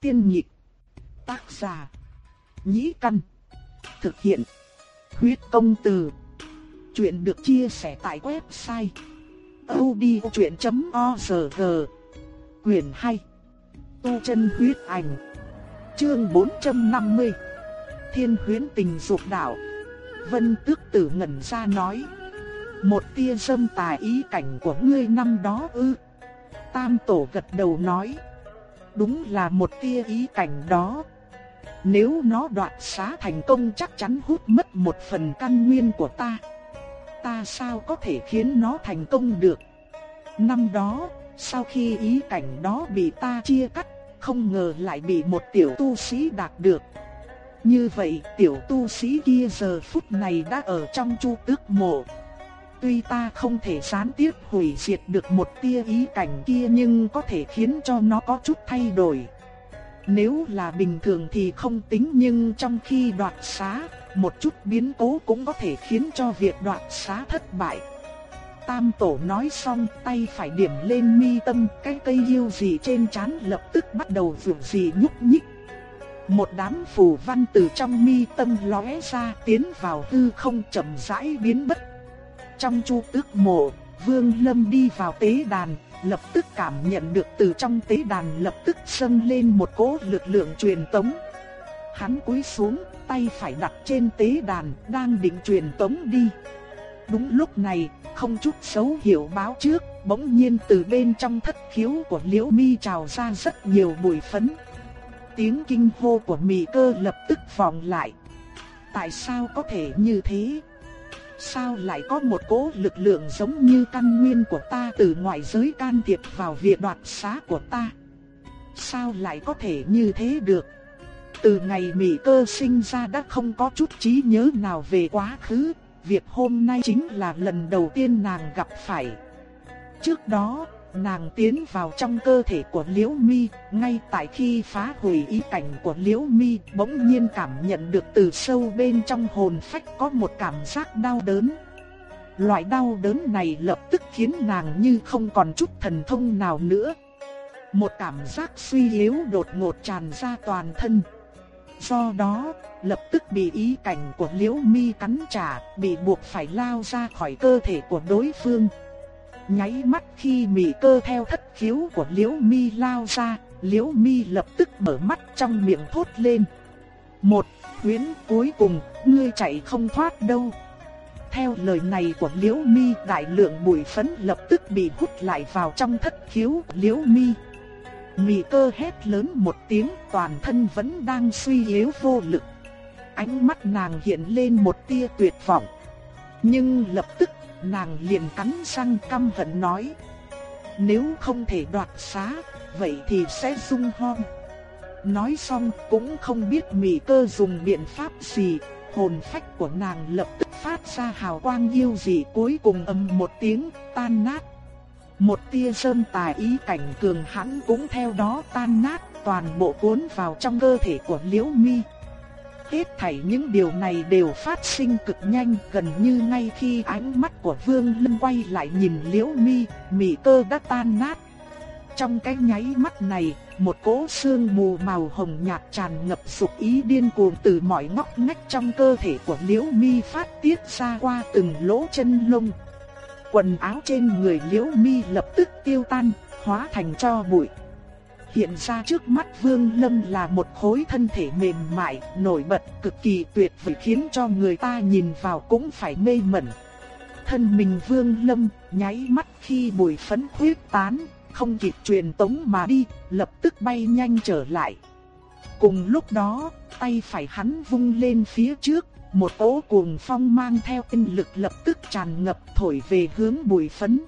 Tiên nhịp. Tác giả. Nhĩ căn. Thực hiện. Huyết công từ. Chuyện được chia sẻ tại website. odchuyện.org Quyền hay. Tu chân huyết ảnh. Chương 450. Thiên huyến tình dục đạo. Vân tước tử ngẩn ra nói. Một tia dâm tà ý cảnh của ngươi năm đó ư. Tam tổ gật đầu nói. Đúng là một tia ý cảnh đó. Nếu nó đoạt xá thành công chắc chắn hút mất một phần căn nguyên của ta. Ta sao có thể khiến nó thành công được? Năm đó, sau khi ý cảnh đó bị ta chia cắt, không ngờ lại bị một tiểu tu sĩ đạt được. Như vậy tiểu tu sĩ kia giờ phút này đã ở trong chu tước mộ. Tuy ta không thể gián tiếp hủy diệt được một tia ý cảnh kia nhưng có thể khiến cho nó có chút thay đổi. Nếu là bình thường thì không tính nhưng trong khi đoạt xá, một chút biến cố cũng có thể khiến cho việc đoạt xá thất bại. Tam tổ nói xong tay phải điểm lên mi tâm cái cây yêu gì trên chán lập tức bắt đầu vượng gì nhúc nhích. Một đám phù văn từ trong mi tâm lóe ra tiến vào hư không chậm rãi biến mất. Trong chu tước mộ, Vương Lâm đi vào tế đàn, lập tức cảm nhận được từ trong tế đàn lập tức dâng lên một cỗ lực lượng truyền tống. Hắn cúi xuống, tay phải đặt trên tế đàn, đang định truyền tống đi. Đúng lúc này, không chút xấu hiểu báo trước, bỗng nhiên từ bên trong thất khiếu của Liễu Mi trào ra rất nhiều bụi phấn. Tiếng kinh hô của Mị Cơ lập tức vọng lại. Tại sao có thể như thế? Sao lại có một cỗ lực lượng giống như căn nguyên của ta từ ngoại giới can thiệp vào việc đoạt xá của ta? Sao lại có thể như thế được? Từ ngày Mỹ cơ sinh ra đã không có chút trí nhớ nào về quá khứ, việc hôm nay chính là lần đầu tiên nàng gặp phải. Trước đó, nàng tiến vào trong cơ thể của Liễu Mi, ngay tại khi phá hủy ý cảnh của Liễu Mi, bỗng nhiên cảm nhận được từ sâu bên trong hồn phách có một cảm giác đau đớn. Loại đau đớn này lập tức khiến nàng như không còn chút thần thông nào nữa. Một cảm giác suy yếu đột ngột tràn ra toàn thân. Do đó, lập tức bị ý cảnh của Liễu Mi cắn trả, bị buộc phải lao ra khỏi cơ thể của đối phương. Nháy mắt khi mị cơ theo thất khiếu của Liễu Mi lao ra, Liễu Mi lập tức mở mắt trong miệng thốt lên. Một, huyến cuối cùng, ngươi chạy không thoát đâu. Theo lời này của Liễu Mi, đại lượng bụi phấn lập tức bị hút lại vào trong thất khiếu Liễu Mi. Mị cơ hét lớn một tiếng, toàn thân vẫn đang suy yếu vô lực. Ánh mắt nàng hiện lên một tia tuyệt vọng. Nhưng lập tức nàng liền cắn răng căm hận nói. Nếu không thể đoạt xá, vậy thì sẽ dung hon. Nói xong cũng không biết mị cơ dùng biện pháp gì, hồn phách của nàng lập tức phát ra hào quang yêu dị cuối cùng âm một tiếng tan nát. Một tia sơn tài ý cảnh cường hãn cũng theo đó tan nát, toàn bộ cuốn vào trong cơ thể của Liễu Mi. Hết thảy những điều này đều phát sinh cực nhanh, gần như ngay khi ánh mắt của Vương Lâm quay lại nhìn Liễu Mi, mị cơ đã tan nát. Trong cái nháy mắt này, một cỗ sương mù màu hồng nhạt tràn ngập sục ý điên cuồng từ mọi ngóc ngách trong cơ thể của Liễu Mi phát tiết ra qua từng lỗ chân lông. Quần áo trên người Liễu Mi lập tức tiêu tan, hóa thành cho bụi. Hiện ra trước mắt Vương Lâm là một khối thân thể mềm mại, nổi bật, cực kỳ tuyệt vời khiến cho người ta nhìn vào cũng phải mê mẩn. Thân mình Vương Lâm, nháy mắt khi bụi phấn huyết tán, không kịp truyền tống mà đi, lập tức bay nhanh trở lại. Cùng lúc đó, tay phải hắn vung lên phía trước, một cỗ cuồng phong mang theo tinh lực lập tức tràn ngập thổi về hướng bụi phấn.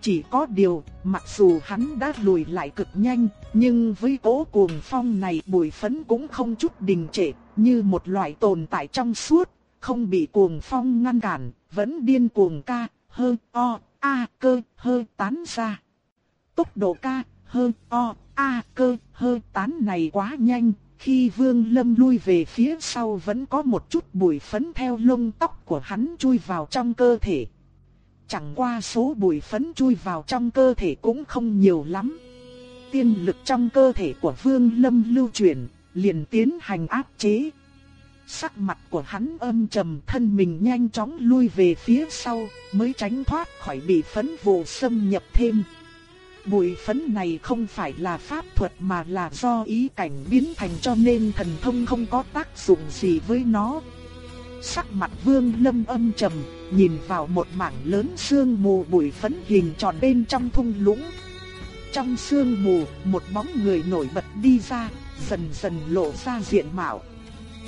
Chỉ có điều, mặc dù hắn đã lùi lại cực nhanh, nhưng với cỗ cuồng phong này bùi phấn cũng không chút đình trệ, như một loại tồn tại trong suốt, không bị cuồng phong ngăn cản, vẫn điên cuồng ca, hơ, o, a, cơ, hơ tán ra. Tốc độ ca, hơ, o, a, cơ, hơ tán này quá nhanh, khi Vương Lâm lui về phía sau vẫn có một chút bụi phấn theo lông tóc của hắn chui vào trong cơ thể. Chẳng qua số bụi phấn chui vào trong cơ thể cũng không nhiều lắm. tiên lực trong cơ thể của Vương Lâm lưu chuyển, liền tiến hành áp chế. Sắc mặt của hắn âm trầm thân mình nhanh chóng lui về phía sau, mới tránh thoát khỏi bị phấn vụ xâm nhập thêm. Bụi phấn này không phải là pháp thuật mà là do ý cảnh biến thành cho nên thần thông không có tác dụng gì với nó. Sắc mặt vương lâm âm trầm, nhìn vào một mảng lớn sương mù bụi phấn hình tròn bên trong thung lũng. Trong sương mù, một bóng người nổi bật đi ra, dần dần lộ ra diện mạo.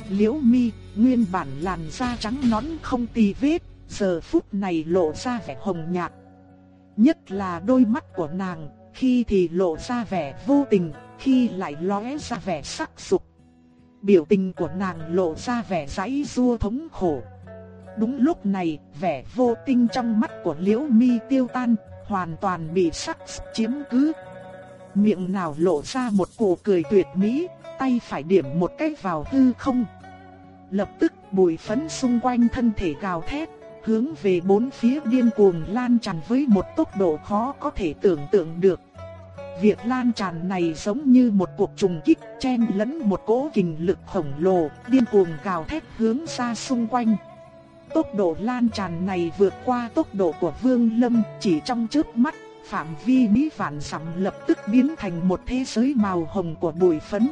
Liễu mi, nguyên bản làn da trắng nõn không tì vết, giờ phút này lộ ra vẻ hồng nhạt. Nhất là đôi mắt của nàng, khi thì lộ ra vẻ vô tình, khi lại lóe ra vẻ sắc sục. Biểu tình của nàng lộ ra vẻ giãy rua thống khổ. Đúng lúc này, vẻ vô tinh trong mắt của Liễu Mi tiêu tan, hoàn toàn bị sắc chiếm cứ. Miệng nào lộ ra một cổ cười tuyệt mỹ, tay phải điểm một cái vào hư không. Lập tức bụi phấn xung quanh thân thể gào thét, hướng về bốn phía điên cuồng lan tràn với một tốc độ khó có thể tưởng tượng được. Việc lan tràn này giống như một cuộc trùng kích chen lẫn một cỗ kình lực khổng lồ, điên cuồng gào thét hướng ra xung quanh. Tốc độ lan tràn này vượt qua tốc độ của Vương Lâm chỉ trong chớp mắt, phạm vi bí vạn dặm lập tức biến thành một thế giới màu hồng của bụi phấn.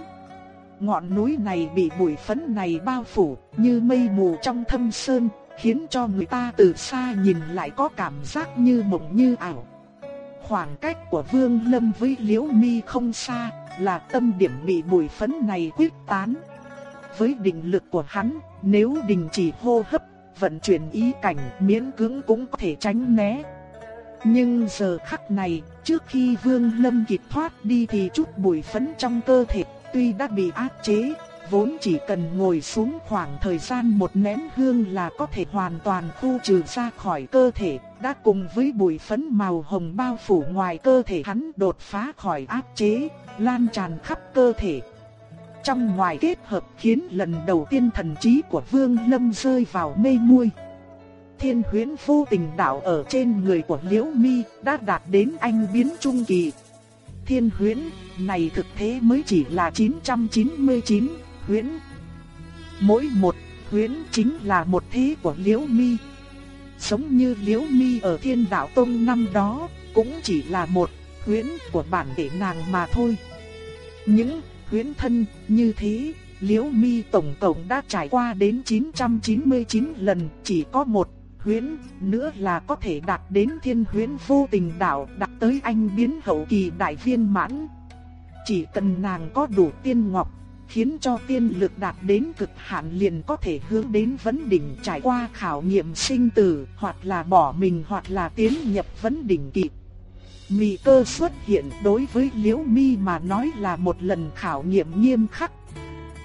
Ngọn núi này bị bụi phấn này bao phủ, như mây mù trong thâm sơn, khiến cho người ta từ xa nhìn lại có cảm giác như mộng như ảo. Khoảng cách của Vương Lâm với Liễu Mi không xa, là tâm điểm bị bụi phấn này quyết tán. Với định lực của hắn, nếu đình chỉ hô hấp, vận chuyển ý cảnh miễn cưỡng cũng có thể tránh né. Nhưng giờ khắc này, trước khi Vương Lâm kịp thoát đi thì chút bụi phấn trong cơ thể tuy đã bị áp chế, vốn chỉ cần ngồi xuống khoảng thời gian một nén hương là có thể hoàn toàn khu trừ ra khỏi cơ thể, đã cùng với bụi phấn màu hồng bao phủ ngoài cơ thể hắn đột phá khỏi áp chế, lan tràn khắp cơ thể. Trong ngoài kết hợp khiến lần đầu tiên thần trí của Vương Lâm rơi vào mê muội. Thiên huyễn vô tình đạo ở trên người của Liễu Mi đã đạt đến anh biến trung kỳ. Thiên huyễn này thực thế mới chỉ là 999 huyễn. Mỗi một huyễn chính là một thế của Liễu Mi. Giống như Liễu Mi ở Thiên Đạo Tông năm đó, cũng chỉ là một huyễn của bản thể nàng mà thôi. Những huyễn thân như thế, Liễu Mi tổng tổng đã trải qua đến 999 lần, chỉ có một huyễn nữa là có thể đạt đến thiên huyễn vô tình đạo, đạt tới anh biến hậu kỳ đại viên mãn. Chỉ cần nàng có đủ tiên ngọc, khiến cho tiên lực đạt đến cực hạn liền có thể hướng đến vấn đỉnh trải qua khảo nghiệm sinh tử, hoặc là bỏ mình hoặc là tiến nhập vấn đỉnh kịp. Mị cơ xuất hiện đối với Liễu Mi mà nói là một lần khảo nghiệm nghiêm khắc.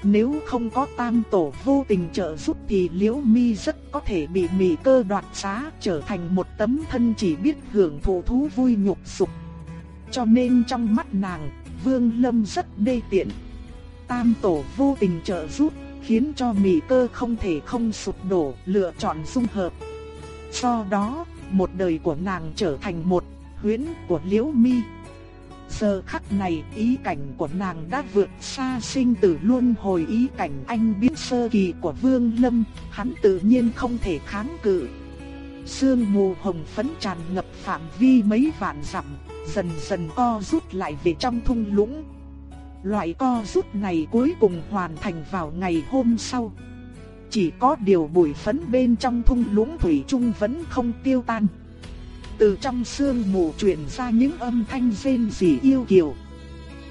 Nếu không có tam tổ vô tình trợ giúp thì Liễu Mi rất có thể bị mị cơ đoạt xá trở thành một tấm thân chỉ biết hưởng thụ thú vui nhục dục. Cho nên trong mắt nàng, Vương Lâm rất đê tiện. Tam tổ vô tình trợ giúp, khiến cho mì cơ không thể không sụp đổ, lựa chọn dung hợp. Do đó, một đời của nàng trở thành một huyễn của Liễu Mi. Giờ khắc này ý cảnh của nàng đã vượt xa sinh tử luôn hồi ý cảnh anh biết sơ kỳ của Vương Lâm, hắn tự nhiên không thể kháng cự. Sương mù hồng phấn tràn ngập phạm vi mấy vạn dặm, dần dần co rút lại về trong thung lũng. Loại co rút này cuối cùng hoàn thành vào ngày hôm sau. Chỉ có điều bụi phấn bên trong thung lũng thủy chung vẫn không tiêu tan. Từ trong sương mù truyền ra những âm thanh rên rỉ yêu kiều.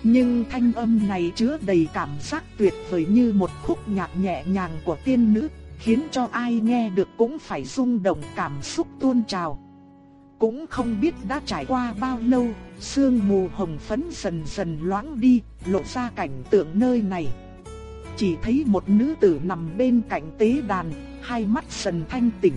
Nhưng thanh âm này chứa đầy cảm giác tuyệt vời như một khúc nhạc nhẹ nhàng của tiên nữ, khiến cho ai nghe được cũng phải rung động cảm xúc tuôn trào. Cũng không biết đã trải qua bao lâu, sương mù hồng phấn dần dần loãng đi, lộ ra cảnh tượng nơi này. Chỉ thấy một nữ tử nằm bên cạnh tế đàn, hai mắt sần thanh tỉnh.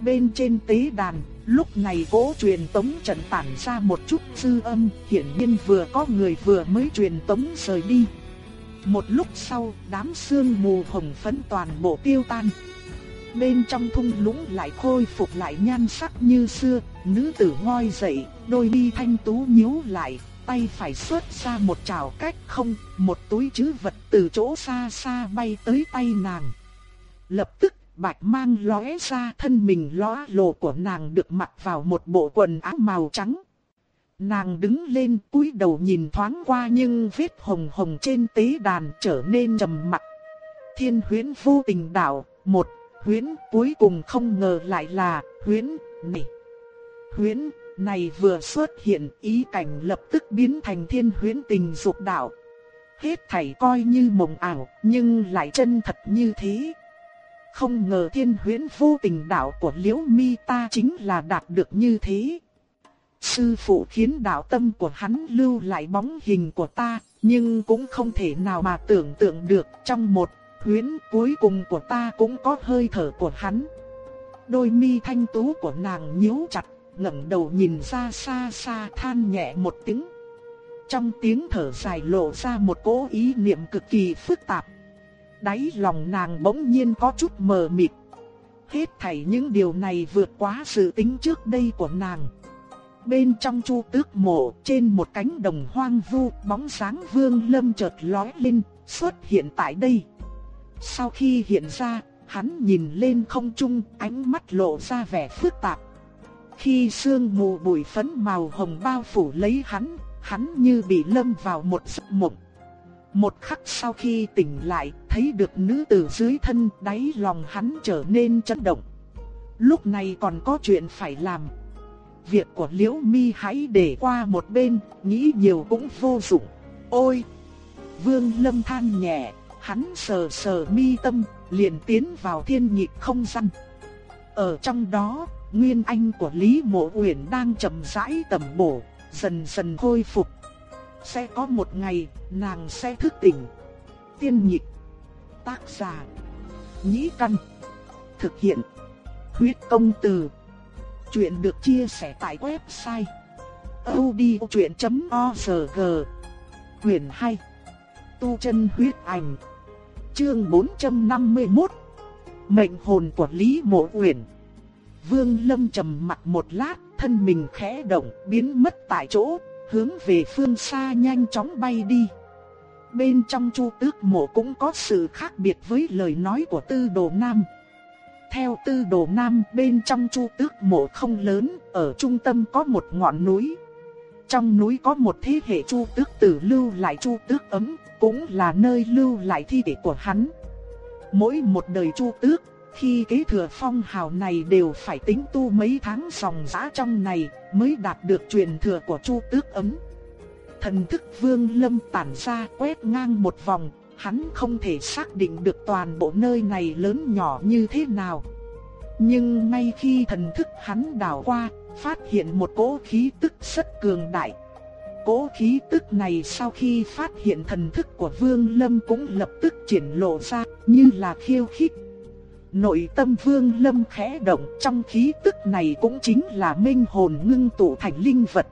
Bên trên tế đàn, lúc này cố truyền tống trận tản ra một chút dư âm, hiển nhiên vừa có người vừa mới truyền tống rời đi. Một lúc sau, đám sương mù hồng phấn toàn bộ tiêu tan. Bên trong thung lũng lại khôi phục lại nhan sắc như xưa, nữ tử ngoi dậy, đôi mi thanh tú nhíu lại, tay phải xuất ra một chảo cách không, một túi trữ vật từ chỗ xa xa bay tới tay nàng. Lập tức bạch mang lóe ra thân mình lóa lộ của nàng được mặc vào một bộ quần áo màu trắng. Nàng đứng lên cúi đầu nhìn thoáng qua nhưng vết hồng hồng trên tế đàn trở nên trầm mặc. Thiên huyến vô tình đạo, một huyến cuối cùng không ngờ lại là huyến này. Huyến này vừa xuất hiện ý cảnh lập tức biến thành thiên huyến tình dục đạo. Hết thảy coi như mộng ảo nhưng lại chân thật như thế. Không ngờ thiên huyến vô tình đạo của liễu mi ta chính là đạt được như thế. Sư phụ khiến đạo tâm của hắn lưu lại bóng hình của ta, nhưng cũng không thể nào mà tưởng tượng được trong một huyến cuối cùng của ta cũng có hơi thở của hắn. Đôi mi thanh tú của nàng nhíu chặt, ngẩng đầu nhìn xa xa xa than nhẹ một tiếng. Trong tiếng thở dài lộ ra một cố ý niệm cực kỳ phức tạp. Đáy lòng nàng bỗng nhiên có chút mờ mịt. Hết thảy những điều này vượt quá sự tính trước đây của nàng. Bên trong chu tước mộ, trên một cánh đồng hoang vu, bóng sáng vương lâm chợt lói lên, xuất hiện tại đây. Sau khi hiện ra, hắn nhìn lên không trung, ánh mắt lộ ra vẻ phức tạp. Khi sương mù bụi phấn màu hồng bao phủ lấy hắn, hắn như bị lâm vào một giấc mộng. Một khắc sau khi tỉnh lại, thấy được nữ tử dưới thân, đáy lòng hắn trở nên chấn động. Lúc này còn có chuyện phải làm. Việc của Liễu Mi hãy để qua một bên, nghĩ nhiều cũng vô dụng. Ôi! Vương Lâm than nhẹ, hắn sờ sờ mi tâm, liền tiến vào thiên nhịp không gian. Ở trong đó, nguyên anh của Lý Mộ Uyển đang chậm rãi tầm bổ, dần dần khôi phục. Sẽ có một ngày, nàng sẽ thức tỉnh. Tiên nhịp Tác giả Nhĩ Căn Thực hiện Huyết công từ Chuyện được chia sẻ tại website odchuyện.org Quyền 2 Tu chân huyết ảnh Chương 451 Mệnh hồn của Lý Mộ Uyển Vương Lâm trầm mặt một lát, thân mình khẽ động, biến mất tại chỗ, hướng về phương xa nhanh chóng bay đi. Bên trong Chu Tước Mộ cũng có sự khác biệt với lời nói của Tư Đồ Nam. Theo Tư Đồ Nam, bên trong Chu Tước Mộ không lớn, ở trung tâm có một ngọn núi. Trong núi có một thế hệ Chu Tước Tử lưu lại Chu Tước ấm, cũng là nơi lưu lại thi thể của hắn. Mỗi một đời Chu Tước khi kế thừa phong hào này đều phải tính tu mấy tháng sòng giã trong này mới đạt được truyền thừa của Chu Tước ấm. Thần thức Vương Lâm tản ra quét ngang một vòng, hắn không thể xác định được toàn bộ nơi này lớn nhỏ như thế nào. Nhưng ngay khi thần thức hắn đảo qua, phát hiện một cỗ khí tức rất cường đại cố khí tức này sau khi phát hiện thần thức của Vương Lâm cũng lập tức triển lộ ra như là khiêu khích Nội tâm vương lâm khẽ động trong khí tức này cũng chính là minh hồn ngưng tụ thành linh vật.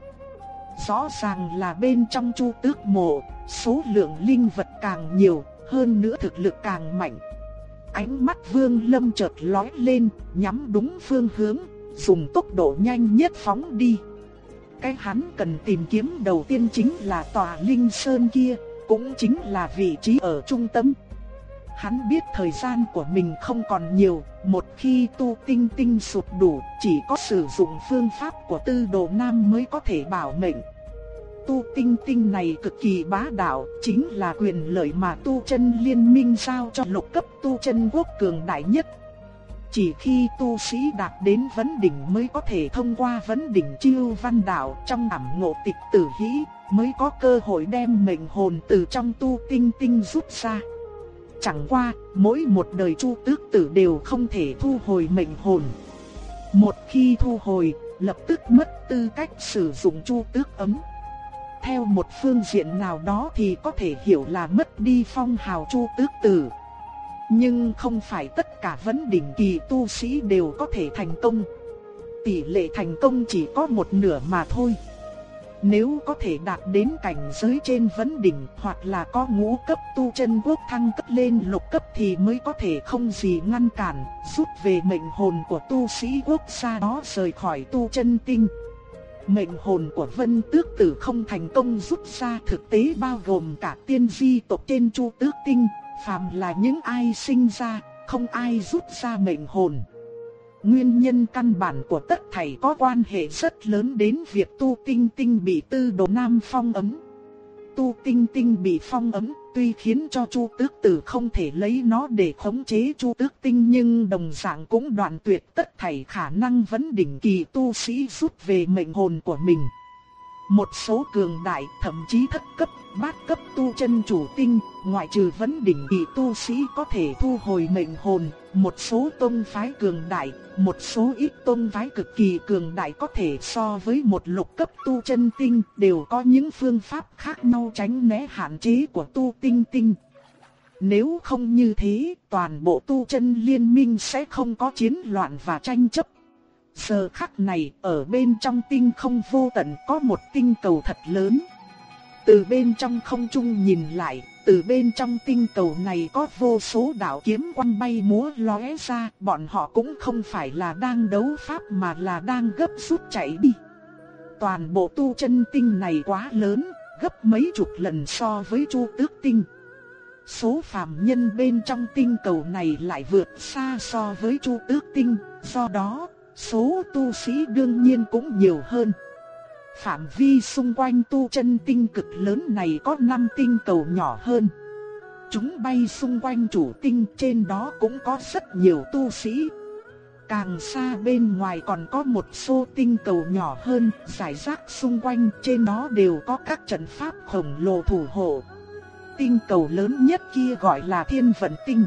Rõ ràng là bên trong chu tước mộ, số lượng linh vật càng nhiều, hơn nữa thực lực càng mạnh. Ánh mắt vương lâm chợt lóe lên, nhắm đúng phương hướng, dùng tốc độ nhanh nhất phóng đi. Cái hắn cần tìm kiếm đầu tiên chính là tòa linh sơn kia, cũng chính là vị trí ở trung tâm. Hắn biết thời gian của mình không còn nhiều, một khi tu tinh tinh sụp đủ, chỉ có sử dụng phương pháp của tư đồ nam mới có thể bảo mệnh. Tu tinh tinh này cực kỳ bá đạo, chính là quyền lợi mà tu chân liên minh giao cho lục cấp tu chân quốc cường đại nhất. Chỉ khi tu sĩ đạt đến vấn đỉnh mới có thể thông qua vấn đỉnh chiêu văn đạo trong ảm ngộ tịch tử hí, mới có cơ hội đem mệnh hồn từ trong tu tinh tinh rút ra. Chẳng qua, mỗi một đời chu tước tử đều không thể thu hồi mệnh hồn. Một khi thu hồi, lập tức mất tư cách sử dụng chu tước ấm. Theo một phương diện nào đó thì có thể hiểu là mất đi phong hào chu tước tử. Nhưng không phải tất cả vấn đỉnh kỳ tu sĩ đều có thể thành công. Tỷ lệ thành công chỉ có một nửa mà thôi. Nếu có thể đạt đến cảnh giới trên vấn đỉnh hoặc là có ngũ cấp tu chân quốc thăng cấp lên lục cấp thì mới có thể không gì ngăn cản, rút về mệnh hồn của tu sĩ quốc gia đó rời khỏi tu chân tinh. Mệnh hồn của Vân Tước Tử không thành công rút ra thực tế bao gồm cả tiên di tộc trên Chu Tước Tinh, phàm là những ai sinh ra, không ai rút ra mệnh hồn. Nguyên nhân căn bản của tất thảy có quan hệ rất lớn đến việc tu tinh tinh bị tư đồ nam phong ấm. Tu tinh tinh bị phong ấm tuy khiến cho Chu Tước Tử không thể lấy nó để khống chế Chu Tước Tinh nhưng đồng dạng cũng đoạn tuyệt tất thảy khả năng vấn đỉnh kỳ tu sĩ rút về mệnh hồn của mình. Một số cường đại, thậm chí thất cấp, bát cấp tu chân chủ tinh, ngoại trừ vấn đỉnh kỳ tu sĩ có thể thu hồi mệnh hồn, một số tôn phái cường đại, một số ít tôn phái cực kỳ cường đại có thể so với một lục cấp tu chân tinh, đều có những phương pháp khác nhau tránh né hạn chế của tu tinh tinh. Nếu không như thế, toàn bộ tu chân liên minh sẽ không có chiến loạn và tranh chấp. Giờ khắc này, ở bên trong tinh không vô tận có một tinh cầu thật lớn. Từ bên trong không trung nhìn lại, từ bên trong tinh cầu này có vô số đạo kiếm quăng bay múa lóe ra, bọn họ cũng không phải là đang đấu pháp mà là đang gấp rút chạy đi. Toàn bộ tu chân tinh này quá lớn, gấp mấy chục lần so với chu tước tinh. Số phàm nhân bên trong tinh cầu này lại vượt xa so với chu tước tinh, do đó số tu sĩ đương nhiên cũng nhiều hơn. Phạm vi xung quanh tu chân tinh cực lớn này có 5 tinh cầu nhỏ hơn. Chúng bay xung quanh chủ tinh trên đó cũng có rất nhiều tu sĩ. Càng xa bên ngoài còn có một số tinh cầu nhỏ hơn, giải rác xung quanh trên đó đều có các trận pháp khổng lồ thủ hộ. Tinh cầu lớn nhất kia gọi là thiên vận tinh.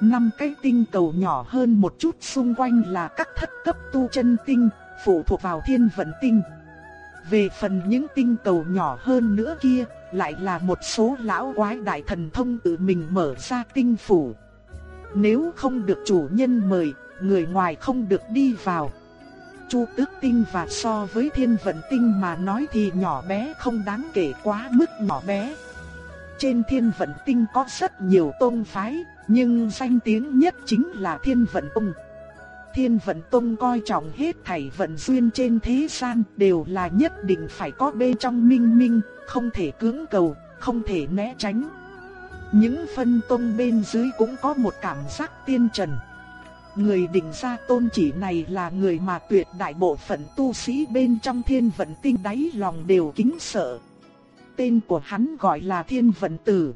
Năm cái tinh cầu nhỏ hơn một chút xung quanh là các thất cấp tu chân tinh, phụ thuộc vào thiên vận tinh. Về phần những tinh cầu nhỏ hơn nữa kia, lại là một số lão quái đại thần thông tự mình mở ra tinh phủ. Nếu không được chủ nhân mời, người ngoài không được đi vào. Chu tước tinh và so với thiên vận tinh mà nói thì nhỏ bé không đáng kể quá mức nhỏ bé. Trên thiên vận tinh có rất nhiều tôn phái, nhưng danh tiếng nhất chính là thiên vận tông. Thiên vận tông coi trọng hết thảy vận duyên trên thế gian đều là nhất định phải có bên trong minh minh, không thể cưỡng cầu, không thể né tránh. Những phân tông bên dưới cũng có một cảm giác tiên trần. Người định ra tôn chỉ này là người mà tuyệt đại bộ phận tu sĩ bên trong thiên vận tinh đáy lòng đều kính sợ. Tên của hắn gọi là thiên vận tử.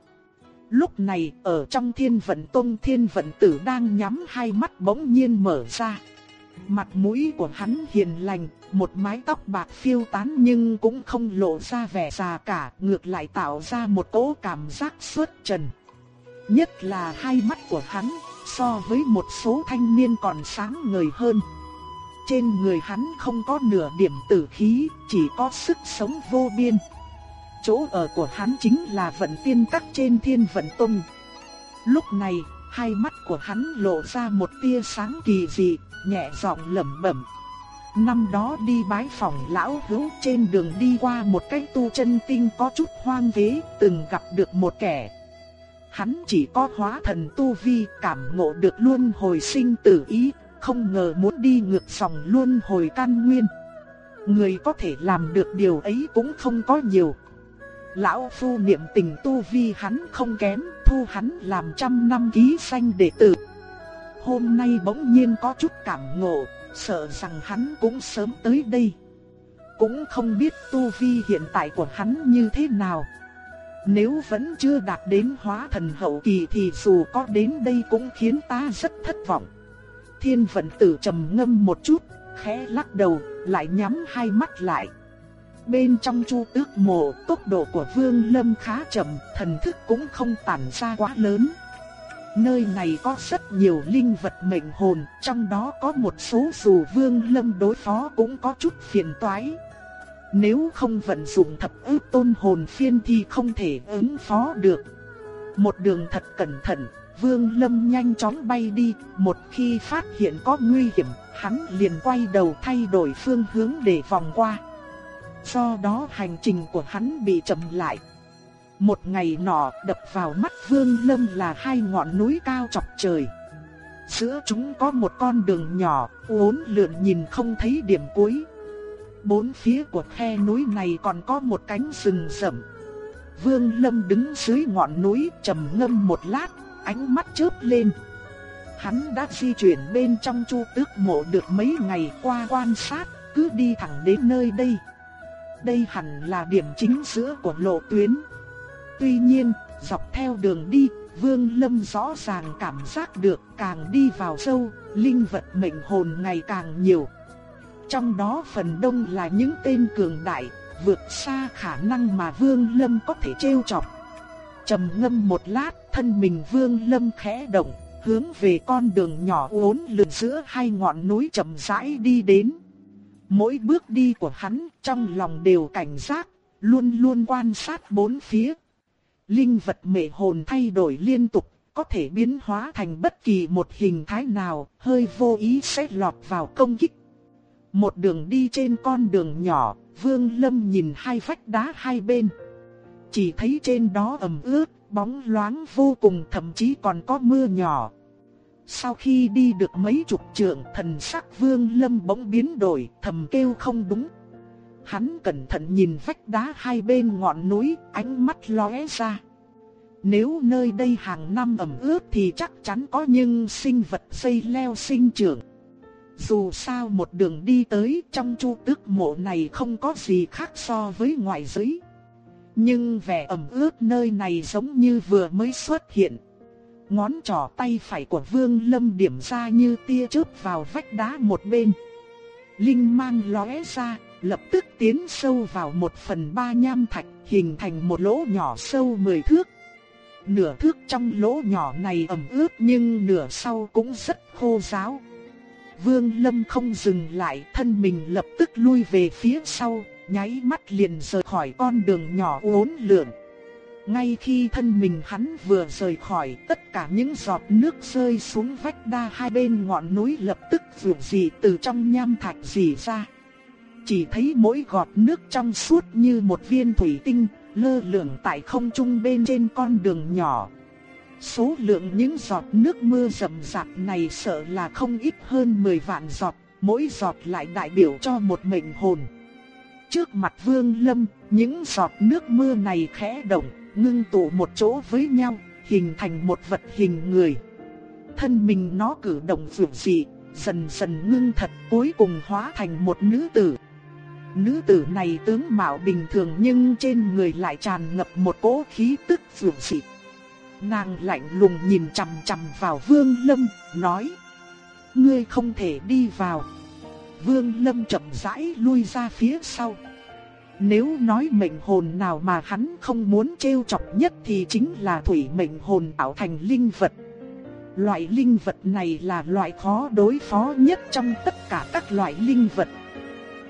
Lúc này ở trong thiên vận tông thiên vận tử đang nhắm hai mắt bỗng nhiên mở ra. Mặt mũi của hắn hiền lành, một mái tóc bạc phiêu tán nhưng cũng không lộ ra vẻ già cả, ngược lại tạo ra một cỗ cảm giác xuất trần. Nhất là hai mắt của hắn, so với một số thanh niên còn sáng ngời hơn. Trên người hắn không có nửa điểm tử khí, chỉ có sức sống vô biên. Chỗ ở của hắn chính là vận tiên các trên thiên vận tông. Lúc này, hai mắt của hắn lộ ra một tia sáng kỳ dị, nhẹ giọng lẩm bẩm. Năm đó đi bái phòng lão hữu trên đường đi qua một cái tu chân tinh có chút hoang vế, từng gặp được một kẻ. Hắn chỉ có hóa thần tu vi, cảm ngộ được luôn hồi sinh tử ý, không ngờ muốn đi ngược dòng luôn hồi căn nguyên. Người có thể làm được điều ấy cũng không có nhiều. Lão phu niệm tình tu vi hắn không kém, thu hắn làm trăm năm ký sanh đệ tử. Hôm nay bỗng nhiên có chút cảm ngộ, sợ rằng hắn cũng sớm tới đây. Cũng không biết tu vi hiện tại của hắn như thế nào. Nếu vẫn chưa đạt đến hóa thần hậu kỳ thì dù có đến đây cũng khiến ta rất thất vọng. Thiên vận tử trầm ngâm một chút, khẽ lắc đầu, lại nhắm hai mắt lại. Bên trong chu tước mộ, tốc độ của Vương Lâm khá chậm, thần thức cũng không tản ra quá lớn. Nơi này có rất nhiều linh vật mệnh hồn, trong đó có một số dù Vương Lâm đối phó cũng có chút phiền toái. Nếu không vận dụng thập ước tôn hồn phiên thì không thể ứng phó được. Một đường thật cẩn thận, Vương Lâm nhanh chóng bay đi, một khi phát hiện có nguy hiểm, hắn liền quay đầu thay đổi phương hướng để vòng qua. Do đó hành trình của hắn bị chậm lại. Một ngày nọ đập vào mắt Vương Lâm là hai ngọn núi cao chọc trời. Giữa chúng có một con đường nhỏ, uốn lượn nhìn không thấy điểm cuối. Bốn phía của khe núi này còn có một cánh rừng rậm. Vương Lâm đứng dưới ngọn núi trầm ngâm một lát, ánh mắt chớp lên. Hắn đã di chuyển bên trong chu tước mộ được mấy ngày qua quan sát, cứ đi thẳng đến nơi đây. Đây hẳn là điểm chính giữa của lộ tuyến. Tuy nhiên, dọc theo đường đi, Vương Lâm rõ ràng cảm giác được càng đi vào sâu, linh vật mệnh hồn ngày càng nhiều. Trong đó phần đông là những tên cường đại, vượt xa khả năng mà Vương Lâm có thể trêu chọc. Trầm ngâm một lát, thân mình Vương Lâm khẽ động, hướng về con đường nhỏ uốn lượn giữa hai ngọn núi chậm rãi đi đến. Mỗi bước đi của hắn trong lòng đều cảnh giác, luôn luôn quan sát bốn phía. Linh vật mệ hồn thay đổi liên tục, có thể biến hóa thành bất kỳ một hình thái nào, hơi vô ý sẽ lọt vào công kích. Một đường đi trên con đường nhỏ, Vương Lâm nhìn hai vách đá hai bên. Chỉ thấy trên đó ẩm ướt, bóng loáng vô cùng thậm chí còn có mưa nhỏ. Sau khi đi được mấy chục trượng thần sắc Vương Lâm bỗng biến đổi, thầm kêu không đúng. Hắn cẩn thận nhìn vách đá hai bên ngọn núi, ánh mắt lóe ra. Nếu nơi đây hàng năm ẩm ướt thì chắc chắn có những sinh vật dây leo sinh trưởng. Dù sao một đường đi tới trong chu tước mộ này không có gì khác so với ngoại giới. Nhưng vẻ ẩm ướt nơi này giống như vừa mới xuất hiện. Ngón trỏ tay phải của Vương Lâm điểm ra như tia chớp vào vách đá một bên. Linh mang lóe ra, lập tức tiến sâu vào một phần ba nham thạch, hình thành một lỗ nhỏ sâu mười thước. Nửa thước trong lỗ nhỏ này ẩm ướt nhưng nửa sau cũng rất khô ráo. Vương Lâm không dừng lại, thân mình lập tức lui về phía sau, nháy mắt liền rời khỏi con đường nhỏ uốn lượn. Ngay khi thân mình hắn vừa rời khỏi, tất cả những giọt nước rơi xuống vách đa hai bên ngọn núi lập tức rủ dị từ trong nham thạch rỉ ra. Chỉ thấy mỗi giọt nước trong suốt như một viên thủy tinh, lơ lửng tại không trung bên trên con đường nhỏ. Số lượng những giọt nước mưa rầm rạp này sợ là không ít hơn 10 vạn giọt, mỗi giọt lại đại biểu cho một mệnh hồn. Trước mặt Vương Lâm, những giọt nước mưa này khẽ động, ngưng tụ một chỗ với nhau, hình thành một vật hình người. Thân mình nó cử động vượt dị, dần dần ngưng thật cuối cùng hóa thành một nữ tử. Nữ tử này tướng mạo bình thường nhưng trên người lại tràn ngập một cỗ khí tức vượt dị. Nàng lạnh lùng nhìn chằm chằm vào Vương Lâm, nói: "Ngươi không thể đi vào." Vương Lâm chậm rãi lui ra phía sau. Nếu nói mệnh hồn nào mà hắn không muốn trêu chọc nhất thì chính là thủy mệnh hồn tạo thành linh vật. Loại linh vật này là loại khó đối phó nhất trong tất cả các loại linh vật.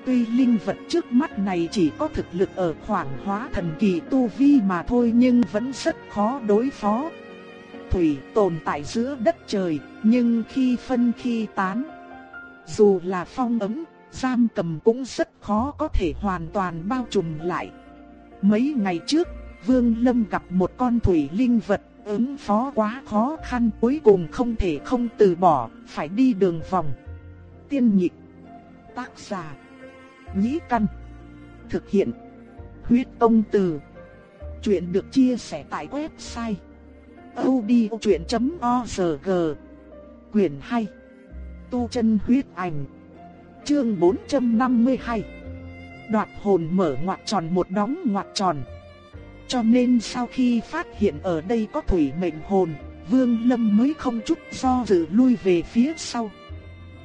Tuy linh vật trước mắt này chỉ có thực lực ở khoảng hóa thần kỳ tu vi mà thôi nhưng vẫn rất khó đối phó. Thủy tồn tại giữa đất trời, nhưng khi phân khi tán. Dù là phong ấm, giam cầm cũng rất khó có thể hoàn toàn bao trùm lại. Mấy ngày trước, Vương Lâm gặp một con thủy linh vật, ứng phó quá khó khăn cuối cùng không thể không từ bỏ, phải đi đường vòng. Tiên nhịp, tác giả, nhĩ căn, thực hiện, huyết công từ. Chuyện được chia sẻ tại website odchuyện.org quyển 2 Tu chân huyết ảnh Chương 452 Đoạt hồn mở ngoặc tròn một đóng ngoặc tròn. Cho nên sau khi phát hiện ở đây có thủy mệnh hồn Vương Lâm mới không chút do dự lui về phía sau.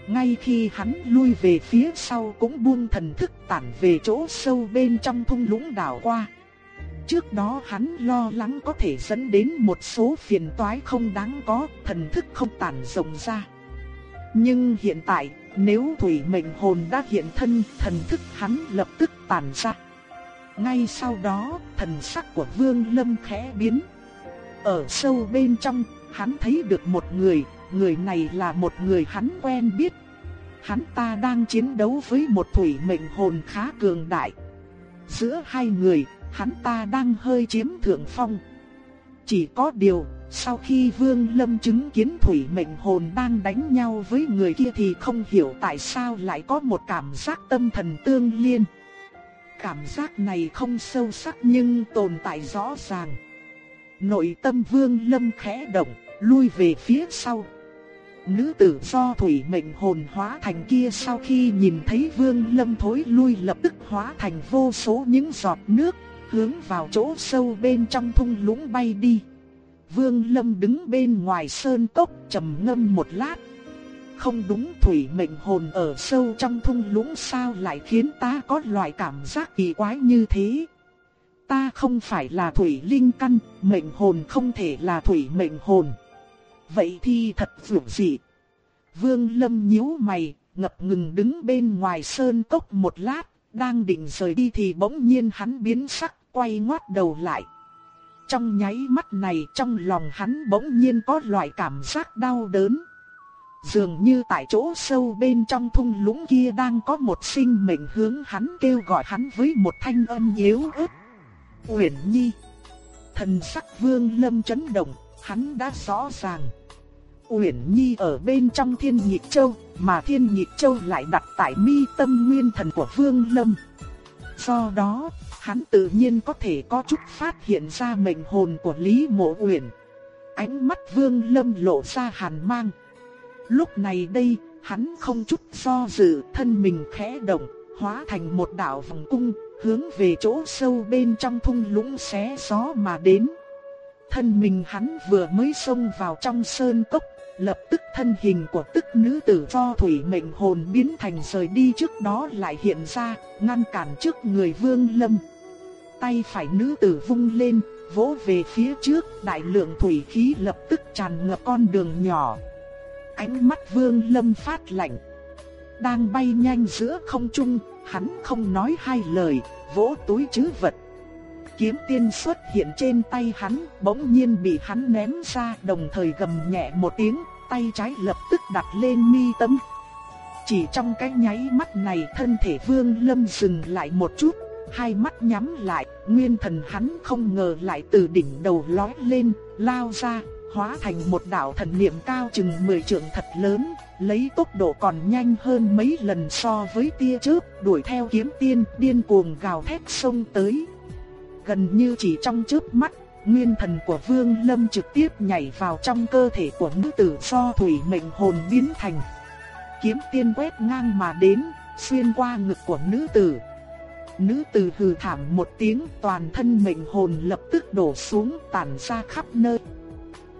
Ngay khi hắn lui về phía sau cũng buông thần thức tản về chỗ sâu bên trong thung lũng đảo qua. Trước đó hắn lo lắng có thể dẫn đến một số phiền toái không đáng có, thần thức không tản rộng ra. Nhưng hiện tại, nếu thủy mệnh hồn đã hiện thân, thần thức hắn lập tức tàn ra. Ngay sau đó, thần sắc của Vương Lâm khẽ biến. Ở sâu bên trong, hắn thấy được một người, người này là một người hắn quen biết. Hắn ta đang chiến đấu với một thủy mệnh hồn khá cường đại. Giữa hai người, hắn ta đang hơi chiếm thượng phong. Chỉ có điều, sau khi Vương Lâm chứng kiến thủy mệnh hồn đang đánh nhau với người kia thì không hiểu tại sao lại có một cảm giác tâm thần tương liên. Cảm giác này không sâu sắc nhưng tồn tại rõ ràng. Nội tâm Vương Lâm khẽ động, lui về phía sau. Nữ tử do thủy mệnh hồn hóa thành kia sau khi nhìn thấy Vương Lâm thối lui lập tức hóa thành vô số những giọt nước, hướng vào chỗ sâu bên trong thung lũng bay đi. Vương Lâm đứng bên ngoài sơn cốc trầm ngâm một lát. Không đúng thủy mệnh hồn ở sâu trong thung lũng sao lại khiến ta có loại cảm giác kỳ quái như thế. Ta không phải là thủy linh căn, mệnh hồn không thể là thủy mệnh hồn. Vậy thì thật dữ dị. Vương Lâm nhíu mày, ngập ngừng đứng bên ngoài sơn cốc một lát, đang định rời đi thì bỗng nhiên hắn biến sắc, quay ngoắt đầu lại. Trong nháy mắt này trong lòng hắn bỗng nhiên có loại cảm giác đau đớn. Dường như tại chỗ sâu bên trong thung lũng kia đang có một sinh mệnh hướng hắn kêu gọi hắn với một thanh âm yếu ớt. Uyển Nhi. Thần sắc Vương Lâm chấn động, hắn đã rõ ràng. Uyển Nhi ở bên trong Thiên Nhịp Châu, mà Thiên Nhịp Châu lại đặt tại mi tâm nguyên thần của Vương Lâm. Do đó, hắn tự nhiên có thể có chút phát hiện ra mệnh hồn của Lý Mộ Uyển. Ánh mắt Vương Lâm lộ ra hàn mang. Lúc này đây, hắn không chút do dự, thân mình khẽ động, hóa thành một đạo vòng cung, hướng về chỗ sâu bên trong thung lũng xé gió mà đến. Thân mình hắn vừa mới xông vào trong sơn cốc, lập tức thân hình của tức nữ tử do thủy mệnh hồn biến thành rời đi trước đó lại hiện ra, ngăn cản trước người Vương Lâm. Tay phải nữ tử vung lên, vỗ về phía trước, đại lượng thủy khí lập tức tràn ngập con đường nhỏ. Ánh mắt Vương Lâm phát lạnh. Đang bay nhanh giữa không trung, hắn không nói hai lời, vỗ túi trữ vật. Kiếm tiên xuất hiện trên tay hắn, bỗng nhiên bị hắn ném ra, đồng thời gầm nhẹ một tiếng, tay trái lập tức đặt lên mi tâm. Chỉ trong cái nháy mắt này thân thể Vương Lâm dừng lại một chút, hai mắt nhắm lại, nguyên thần hắn không ngờ lại từ đỉnh đầu lói lên, lao ra, hóa thành một đạo thần niệm cao chừng 10 trượng thật lớn, lấy tốc độ còn nhanh hơn mấy lần so với tia chớp, đuổi theo kiếm tiên, điên cuồng gào thét xông tới. Gần như chỉ trong chớp mắt, nguyên thần của Vương Lâm trực tiếp nhảy vào trong cơ thể của nữ tử do thủy mệnh hồn biến thành. Kiếm tiên quét ngang mà đến, xuyên qua ngực của nữ tử. Nữ tử hừ thảm một tiếng, toàn thân mệnh hồn lập tức đổ xuống tản ra khắp nơi.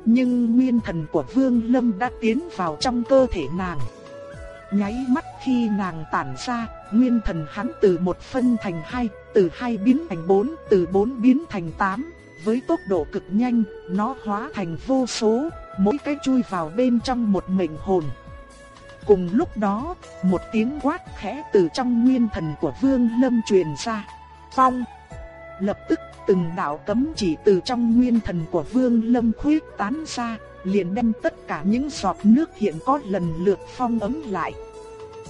Nhưng nguyên thần của Vương Lâm đã tiến vào trong cơ thể nàng. Nháy mắt khi nàng tản ra, nguyên thần hắn từ một phân thành hai, từ hai biến thành bốn, từ bốn biến thành tám. Với tốc độ cực nhanh, nó hóa thành vô số, mỗi cái chui vào bên trong một mệnh hồn. Cùng lúc đó, một tiếng quát khẽ từ trong nguyên thần của Vương Lâm truyền ra. Phong! Lập tức từng đạo cấm chỉ từ trong nguyên thần của Vương Lâm khuyết tán ra, liền đem tất cả những giọt nước hiện có lần lượt phong ấm lại.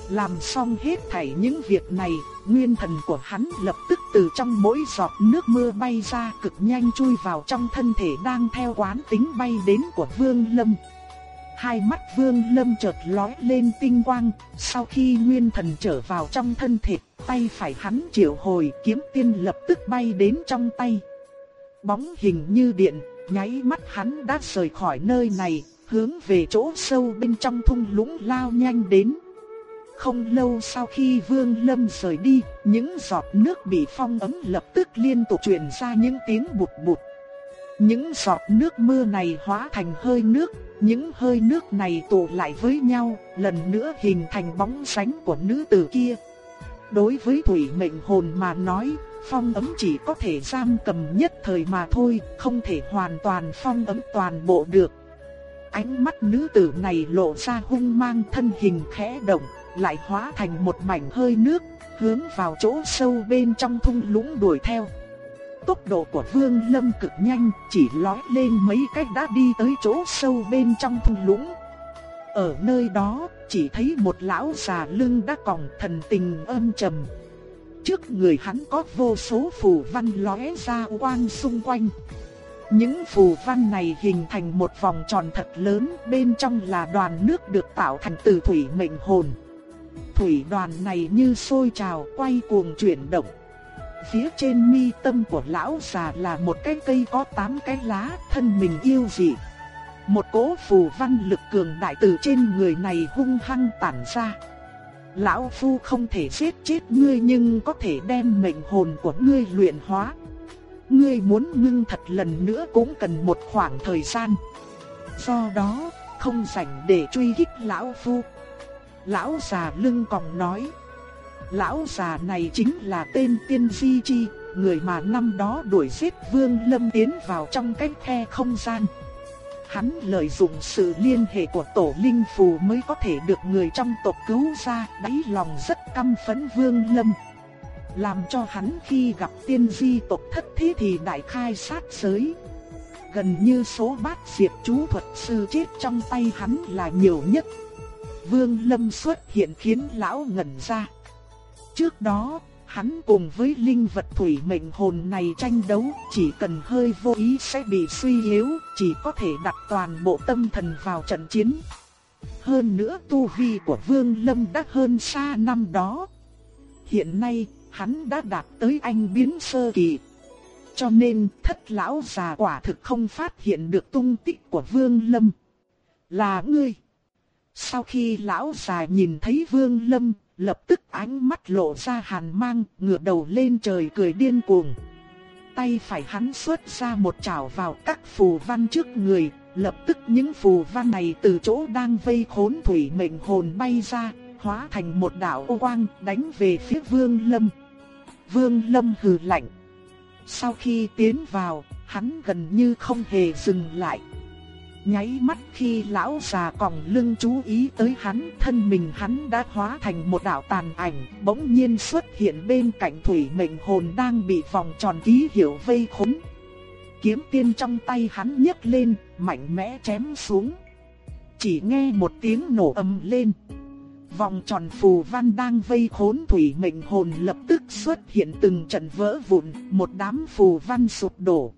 Làm xong hết thảy những việc này, nguyên thần của hắn lập tức từ trong mỗi giọt nước mưa bay ra cực nhanh chui vào trong thân thể đang theo quán tính bay đến của Vương Lâm. Hai mắt Vương Lâm chợt lóe lên tinh quang, sau khi nguyên thần trở vào trong thân thể, tay phải hắn triệu hồi kiếm tiên lập tức bay đến trong tay. Bóng hình như điện, nháy mắt hắn đã rời khỏi nơi này, hướng về chỗ sâu bên trong thung lũng lao nhanh đến. Không lâu sau khi Vương Lâm rời đi, những giọt nước bị phong ấm lập tức liên tục truyền ra những tiếng bụt bụt. Những giọt nước mưa này hóa thành hơi nước, những hơi nước này tụ lại với nhau, lần nữa hình thành bóng sánh của nữ tử kia. Đối với thủy mệnh hồn mà nói, phong ấm chỉ có thể giam cầm nhất thời mà thôi, không thể hoàn toàn phong ấm toàn bộ được. Ánh mắt nữ tử này lộ ra hung mang thân hình khẽ động, lại hóa thành một mảnh hơi nước, hướng vào chỗ sâu bên trong thung lũng đuổi theo. Tốc độ của Vương Lâm cực nhanh, chỉ lói lên mấy cách đã đi tới chỗ sâu bên trong thung lũng. Ở nơi đó, chỉ thấy một lão già lưng đã còng thần tình âm trầm. Trước người hắn có vô số phù văn lóe ra quang xung quanh. Những phù văn này hình thành một vòng tròn thật lớn, bên trong là đoàn nước được tạo thành từ thủy mệnh hồn. Thủy đoàn này như sôi trào quay cuồng chuyển động. Phía trên mi tâm của lão già là một cái cây có tám cái lá, thân mình yêu dị. Một cỗ phù văn lực cường đại từ trên người này hung hăng tản ra. Lão Phu không thể giết chết ngươi nhưng có thể đem mệnh hồn của ngươi luyện hóa. Ngươi muốn ngưng thật lần nữa cũng cần một khoảng thời gian. Do đó, không rảnh để truy kích Lão Phu. Lão già lưng còng nói. Lão già này chính là tên tiên di chi, người mà năm đó đuổi giết Vương Lâm tiến vào trong cái khe không gian. Hắn lợi dụng sự liên hệ của tổ linh phù mới có thể được người trong tộc cứu ra, đáy lòng rất căm phẫn Vương Lâm. Làm cho hắn khi gặp tiên di tộc thất thế thì đại khai sát giới. Gần như số bát diệt chú thuật sư chết trong tay hắn là nhiều nhất. Vương Lâm xuất hiện khiến lão ngẩn ra. Trước đó, hắn cùng với linh vật thủy mệnh hồn này tranh đấu, chỉ cần hơi vô ý sẽ bị suy yếu, chỉ có thể đặt toàn bộ tâm thần vào trận chiến. Hơn nữa tu vi của Vương Lâm đã hơn xa năm đó. Hiện nay, hắn đã đạt tới anh biến sơ kỳ. Cho nên, thất lão già quả thực không phát hiện được tung tích của Vương Lâm. Là ngươi. Sau khi lão già nhìn thấy Vương Lâm, lập tức ánh mắt lộ ra hàn mang, ngửa đầu lên trời cười điên cuồng. Tay phải hắn xuất ra một chảo vào các phù văn trước người, lập tức những phù văn này từ chỗ đang vây khốn thủy mệnh hồn bay ra, hóa thành một đạo ô quang đánh về phía Vương Lâm. Vương Lâm hừ lạnh. Sau khi tiến vào, hắn gần như không hề dừng lại. Nháy mắt khi lão già còng lưng chú ý tới hắn, thân mình hắn đã hóa thành một đạo tàn ảnh, bỗng nhiên xuất hiện bên cạnh thủy mệnh hồn đang bị vòng tròn ký hiệu vây khốn. Kiếm tiên trong tay hắn nhấc lên, mạnh mẽ chém xuống. Chỉ nghe một tiếng nổ âm lên. Vòng tròn phù văn đang vây khốn thủy mệnh hồn lập tức xuất hiện từng trận vỡ vụn, một đám phù văn sụp đổ.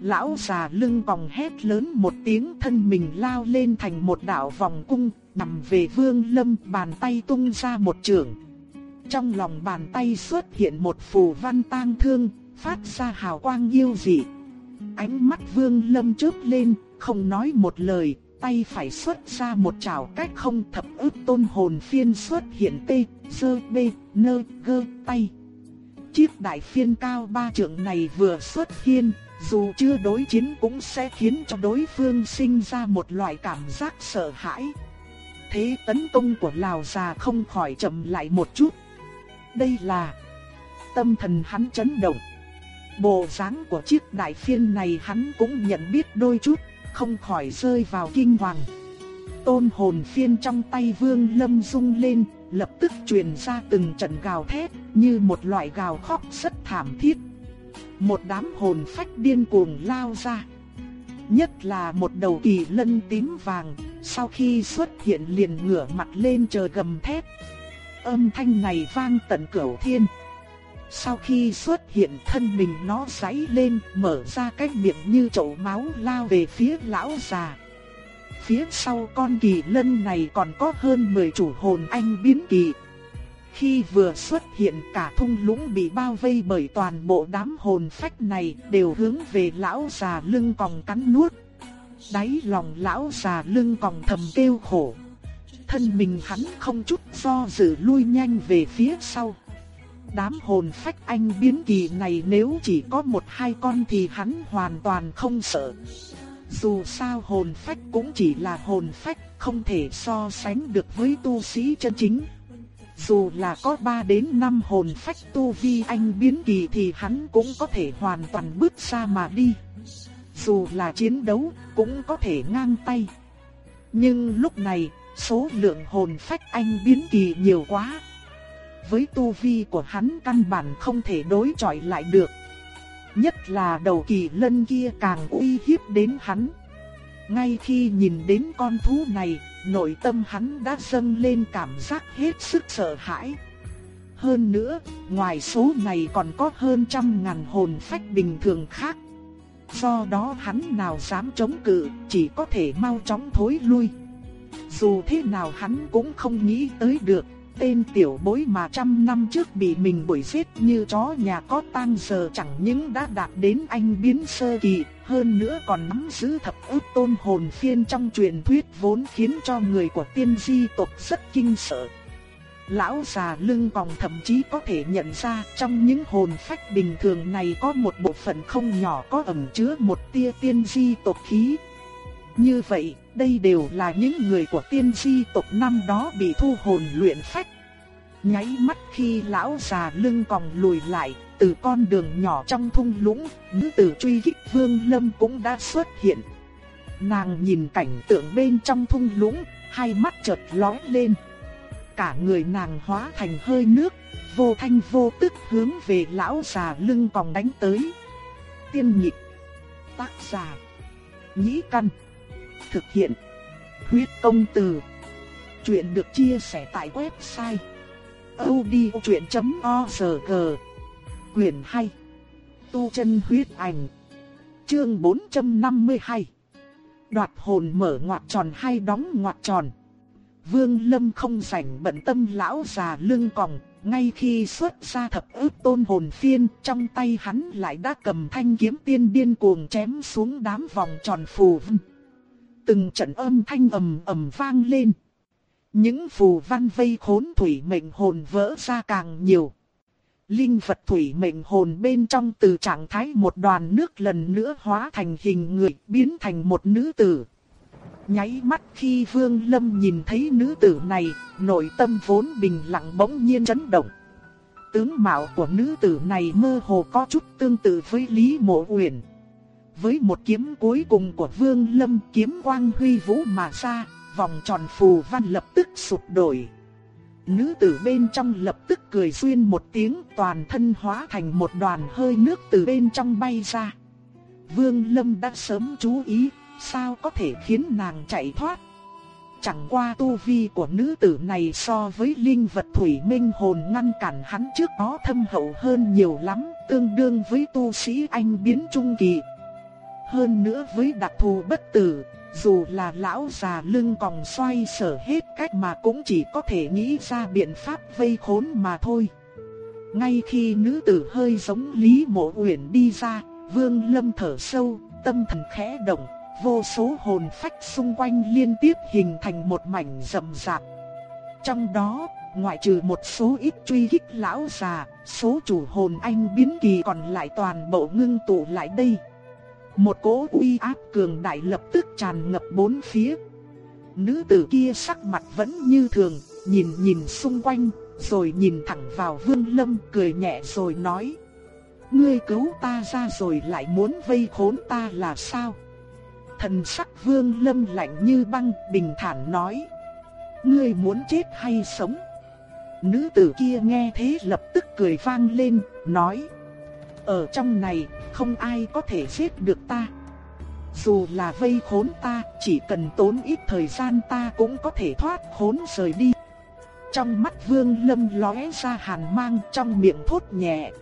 Lão già lưng còng hét lớn một tiếng thân mình lao lên thành một đạo vòng cung, nằm về vương lâm bàn tay tung ra một trường. Trong lòng bàn tay xuất hiện một phù văn tang thương, phát ra hào quang yêu dị. Ánh mắt vương lâm chớp lên, không nói một lời, tay phải xuất ra một chảo cách không thập ức tôn hồn phiên xuất hiện tê, sơ bê, nơ, gơ, tay. Chiếc đại phiên cao ba trượng này vừa xuất hiện, dù chưa đối chiến cũng sẽ khiến cho đối phương sinh ra một loại cảm giác sợ hãi. Thế tấn công của Lào già không khỏi chậm lại một chút. Đây là tâm thần hắn chấn động. Bộ dáng của chiếc đại phiên này hắn cũng nhận biết đôi chút, không khỏi rơi vào kinh hoàng. Tôn hồn phiên trong tay vương lâm rung lên, lập tức truyền ra từng trận gào thét, như một loại gào khóc rất thảm thiết. Một đám hồn phách điên cuồng lao ra. Nhất là một đầu kỳ lân tím vàng, sau khi xuất hiện liền ngửa mặt lên trời gầm thét. Âm thanh này vang tận cửu thiên. Sau khi xuất hiện thân mình nó giãy lên, mở ra cái miệng như chậu máu lao về phía lão già. Phía sau con kỳ lân này còn có hơn 10 chủ hồn anh biến kỳ. Khi vừa xuất hiện cả thung lũng bị bao vây bởi toàn bộ đám hồn phách này đều hướng về lão già lưng còng cắn nuốt. Đáy lòng lão già lưng còng thầm kêu khổ. Thân mình hắn không chút do dự lui nhanh về phía sau. Đám hồn phách anh biến kỳ này nếu chỉ có một hai con thì hắn hoàn toàn không sợ. Dù sao hồn phách cũng chỉ là hồn phách, không thể so sánh được với tu sĩ chân chính. Dù là có 3 đến 5 hồn phách tu vi anh biến kỳ thì hắn cũng có thể hoàn toàn bước ra mà đi. Dù là chiến đấu, cũng có thể ngang tay. Nhưng lúc này, số lượng hồn phách anh biến kỳ nhiều quá. Với tu vi của hắn căn bản không thể đối chọi lại được. Nhất là đầu kỳ lân kia càng uy hiếp đến hắn. Ngay khi nhìn đến con thú này, nội tâm hắn đã dâng lên cảm giác hết sức sợ hãi. Hơn nữa, ngoài số này còn có hơn trăm ngàn hồn phách bình thường khác. do đó hắn nào dám chống cự, chỉ có thể mau chóng thối lui. Dù thế nào hắn cũng không nghĩ tới được, tên tiểu bối mà trăm năm trước bị mình đuổi giết như chó nhà có tang giờ chẳng những đã đạt đến anh biến sơ kỳ, hơn nữa còn nắm giữ thập ức tôn hồn phiên trong truyền thuyết vốn khiến cho người của tiên di tộc rất kinh sợ. Lão già lưng còng thậm chí có thể nhận ra trong những hồn phách bình thường này có một bộ phận không nhỏ có ẩn chứa một tia tiên di tộc khí. Như vậy, đây đều là những người của tiên di tộc năm đó bị thu hồn luyện phách. Nháy mắt khi lão già lưng còng lùi lại, từ con đường nhỏ trong thung lũng, nữ tử truy kích Vương Lâm cũng đã xuất hiện. Nàng nhìn cảnh tượng bên trong thung lũng, hai mắt chợt lóe lên. Cả người nàng hóa thành hơi nước, vô thanh vô tức hướng về lão già lưng còng đánh tới. Tiên nhịp, tác giả, nhĩ căn, thực hiện, huyết công từ. Chuyện được chia sẻ tại website audiochuyện.org Quyền hay Tu chân huyết ảnh. Chương 452 Đoạt hồn mở ngoặc tròn hay đóng ngoặc tròn. Vương Lâm không rảnh bận tâm lão già lưng còng Ngay khi xuất ra thập ức tôn hồn phiên Trong tay hắn lại đã cầm thanh kiếm tiên điên cuồng chém xuống đám vòng tròn phù vân. Từng trận âm thanh ầm ầm vang lên những phù văn vây khốn thủy mệnh hồn vỡ ra càng nhiều. Linh vật thủy mệnh hồn bên trong từ trạng thái một đoàn nước lần nữa hóa thành hình người biến thành một nữ tử. Nháy mắt khi Vương Lâm nhìn thấy nữ tử này, nội tâm vốn bình lặng bỗng nhiên chấn động. Tướng mạo của nữ tử này mơ hồ có chút tương tự với Lý Mộ Uyển. Với một kiếm cuối cùng của Vương Lâm kiếm quang huy vũ mà ra, vòng tròn phù văn lập tức sụp đổi. Nữ tử bên trong lập tức cười xuyên một tiếng toàn thân hóa thành một đoàn hơi nước từ bên trong bay ra. Vương Lâm đã sớm chú ý, sao có thể khiến nàng chạy thoát. Chẳng qua tu vi của nữ tử này so với linh vật thủy minh hồn ngăn cản hắn trước đó thâm hậu hơn nhiều lắm, tương đương với tu sĩ anh biến trung kỳ. Hơn nữa với đặc thù bất tử, dù là lão già lưng còng xoay sở hết cách mà cũng chỉ có thể nghĩ ra biện pháp vây khốn mà thôi. Ngay khi nữ tử hơi giống Lý Mộ Uyển đi ra, Vương Lâm thở sâu, tâm thần khẽ động, vô số hồn phách xung quanh liên tiếp hình thành một mảnh rậm rạp. Trong đó, ngoại trừ một số ít truy kích lão già, số chủ hồn anh biến kỳ còn lại toàn bộ ngưng tụ lại đây. Một cỗ uy áp cường đại lập tức tràn ngập bốn phía. Nữ tử kia sắc mặt vẫn như thường, nhìn nhìn xung quanh, rồi nhìn thẳng vào Vương Lâm cười nhẹ rồi nói. Ngươi cứu ta ra rồi lại muốn vây khốn ta là sao? Thần sắc Vương Lâm lạnh như băng, bình thản nói. Ngươi muốn chết hay sống? Nữ tử kia nghe thế lập tức cười vang lên, nói. Ở trong này, không ai có thể giết được ta. Dù là vây khốn ta, chỉ cần tốn ít thời gian ta cũng có thể thoát khốn rời đi. Trong mắt vương lâm lóe ra hàn mang trong miệng thốt nhẹ.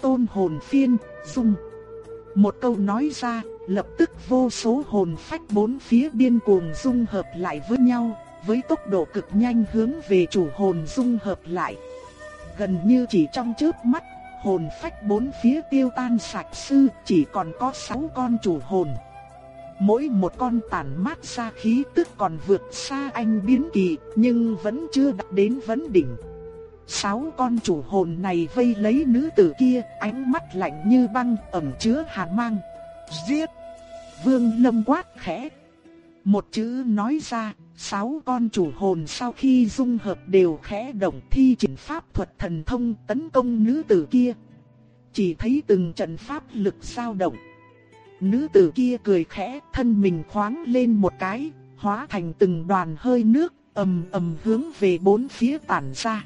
Tôn hồn phiên, dung. Một câu nói ra, lập tức vô số hồn phách bốn phía điên cuồng dung hợp lại với nhau, với tốc độ cực nhanh hướng về chủ hồn dung hợp lại. Gần như chỉ trong chớp mắt, hồn phách bốn phía tiêu tan sạch sư, chỉ còn có sáu con chủ hồn. Mỗi một con tản mát ra khí tức còn vượt xa anh biến kỳ, nhưng vẫn chưa đạt đến vấn đỉnh. Sáu con chủ hồn này vây lấy nữ tử kia, ánh mắt lạnh như băng, ẩm chứa hàn mang. Giết! Vương Lâm quát khẽ. Một chữ nói ra, sáu con chủ hồn sau khi dung hợp đều khẽ động thi triển pháp thuật thần thông tấn công nữ tử kia. Chỉ thấy từng trận pháp lực dao động. Nữ tử kia cười khẽ, thân mình khoáng lên một cái, hóa thành từng đoàn hơi nước, ầm ầm hướng về bốn phía tản ra.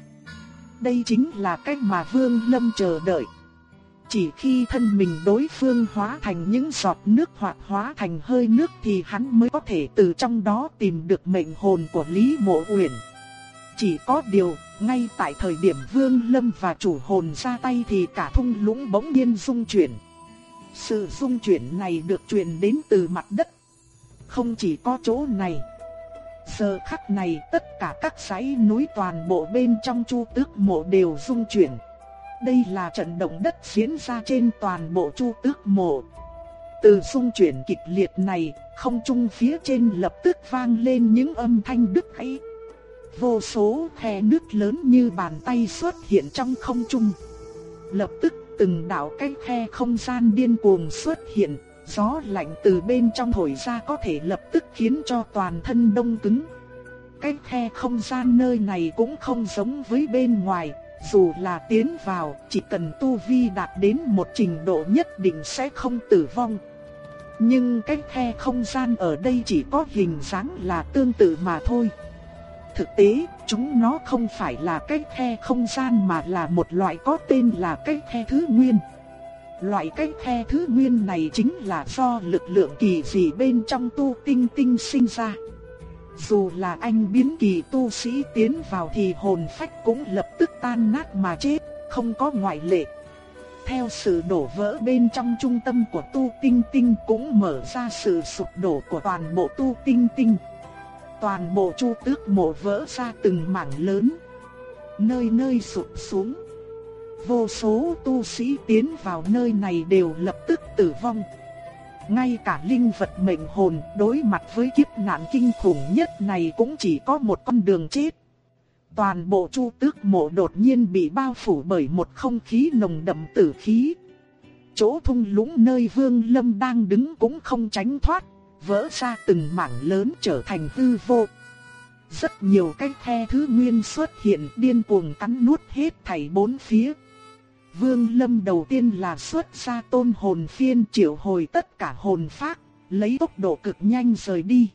Đây chính là cách mà Vương Lâm chờ đợi. Chỉ khi thân mình đối phương hóa thành những giọt nước hoặc hóa thành hơi nước thì hắn mới có thể từ trong đó tìm được mệnh hồn của Lý Mộ Uyển. Chỉ có điều, ngay tại thời điểm Vương Lâm và chủ hồn ra tay thì cả thung lũng bỗng nhiên rung chuyển. Sự rung chuyển này được truyền đến từ mặt đất. Không chỉ có chỗ này. Giờ khắc này tất cả các dãy núi toàn bộ bên trong chu tước mộ đều rung chuyển. Đây là trận động đất diễn ra trên toàn bộ chu tước mộ. Từ xung chuyển kịch liệt này, không trung phía trên lập tức vang lên những âm thanh đứt gãy. Vô số khe nước lớn như bàn tay xuất hiện trong không trung. Lập tức từng đạo cái khe không gian điên cuồng xuất hiện, gió lạnh từ bên trong thổi ra có thể lập tức khiến cho toàn thân đông cứng. Cái khe không gian nơi này cũng không giống với bên ngoài, dù là tiến vào, chỉ cần tu vi đạt đến một trình độ nhất định sẽ không tử vong. Nhưng cái khe không gian ở đây chỉ có hình dáng là tương tự mà thôi. Thực tế, chúng nó không phải là cái khe không gian mà là một loại có tên là cái khe thứ nguyên. Loại cái khe thứ nguyên này chính là do lực lượng kỳ dị bên trong tu tinh tinh sinh ra. Dù là anh biến kỳ tu sĩ tiến vào thì hồn phách cũng lập tức tan nát mà chết, không có ngoại lệ. Theo sự đổ vỡ bên trong trung tâm của tu tinh tinh cũng mở ra sự sụp đổ của toàn bộ tu tinh tinh. Toàn bộ chu tước mộ vỡ ra từng mảng lớn. Nơi nơi sụp xuống. Vô số tu sĩ tiến vào nơi này đều lập tức tử vong. Ngay cả linh vật mệnh hồn đối mặt với kiếp nạn kinh khủng nhất này cũng chỉ có một con đường chết. Toàn bộ chu tước mộ đột nhiên bị bao phủ bởi một không khí nồng đậm tử khí. Chỗ thung lũng nơi vương lâm đang đứng cũng không tránh thoát, vỡ ra từng mảng lớn trở thành hư vô. Rất nhiều cái khe thứ nguyên xuất hiện điên cuồng cắn nuốt hết thảy bốn phía. Vương Lâm đầu tiên là xuất ra tôn hồn phiên triệu hồi tất cả hồn phách, lấy tốc độ cực nhanh rời đi.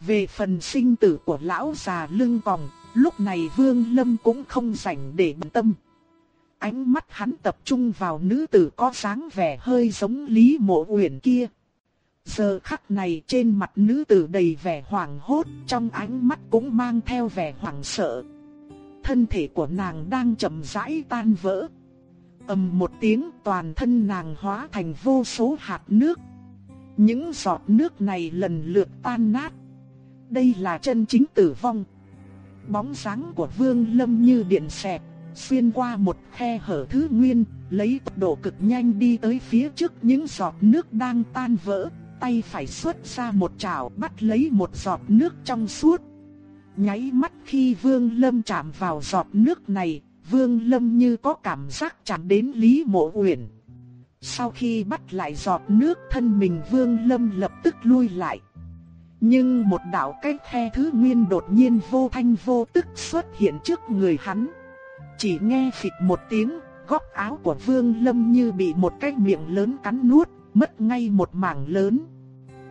Về phần sinh tử của lão già lưng còng, lúc này Vương Lâm cũng không rảnh để bận tâm. Ánh mắt hắn tập trung vào nữ tử có dáng vẻ hơi giống Lý Mộ Uyển kia. Giờ khắc này trên mặt nữ tử đầy vẻ hoảng hốt, trong ánh mắt cũng mang theo vẻ hoảng sợ. Thân thể của nàng đang chậm rãi tan vỡ ầm một tiếng toàn thân nàng hóa thành vô số hạt nước. Những giọt nước này lần lượt tan nát. Đây là chân chính tử vong. Bóng dáng của Vương Lâm như điện xẹt, xuyên qua một khe hở thứ nguyên, lấy tốc độ cực nhanh đi tới phía trước những giọt nước đang tan vỡ, tay phải xuất ra một chảo bắt lấy một giọt nước trong suốt. Nháy mắt khi Vương Lâm chạm vào giọt nước này, Vương Lâm như có cảm giác chạm đến Lý Mộ Uyển. Sau khi bắt lại giọt nước thân mình Vương Lâm lập tức lui lại. Nhưng một đạo cách khe thứ nguyên đột nhiên vô thanh vô tức xuất hiện trước người hắn. Chỉ nghe phịch một tiếng, góc áo của Vương Lâm như bị một cái miệng lớn cắn nuốt, mất ngay một mảng lớn.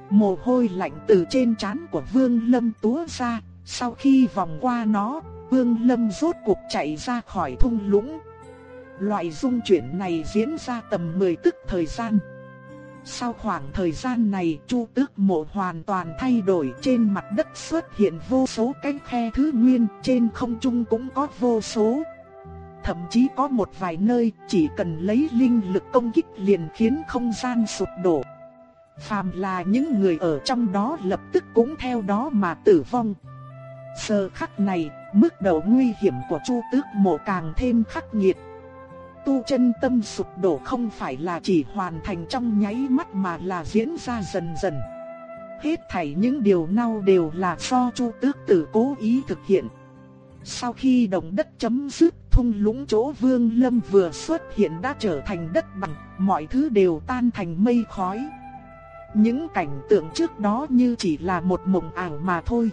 Mồ hôi lạnh từ trên trán của Vương Lâm túa ra, sau khi vòng qua nó, Vương Lâm rốt cuộc chạy ra khỏi thung lũng. Loại dung chuyển này diễn ra tầm 10 tức thời gian. Sau khoảng thời gian này, Chu Tước Mộ hoàn toàn thay đổi, trên mặt đất xuất hiện vô số cái khe thứ nguyên, trên không trung cũng có vô số. Thậm chí có một vài nơi chỉ cần lấy linh lực công kích liền khiến không gian sụp đổ. Phàm là những người ở trong đó lập tức cũng theo đó mà tử vong. Giờ khắc này, mức độ nguy hiểm của Chu Tước Mộ càng thêm khắc nghiệt. Tu chân tâm sụp đổ không phải là chỉ hoàn thành trong nháy mắt mà là diễn ra dần dần. Hết thảy những điều nau đều là do Chu Tước Tử cố ý thực hiện. Sau khi động đất chấm dứt, thung lũng chỗ Vương Lâm vừa xuất hiện đã trở thành đất bằng, mọi thứ đều tan thành mây khói. Những cảnh tượng trước đó như chỉ là một mộng ảo mà thôi.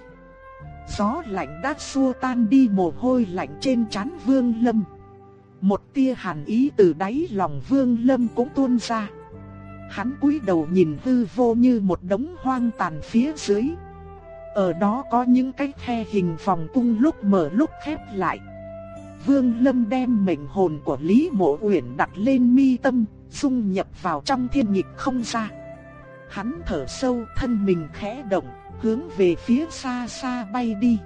Gió lạnh đã xua tan đi mồ hôi lạnh trên trán Vương Lâm. Một tia hàn ý từ đáy lòng Vương Lâm cũng tuôn ra. Hắn cúi đầu nhìn hư vô như một đống hoang tàn phía dưới. Ở đó có những cái khe hình vòng cung lúc mở lúc khép lại. Vương Lâm đem mệnh hồn của Lý Mộ Uyển đặt lên mi tâm, dung nhập vào trong thiên nhịp không ra. Hắn thở sâu thân mình khẽ động, hướng về phía xa xa bay đi.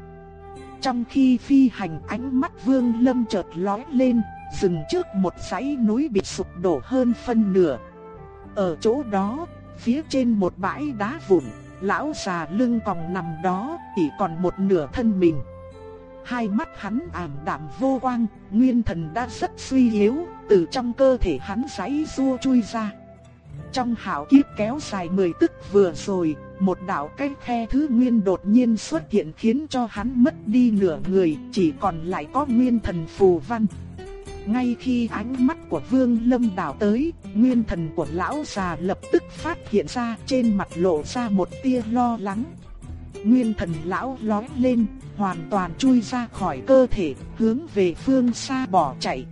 Trong khi phi hành ánh mắt Vương Lâm chợt lóe lên, dừng trước một dãy núi bị sụp đổ hơn phân nửa. Ở chỗ đó, phía trên một bãi đá vụn, lão già lưng còng nằm đó, chỉ còn một nửa thân mình. Hai mắt hắn ảm đạm vô quang, nguyên thần đã rất suy yếu, từ trong cơ thể hắn giãy rua chui ra. Trong hảo kiếp kéo dài mười tức vừa rồi, một đạo cách khe thứ nguyên đột nhiên xuất hiện khiến cho hắn mất đi nửa người, chỉ còn lại có nguyên thần phù văn. Ngay khi ánh mắt của Vương Lâm đảo tới, nguyên thần của lão già lập tức phát hiện ra trên mặt lộ ra một tia lo lắng. Nguyên thần lão lói lên, hoàn toàn chui ra khỏi cơ thể, hướng về phương xa bỏ chạy.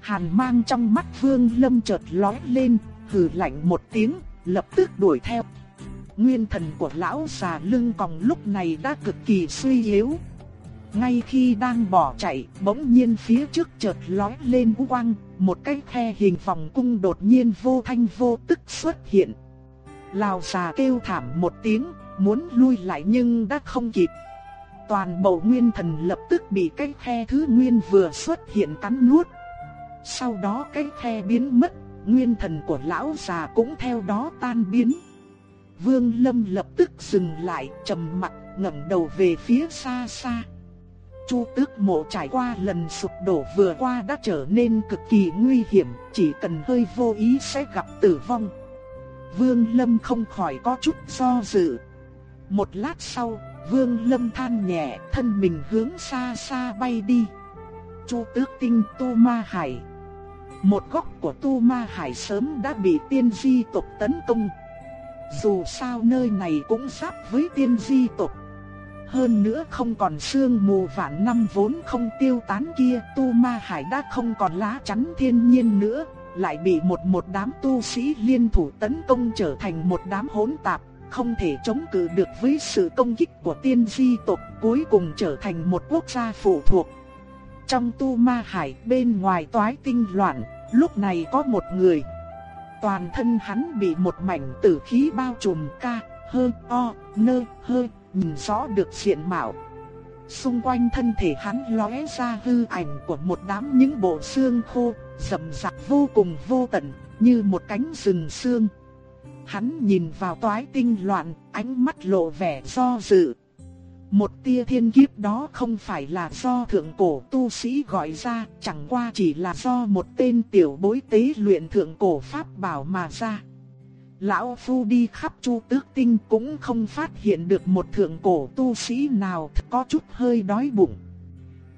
Hàn mang trong mắt Vương Lâm chợt lói lên, hừ lạnh một tiếng, lập tức đuổi theo. Nguyên thần của lão già lưng còng lúc này đã cực kỳ suy yếu. Ngay khi đang bỏ chạy, bỗng nhiên phía trước chợt lói lên quang, một cái khe hình vòng cung đột nhiên vô thanh vô tức xuất hiện. Lão già kêu thảm một tiếng, muốn lui lại nhưng đã không kịp. Toàn bộ nguyên thần lập tức bị cái khe thứ nguyên vừa xuất hiện cắn nuốt. Sau đó cái khe biến mất, nguyên thần của lão già cũng theo đó tan biến. Vương Lâm lập tức dừng lại, trầm mặt, ngẩng đầu về phía xa xa. Chu Tước Mộ trải qua lần sụp đổ vừa qua đã trở nên cực kỳ nguy hiểm, chỉ cần hơi vô ý sẽ gặp tử vong. Vương Lâm không khỏi có chút do dự. Một lát sau, Vương Lâm than nhẹ, thân mình hướng xa xa bay đi. Chu Tước Tinh Tu Ma Hải. Một góc của Tu Ma Hải sớm đã bị tiên di tộc tấn công. Dù sao nơi này cũng giáp với tiên di tộc. Hơn nữa không còn sương mù vạn năm vốn không tiêu tán kia, Tu Ma Hải đã không còn lá chắn thiên nhiên nữa, lại bị một một đám tu sĩ liên thủ tấn công trở thành một đám hỗn tạp, không thể chống cự được với sự công kích của tiên di tộc, cuối cùng trở thành một quốc gia phụ thuộc. Trong Tu Ma Hải bên ngoài toái tinh loạn, lúc này có một người Toàn thân hắn bị một mảnh tử khí bao trùm ca, hơ, o, nơ, hơ, nhìn rõ được diện mạo. Xung quanh thân thể hắn lóe ra hư ảnh của một đám những bộ xương khô, rậm rạp vô cùng vô tận, như một cánh rừng xương. Hắn nhìn vào toái tinh loạn, ánh mắt lộ vẻ do dự. Một tia thiên kiếp đó không phải là do thượng cổ tu sĩ gọi ra, chẳng qua chỉ là do một tên tiểu bối tế luyện thượng cổ pháp bảo mà ra. Lão Phu đi khắp chu tước tinh cũng không phát hiện được một thượng cổ tu sĩ nào có chút hơi đói bụng.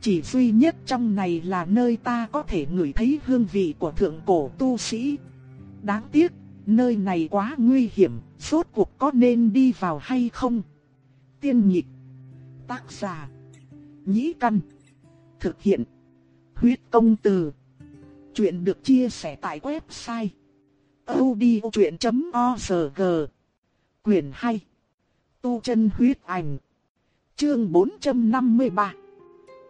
Chỉ duy nhất trong này là nơi ta có thể ngửi thấy hương vị của thượng cổ tu sĩ. Đáng tiếc, nơi này quá nguy hiểm, rốt cuộc có nên đi vào hay không? Tiên nhịp Tác giả. Nhĩ Căn. Thực hiện. Huyết công từ. Chuyện được chia sẻ tại website. odchuyện.org Quyền 2. Tu chân huyết ảnh. Chương 453.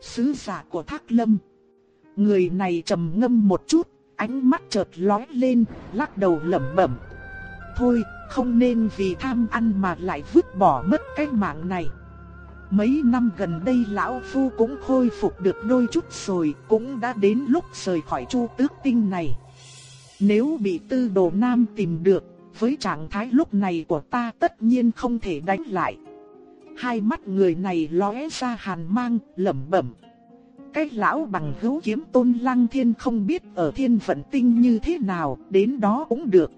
Sứ giả của Thác Lâm. Người này trầm ngâm một chút, ánh mắt chợt lóe lên, lắc đầu lẩm bẩm. Thôi, không nên vì tham ăn mà lại vứt bỏ mất cái mạng này. Mấy năm gần đây lão phu cũng khôi phục được đôi chút rồi, cũng đã đến lúc rời khỏi chu tước tinh này. Nếu bị tư đồ nam tìm được, với trạng thái lúc này của ta tất nhiên không thể đánh lại. Hai mắt người này lóe ra hàn mang, lẩm bẩm. Cái lão bằng hữu kiếm tôn lăng thiên không biết ở thiên vận tinh như thế nào, đến đó cũng được.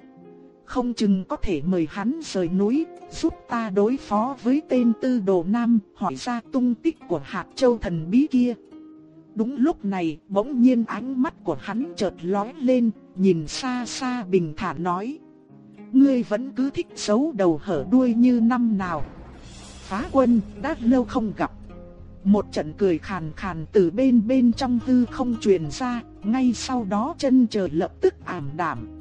Không chừng có thể mời hắn rời núi, giúp ta đối phó với tên tư đồ nam, hỏi ra tung tích của hạt châu thần bí kia. Đúng lúc này, bỗng nhiên ánh mắt của hắn chợt lóe lên, nhìn xa xa bình thản nói. Ngươi vẫn cứ thích xấu đầu hở đuôi như năm nào. Phá quân, đã lâu không gặp. Một trận cười khàn khàn từ bên bên trong hư không truyền ra, ngay sau đó chân trời lập tức ảm đạm.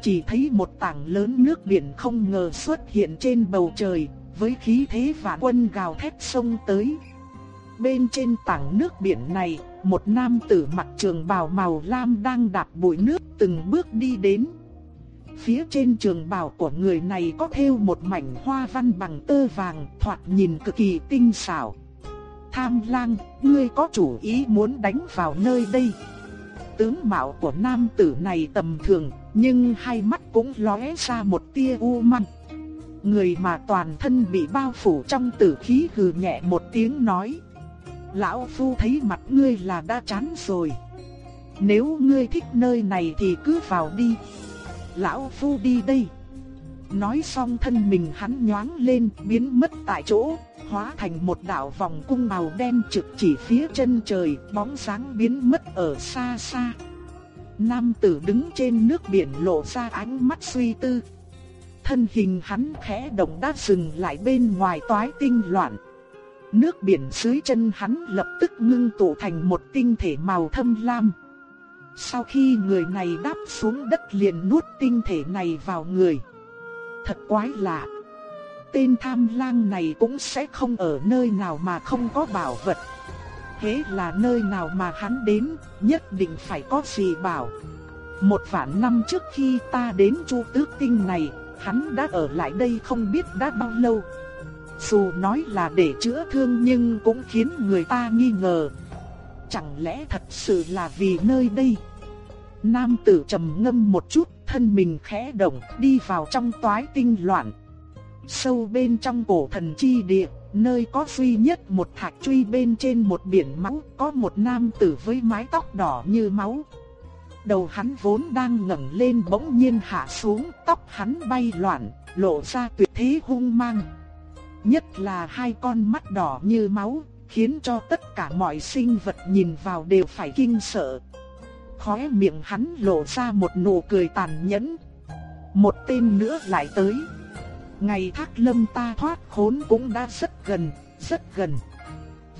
Chỉ thấy một tảng lớn nước biển không ngờ xuất hiện trên bầu trời, với khí thế vạn quân gào thét sông tới. Bên trên tảng nước biển này, một nam tử mặc trường bào màu lam đang đạp bụi nước từng bước đi đến. Phía trên trường bào của người này có thêu một mảnh hoa văn bằng tơ vàng thoạt nhìn cực kỳ tinh xảo. Tham lang, ngươi có chủ ý muốn đánh vào nơi đây. Tướng mạo của nam tử này tầm thường, nhưng hai mắt cũng lóe ra một tia u mang. Người mà toàn thân bị bao phủ trong tử khí hừ nhẹ một tiếng nói. Lão Phu thấy mặt ngươi là đã chán rồi. Nếu ngươi thích nơi này thì cứ vào đi. Lão Phu đi đây. Nói xong thân mình hắn nhoáng lên biến mất tại chỗ, hóa thành một đạo vòng cung màu đen trực chỉ phía chân trời, bóng sáng biến mất ở xa xa. Nam tử đứng trên nước biển lộ ra ánh mắt suy tư. Thân hình hắn khẽ động đã dừng lại bên ngoài toái tinh loạn. Nước biển dưới chân hắn lập tức ngưng tụ thành một tinh thể màu thâm lam. Sau khi người này đáp xuống đất liền nuốt tinh thể này vào người. Thật quái lạ. Tên tham lang này cũng sẽ không ở nơi nào mà không có bảo vật. Thế là nơi nào mà hắn đến, nhất định phải có gì bảo. Một vạn năm trước khi ta đến Chu Tước Tinh này, hắn đã ở lại đây không biết đã bao lâu. Dù nói là để chữa thương nhưng cũng khiến người ta nghi ngờ. Chẳng lẽ thật sự là vì nơi đây? Nam tử trầm ngâm một chút, thân mình khẽ động, đi vào trong toái tinh loạn. Sâu bên trong cổ thần chi địa, nơi có duy nhất một thạch truy bên trên một biển máu, có một nam tử với mái tóc đỏ như máu. Đầu hắn vốn đang ngẩng lên bỗng nhiên hạ xuống, tóc hắn bay loạn, lộ ra tuyệt thế hung mang. Nhất là hai con mắt đỏ như máu, khiến cho tất cả mọi sinh vật nhìn vào đều phải kinh sợ. Khóe miệng hắn lộ ra một nụ cười tàn nhẫn. Một tên nữa lại tới. Ngày thác lâm ta thoát khốn cũng đã rất gần, rất gần.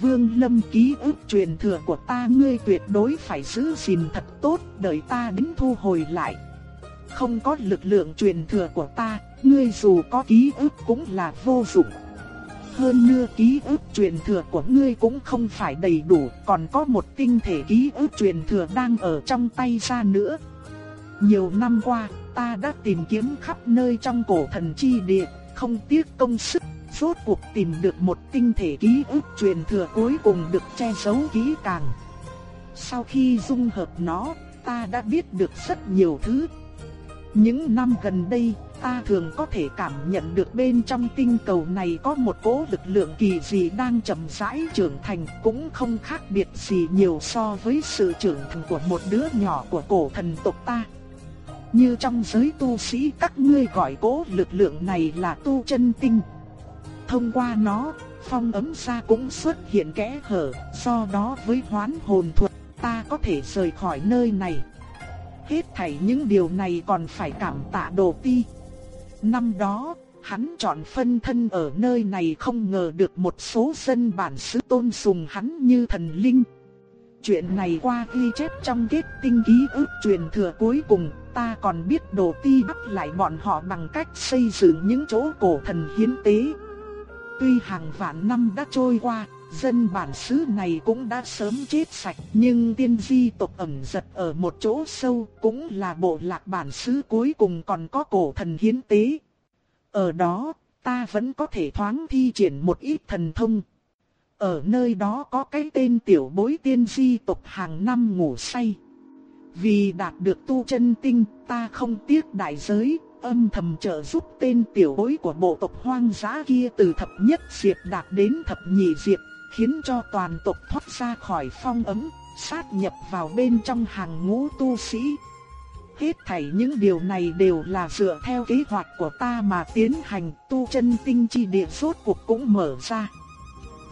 Vương lâm ký ức truyền thừa của ta ngươi tuyệt đối phải giữ gìn thật tốt, đợi ta đến thu hồi lại. Không có lực lượng truyền thừa của ta, ngươi dù có ký ức cũng là vô dụng. Hơn nữa ký ức truyền thừa của ngươi cũng không phải đầy đủ, còn có một tinh thể ký ức truyền thừa đang ở trong tay ra nữa. Nhiều năm qua, ta đã tìm kiếm khắp nơi trong cổ thần chi địa, không tiếc công sức, rốt cuộc tìm được một tinh thể ký ức truyền thừa cuối cùng được che giấu kỹ càng. Sau khi dung hợp nó, ta đã biết được rất nhiều thứ. Những năm gần đây, ta thường có thể cảm nhận được bên trong tinh cầu này có một cỗ lực lượng kỳ dị đang chậm rãi trưởng thành, cũng không khác biệt gì nhiều so với sự trưởng thành của một đứa nhỏ của cổ thần tộc ta. Như trong giới tu sĩ các ngươi gọi cố lực lượng này là tu chân tinh. Thông qua nó, phong ấm ra cũng xuất hiện kẽ hở, do đó với hoán hồn thuật, ta có thể rời khỏi nơi này. Hết thảy những điều này còn phải cảm tạ đồ ti. Năm đó, hắn chọn phân thân ở nơi này không ngờ được một số dân bản xứ tôn sùng hắn như thần linh. Chuyện này qua ghi chép trong kết tinh ký ức truyền thừa cuối cùng, ta còn biết đồ ti bắt lại bọn họ bằng cách xây dựng những chỗ cổ thần hiến tế. Tuy hàng vạn năm đã trôi qua, dân bản xứ này cũng đã sớm chết sạch, nhưng tiên di tộc ẩn giật ở một chỗ sâu cũng là bộ lạc bản xứ cuối cùng còn có cổ thần hiến tế. Ở đó, ta vẫn có thể thoáng thi triển một ít thần thông. Ở nơi đó có cái tên tiểu bối tiên di tộc hàng năm ngủ say. Vì đạt được tu chân tinh, ta không tiếc đại giới, âm thầm trợ giúp tên tiểu bối của bộ tộc hoang dã kia từ thập nhất diệp đạt đến thập nhị diệp, khiến cho toàn tộc thoát ra khỏi phong ấm, sát nhập vào bên trong hàng ngũ tu sĩ. Hết thảy những điều này đều là dựa theo kế hoạch của ta mà tiến hành tu chân tinh chi địa suốt cuộc cũng mở ra.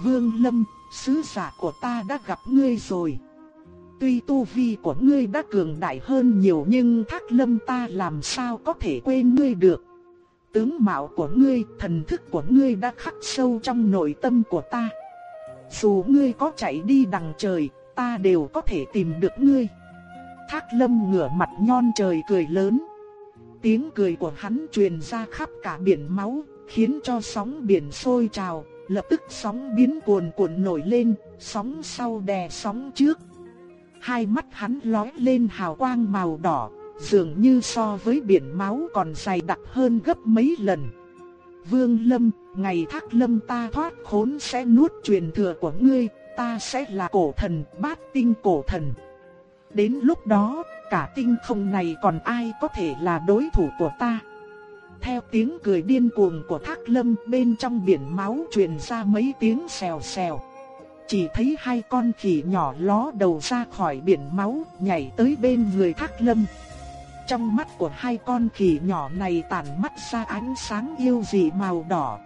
Vương Lâm, sứ giả của ta đã gặp ngươi rồi. Tuy tu vi của ngươi đã cường đại hơn nhiều nhưng Thác Lâm ta làm sao có thể quên ngươi được. Tướng mạo của ngươi, thần thức của ngươi đã khắc sâu trong nội tâm của ta. Dù ngươi có chạy đi đằng trời, ta đều có thể tìm được ngươi. Thác lâm ngửa mặt nhon trời cười lớn. Tiếng cười của hắn truyền ra khắp cả biển máu, khiến cho sóng biển sôi trào, lập tức sóng biến cuồn cuộn nổi lên, sóng sau đè sóng trước. Hai mắt hắn lóe lên hào quang màu đỏ, dường như so với biển máu còn dày đặc hơn gấp mấy lần. Vương Lâm, ngày thác lâm ta thoát khốn sẽ nuốt truyền thừa của ngươi, ta sẽ là cổ thần, bát tinh cổ thần. Đến lúc đó, cả tinh không này còn ai có thể là đối thủ của ta. Theo tiếng cười điên cuồng của Thác Lâm bên trong biển máu truyền ra mấy tiếng xèo xèo. Chỉ thấy hai con khỉ nhỏ ló đầu ra khỏi biển máu nhảy tới bên người Thác Lâm. Trong mắt của hai con khỉ nhỏ này tản mắt ra ánh sáng yêu dị màu đỏ.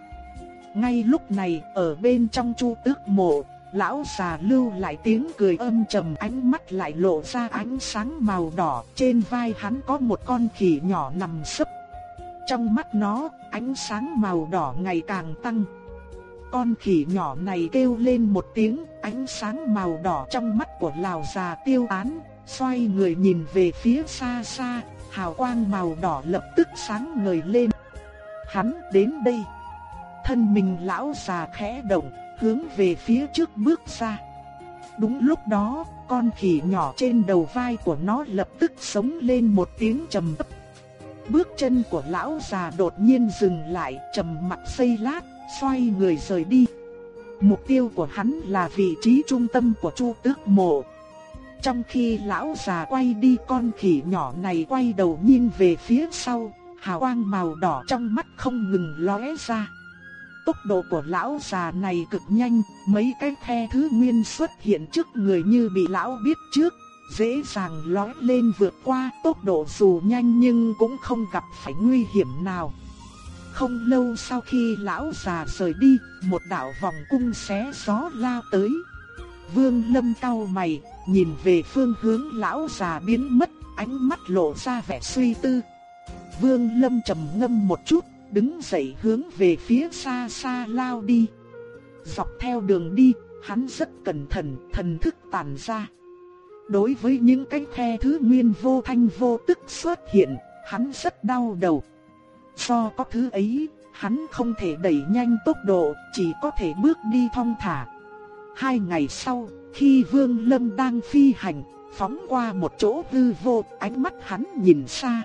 Ngay lúc này, ở bên trong chu tước mộ, lão già lưu lại tiếng cười âm trầm ánh mắt lại lộ ra ánh sáng màu đỏ. Trên vai hắn có một con khỉ nhỏ nằm sấp. Trong mắt nó, ánh sáng màu đỏ ngày càng tăng. Con khỉ nhỏ này kêu lên một tiếng, ánh sáng màu đỏ trong mắt của lão già tiêu tán, xoay người nhìn về phía xa xa, hào quang màu đỏ lập tức sáng ngời lên. Hắn đến đây. Thân mình lão già khẽ động, hướng về phía trước bước ra. Đúng lúc đó, con khỉ nhỏ trên đầu vai của nó lập tức sống lên một tiếng trầm ấp. Bước chân của lão già đột nhiên dừng lại, trầm mặt xây lát, xoay người rời đi. Mục tiêu của hắn là vị trí trung tâm của Chu Tước Mộ. Trong khi lão già quay đi con khỉ nhỏ này quay đầu nhìn về phía sau, hào quang màu đỏ trong mắt không ngừng lóe ra. Tốc độ của lão già này cực nhanh, mấy cái khe thứ nguyên xuất hiện trước người như bị lão biết trước, dễ dàng lói lên vượt qua tốc độ dù nhanh nhưng cũng không gặp phải nguy hiểm nào. Không lâu sau khi lão già rời đi, một đạo vòng cung xé gió lao tới. Vương Lâm cau mày, nhìn về phương hướng lão già biến mất, ánh mắt lộ ra vẻ suy tư. Vương Lâm trầm ngâm một chút, đứng dậy hướng về phía xa xa lao đi. Dọc theo đường đi, hắn rất cẩn thận, thần thức tản ra. Đối với những cái khe thứ nguyên vô thanh vô tức xuất hiện, hắn rất đau đầu. Do có thứ ấy, hắn không thể đẩy nhanh tốc độ, chỉ có thể bước đi thong thả. Hai ngày sau, khi Vương Lâm đang phi hành, phóng qua một chỗ hư vô, ánh mắt hắn nhìn xa.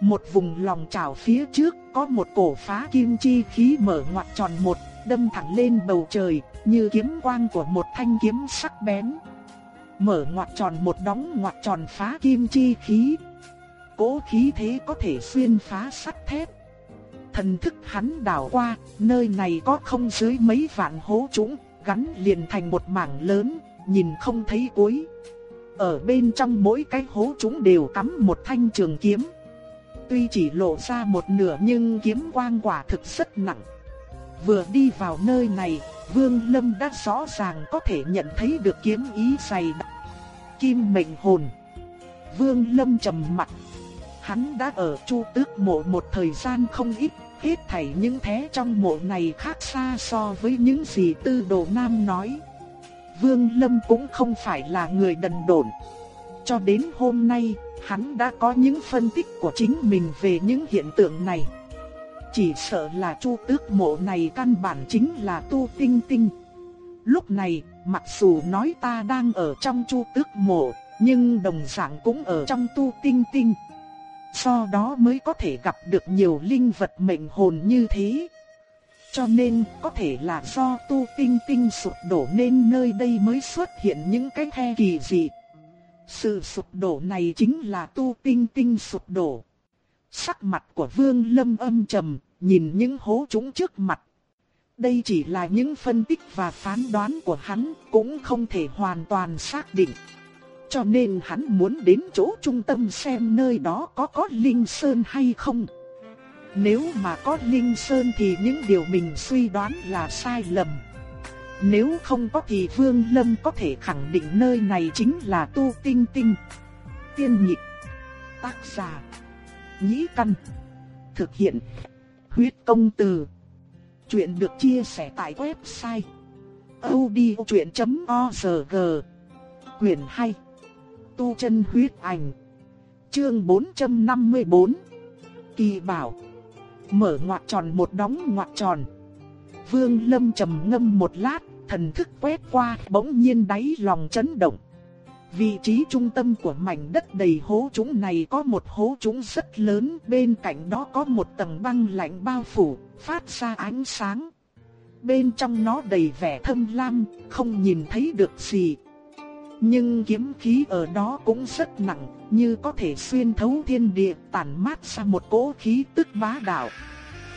Một vùng lòng trào phía trước có một cổ phá kim chi khí mở ngoặt tròn một, đâm thẳng lên bầu trời, như kiếm quang của một thanh kiếm sắc bén. Mở ngoặt tròn một đóng ngoặt tròn phá kim chi khí. Cố khí thế có thể xuyên phá sắt thép. Thần thức hắn đảo qua, nơi này có không dưới mấy vạn hố trũng, gắn liền thành một mảng lớn, nhìn không thấy cuối. Ở bên trong mỗi cái hố chúng đều cắm một thanh trường kiếm. Tuy chỉ lộ ra một nửa nhưng kiếm quang quả thực rất nặng. Vừa đi vào nơi này, Vương Lâm đã rõ ràng có thể nhận thấy được kiếm ý dày đặc. Kim mệnh hồn. Vương Lâm trầm mặt. Hắn đã ở Chu Tước mộ một thời gian không ít, hết thảy những thế trong mộ này khác xa so với những gì Tư Đồ Nam nói. Vương Lâm cũng không phải là người đần độn. Cho đến hôm nay, hắn đã có những phân tích của chính mình về những hiện tượng này. Chỉ sợ là chu tước mộ này căn bản chính là tu tinh tinh. Lúc này, mặc dù nói ta đang ở trong chu tước mộ, nhưng đồng dạng cũng ở trong tu tinh tinh. Do đó mới có thể gặp được nhiều linh vật mệnh hồn như thế. Cho nên có thể là do tu tinh tinh sụp đổ nên nơi đây mới xuất hiện những cái khe kỳ dị. Sự sụp đổ này chính là tu tinh tinh sụp đổ. Sắc mặt của Vương Lâm âm trầm, nhìn những hố trũng trước mặt. Đây chỉ là những phân tích và phán đoán của hắn, cũng không thể hoàn toàn xác định. Cho nên hắn muốn đến chỗ trung tâm xem nơi đó có có linh sơn hay không. Nếu mà có Linh Sơn thì những điều mình suy đoán là sai lầm. Nếu không có thì Vương Lâm có thể khẳng định nơi này chính là Tu Tinh Tinh. Tiên nhị, Tác giả. Nhĩ Căn. Thực hiện. Huyết công từ. Chuyện được chia sẻ tại website. odchuyện.org Quyền 2. Tu chân huyết ảnh. Chương 454. Kỳ bảo mở ngoặt tròn một đóng ngoặt tròn. Vương Lâm trầm ngâm một lát, thần thức quét qua, bỗng nhiên đáy lòng chấn động. Vị trí trung tâm của mảnh đất đầy hố trũng này có một hố trũng rất lớn, bên cạnh đó có một tầng băng lạnh bao phủ, phát ra ánh sáng. Bên trong nó đầy vẻ thâm lam, không nhìn thấy được gì. Nhưng kiếm khí ở đó cũng rất nặng, như có thể xuyên thấu thiên địa, tản mát ra một cỗ khí tức bá đạo.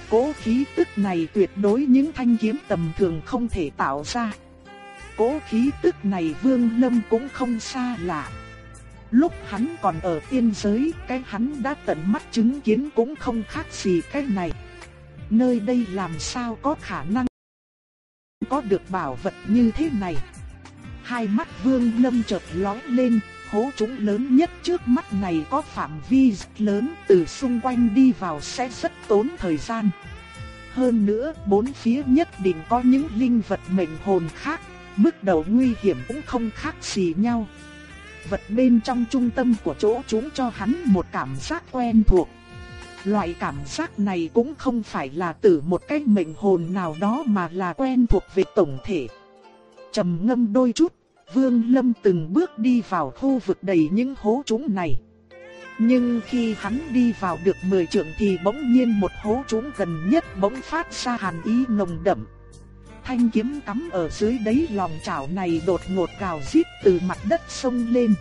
Cỗ khí tức này tuyệt đối những thanh kiếm tầm thường không thể tạo ra. Cỗ khí tức này Vương Lâm cũng không xa lạ. Lúc hắn còn ở tiên giới, cái hắn đã tận mắt chứng kiến cũng không khác gì cái này. Nơi đây làm sao có khả năng có được bảo vật như thế này. Hai mắt Vương Lâm chợt lóe lên, hố trũng lớn nhất trước mắt này có phạm vi rất lớn, từ xung quanh đi vào sẽ rất tốn thời gian. Hơn nữa, bốn phía nhất định có những linh vật mệnh hồn khác, mức độ nguy hiểm cũng không khác gì nhau. Vật bên trong trung tâm của chỗ chúng cho hắn một cảm giác quen thuộc. Loại cảm giác này cũng không phải là từ một cái mệnh hồn nào đó mà là quen thuộc về tổng thể trầm ngâm đôi chút, Vương Lâm từng bước đi vào khu vực đầy những hố trũng này. Nhưng khi hắn đi vào được 10 trượng thì bỗng nhiên một hố trũng gần nhất bỗng phát ra hàn ý nồng đậm. Thanh kiếm cắm ở dưới đáy lòng chảo này đột ngột gào rít từ mặt đất sông lên.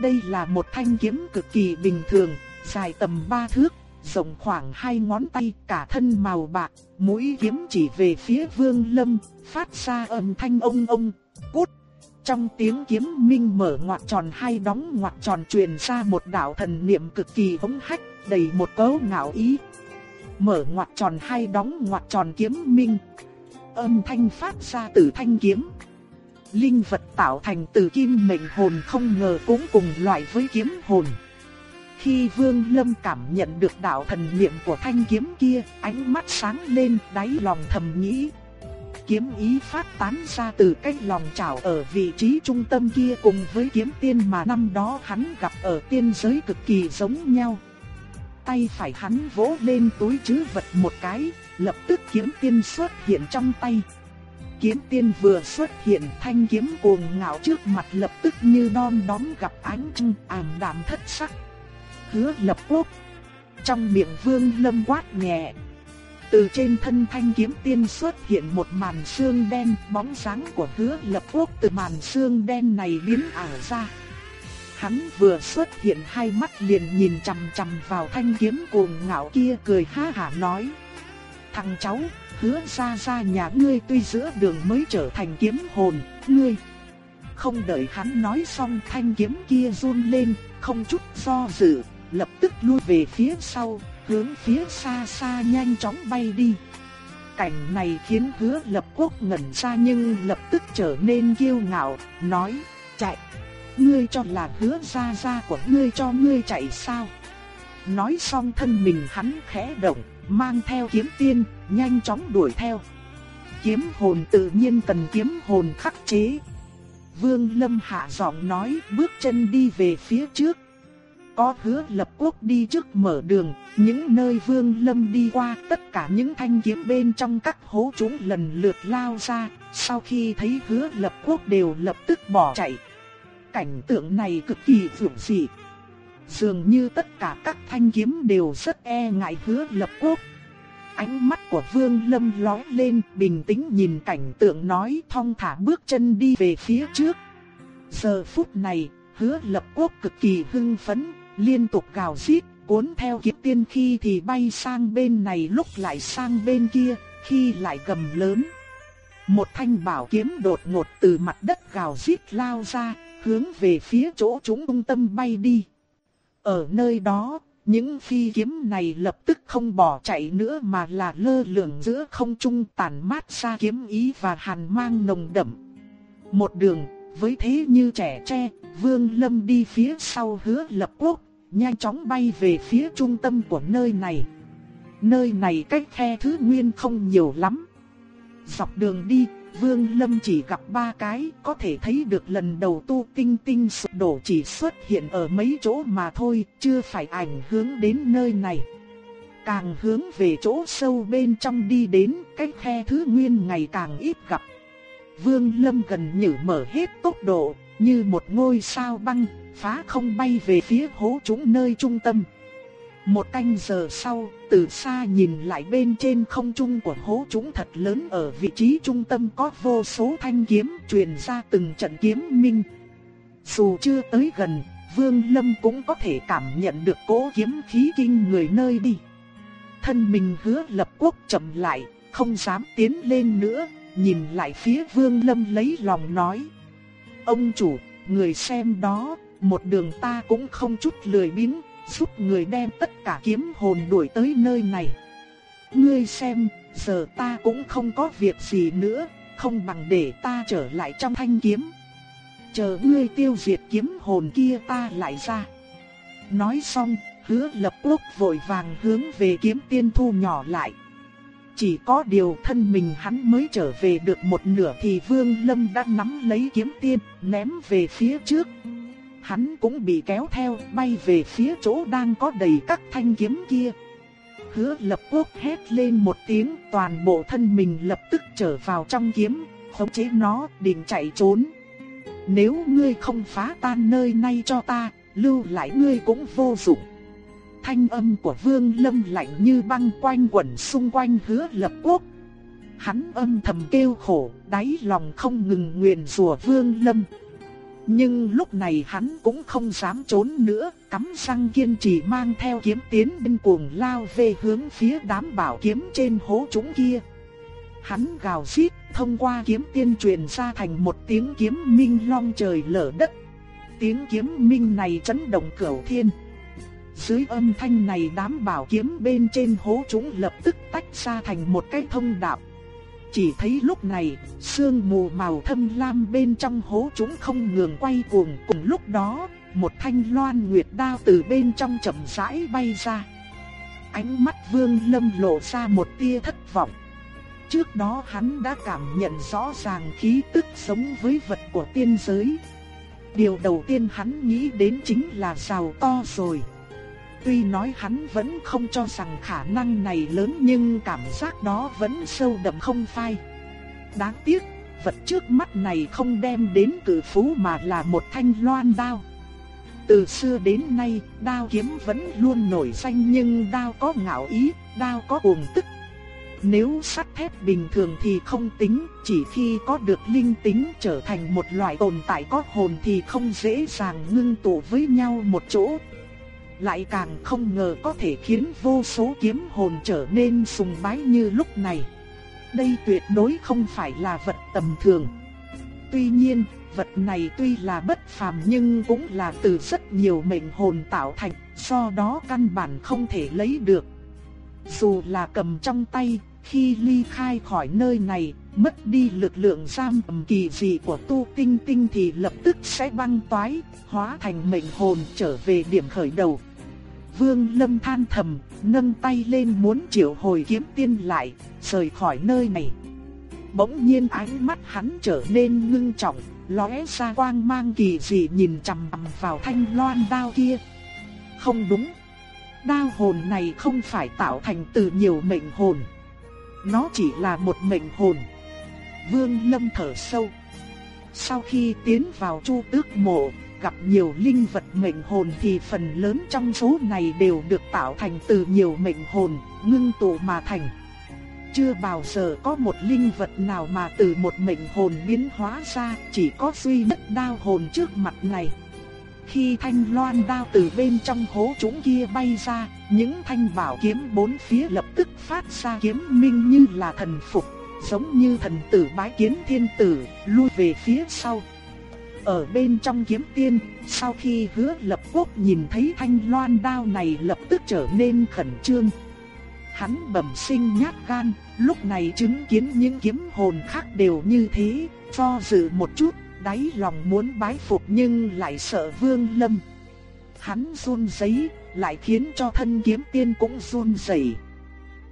Đây là một thanh kiếm cực kỳ bình thường, dài tầm 3 thước, rộng khoảng hai ngón tay, cả thân màu bạc, mũi kiếm chỉ về phía Vương Lâm, phát ra âm thanh ông ông, cút. Trong tiếng kiếm minh mở ngoặt tròn hai đóng ngoặt tròn truyền ra một đạo thần niệm cực kỳ hống hách, đầy một cấu ngạo ý. Mở ngoặt tròn hai đóng ngoặt tròn kiếm minh. Âm thanh phát ra từ thanh kiếm. Linh vật tạo thành từ kim mệnh hồn không ngờ cũng cùng loại với kiếm hồn. Khi Vương Lâm cảm nhận được đạo thần niệm của thanh kiếm kia, ánh mắt sáng lên, đáy lòng thầm nghĩ, kiếm ý phát tán ra từ cái lòng chảo ở vị trí trung tâm kia cùng với kiếm tiên mà năm đó hắn gặp ở tiên giới cực kỳ giống nhau. Tay phải hắn vỗ lên túi chứ vật một cái, lập tức kiếm tiên xuất hiện trong tay. Kiếm tiên vừa xuất hiện thanh kiếm cuồng ngạo trước mặt lập tức như đom đóm gặp ánh trăng ảm đạm thất sắc. Hứa lập quốc. Trong miệng vương lâm quát nhẹ, từ trên thân thanh kiếm tiên xuất hiện một màn xương đen, bóng dáng của hứa lập quốc từ màn xương đen này biến ảo ra. Hắn vừa xuất hiện hai mắt liền nhìn chằm chằm vào thanh kiếm cuồng ngạo kia cười ha hả nói. Thằng cháu, hứa ra ra nhà ngươi tuy giữa đường mới trở thành kiếm hồn, ngươi. Không đợi hắn nói xong thanh kiếm kia run lên, không chút do dự, lập tức lui về phía sau, hướng phía xa xa nhanh chóng bay đi. Cảnh này khiến hứa lập quốc ngẩn ra nhưng lập tức trở nên kiêu ngạo, nói, chạy, ngươi cho là hứa ra ra của ngươi cho ngươi chạy sao? Nói xong thân mình hắn khẽ động, mang theo kiếm tiên, nhanh chóng đuổi theo. Kiếm hồn tự nhiên cần kiếm hồn khắc chế. Vương Lâm hạ giọng nói bước chân đi về phía trước, có hứa lập quốc đi trước mở đường, những nơi vương lâm đi qua tất cả những thanh kiếm bên trong các hố chúng lần lượt lao ra, sau khi thấy hứa lập quốc đều lập tức bỏ chạy. Cảnh tượng này cực kỳ vượng dị. Dường như tất cả các thanh kiếm đều rất e ngại hứa lập quốc. Ánh mắt của vương lâm lóe lên bình tĩnh nhìn cảnh tượng nói thong thả bước chân đi về phía trước. Giờ phút này, hứa lập quốc cực kỳ hưng phấn, liên tục gào xít, cuốn theo kiếp tiên khi thì bay sang bên này lúc lại sang bên kia, khi lại gầm lớn. Một thanh bảo kiếm đột ngột từ mặt đất gào xít lao ra, hướng về phía chỗ chúng trung tâm bay đi. Ở nơi đó, những phi kiếm này lập tức không bỏ chạy nữa mà là lơ lửng giữa không trung tàn mát ra kiếm ý và hàn mang nồng đậm. Một đường, với thế như trẻ tre, Vương Lâm đi phía sau hứa lập quốc, nhanh chóng bay về phía trung tâm của nơi này. Nơi này cách khe thứ nguyên không nhiều lắm. Dọc đường đi, Vương Lâm chỉ gặp ba cái, có thể thấy được lần đầu tu tinh tinh sụp đổ chỉ xuất hiện ở mấy chỗ mà thôi, chưa phải ảnh hướng đến nơi này. Càng hướng về chỗ sâu bên trong đi đến, cái khe thứ nguyên ngày càng ít gặp. Vương Lâm gần như mở hết tốc độ, như một ngôi sao băng, phá không bay về phía hố trũng nơi trung tâm. Một canh giờ sau, từ xa nhìn lại bên trên không trung của hố trũng thật lớn ở vị trí trung tâm có vô số thanh kiếm truyền ra từng trận kiếm minh. Dù chưa tới gần, Vương Lâm cũng có thể cảm nhận được cỗ kiếm khí kinh người nơi đi. Thân mình hứa lập quốc chậm lại, không dám tiến lên nữa, nhìn lại phía Vương Lâm lấy lòng nói. Ông chủ, người xem đó, một đường ta cũng không chút lười biếng, giúp người đem tất cả kiếm hồn đuổi tới nơi này. Ngươi xem, giờ ta cũng không có việc gì nữa, không bằng để ta trở lại trong thanh kiếm. Chờ ngươi tiêu diệt kiếm hồn kia ta lại ra. Nói xong, hứa lập quốc vội vàng hướng về kiếm tiên thu nhỏ lại. Chỉ có điều thân mình hắn mới trở về được một nửa thì Vương Lâm đã nắm lấy kiếm tiên, ném về phía trước. Hắn cũng bị kéo theo, bay về phía chỗ đang có đầy các thanh kiếm kia. Hứa lập quốc hét lên một tiếng, toàn bộ thân mình lập tức trở vào trong kiếm, khống chế nó, định chạy trốn. Nếu ngươi không phá tan nơi này cho ta, lưu lại ngươi cũng vô dụng. Thanh âm của Vương Lâm lạnh như băng quanh quẩn xung quanh hứa lập quốc. Hắn âm thầm kêu khổ, đáy lòng không ngừng nguyện rủa Vương Lâm. Nhưng lúc này hắn cũng không dám trốn nữa, cắm răng kiên trì mang theo kiếm tiến bên cuồng lao về hướng phía đám bảo kiếm trên hố trũng kia. Hắn gào xít, thông qua kiếm tiên truyền ra thành một tiếng kiếm minh long trời lở đất. Tiếng kiếm minh này chấn động cửu thiên. Dưới âm thanh này đám bảo kiếm bên trên hố chúng lập tức tách ra thành một cái thông đạo. Chỉ thấy lúc này, sương mù màu thâm lam bên trong hố chúng không ngừng quay cuồng. Cùng lúc đó, một thanh loan nguyệt đao từ bên trong chậm rãi bay ra. Ánh mắt vương lâm lộ ra một tia thất vọng. Trước đó hắn đã cảm nhận rõ ràng khí tức sống với vật của tiên giới. Điều đầu tiên hắn nghĩ đến chính là sào to rồi. Tuy nói hắn vẫn không cho rằng khả năng này lớn nhưng cảm giác đó vẫn sâu đậm không phai. Đáng tiếc, vật trước mắt này không đem đến cử phú mà là một thanh loan đao. Từ xưa đến nay, đao kiếm vẫn luôn nổi danh nhưng đao có ngạo ý, đao có uổng tức. Nếu sắt thép bình thường thì không tính, chỉ khi có được linh tính trở thành một loại tồn tại có hồn thì không dễ dàng ngưng tụ với nhau một chỗ, lại càng không ngờ có thể khiến vô số kiếm hồn trở nên sùng bái như lúc này. Đây tuyệt đối không phải là vật tầm thường. Tuy nhiên, vật này tuy là bất phàm nhưng cũng là từ rất nhiều mệnh hồn tạo thành, do đó căn bản không thể lấy được. Dù là cầm trong tay, khi ly khai khỏi nơi này, mất đi lực lượng giam cầm kỳ dị của tu tinh tinh thì lập tức sẽ băng toái, hóa thành mệnh hồn trở về điểm khởi đầu. Vương Lâm than thầm, nâng tay lên muốn triệu hồi kiếm tiên lại, rời khỏi nơi này. Bỗng nhiên ánh mắt hắn trở nên ngưng trọng, lóe ra quang mang kỳ dị nhìn chằm chằm vào thanh loan đao kia. Không đúng, đao hồn này không phải tạo thành từ nhiều mệnh hồn. Nó chỉ là một mệnh hồn. Vương Lâm thở sâu. Sau khi tiến vào chu tước mộ, gặp nhiều linh vật mệnh hồn thì phần lớn trong số này đều được tạo thành từ nhiều mệnh hồn, ngưng tụ mà thành. Chưa bao giờ có một linh vật nào mà từ một mệnh hồn biến hóa ra, chỉ có duy nhất đao hồn trước mặt này. Khi thanh loan đao từ bên trong hố chúng kia bay ra, những thanh bảo kiếm bốn phía lập tức phát ra kiếm minh như là thần phục, giống như thần tử bái kiến thiên tử, lui về phía sau. Ở bên trong kiếm tiên, sau khi hứa lập quốc nhìn thấy thanh loan đao này lập tức trở nên khẩn trương. Hắn bẩm sinh nhát gan, lúc này chứng kiến những kiếm hồn khác đều như thế, do dự một chút, đáy lòng muốn bái phục nhưng lại sợ vương lâm. Hắn run rẩy, lại khiến cho thân kiếm tiên cũng run rẩy.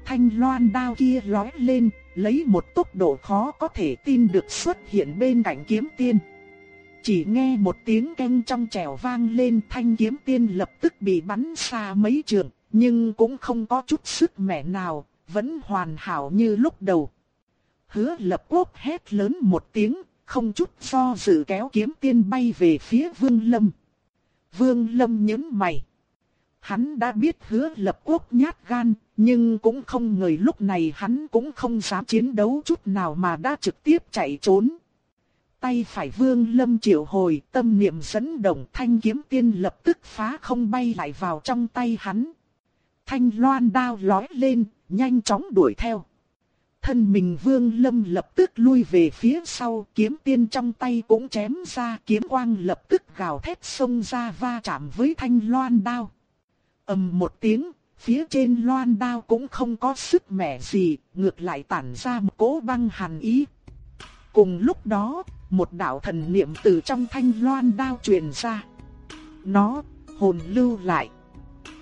Thanh loan đao kia lói lên, lấy một tốc độ khó có thể tin được xuất hiện bên cạnh kiếm tiên. Chỉ nghe một tiếng keng trong trẻo vang lên thanh kiếm tiên lập tức bị bắn xa mấy trường, nhưng cũng không có chút sức mẻ nào, vẫn hoàn hảo như lúc đầu. Hứa lập quốc hét lớn một tiếng, không chút do dự kéo kiếm tiên bay về phía vương lâm. Vương lâm nhấn mày. Hắn đã biết hứa lập quốc nhát gan, nhưng cũng không ngờ lúc này hắn cũng không dám chiến đấu chút nào mà đã trực tiếp chạy trốn tay phải vương lâm triệu hồi tâm niệm dẫn động thanh kiếm tiên lập tức phá không bay lại vào trong tay hắn. Thanh loan đao lói lên, nhanh chóng đuổi theo. Thân mình vương lâm lập tức lui về phía sau, kiếm tiên trong tay cũng chém ra, kiếm quang lập tức gào thét xông ra va chạm với thanh loan đao. ầm một tiếng, phía trên loan đao cũng không có sức mẻ gì, ngược lại tản ra một cỗ băng hàn ý. Cùng lúc đó, một đạo thần niệm từ trong thanh loan đao truyền ra. Nó, hồn lưu lại.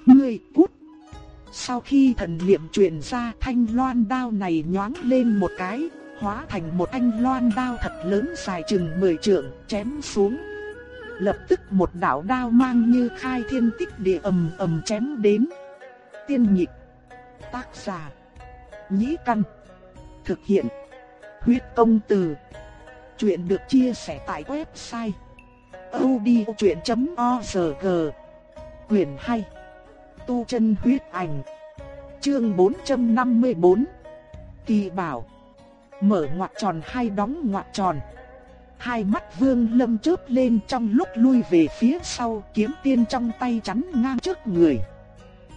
Ngươi cút. Sau khi thần niệm truyền ra thanh loan đao này nhoáng lên một cái, hóa thành một thanh loan đao thật lớn dài chừng 10 trượng, chém xuống. Lập tức một đạo đao mang như khai thiên tích địa ầm ầm chém đến. Tiên nhịp, tác giả, nhĩ căn, thực hiện, huyết công từ. Chuyện được chia sẻ tại website odchuyện.org Quyền 2 Tu chân huyết ảnh. Chương 454 Kỳ bảo. Mở ngoặc tròn hay đóng ngoặc tròn? Hai mắt vương lâm chớp lên trong lúc lui về phía sau, kiếm tiên trong tay chắn ngang trước người.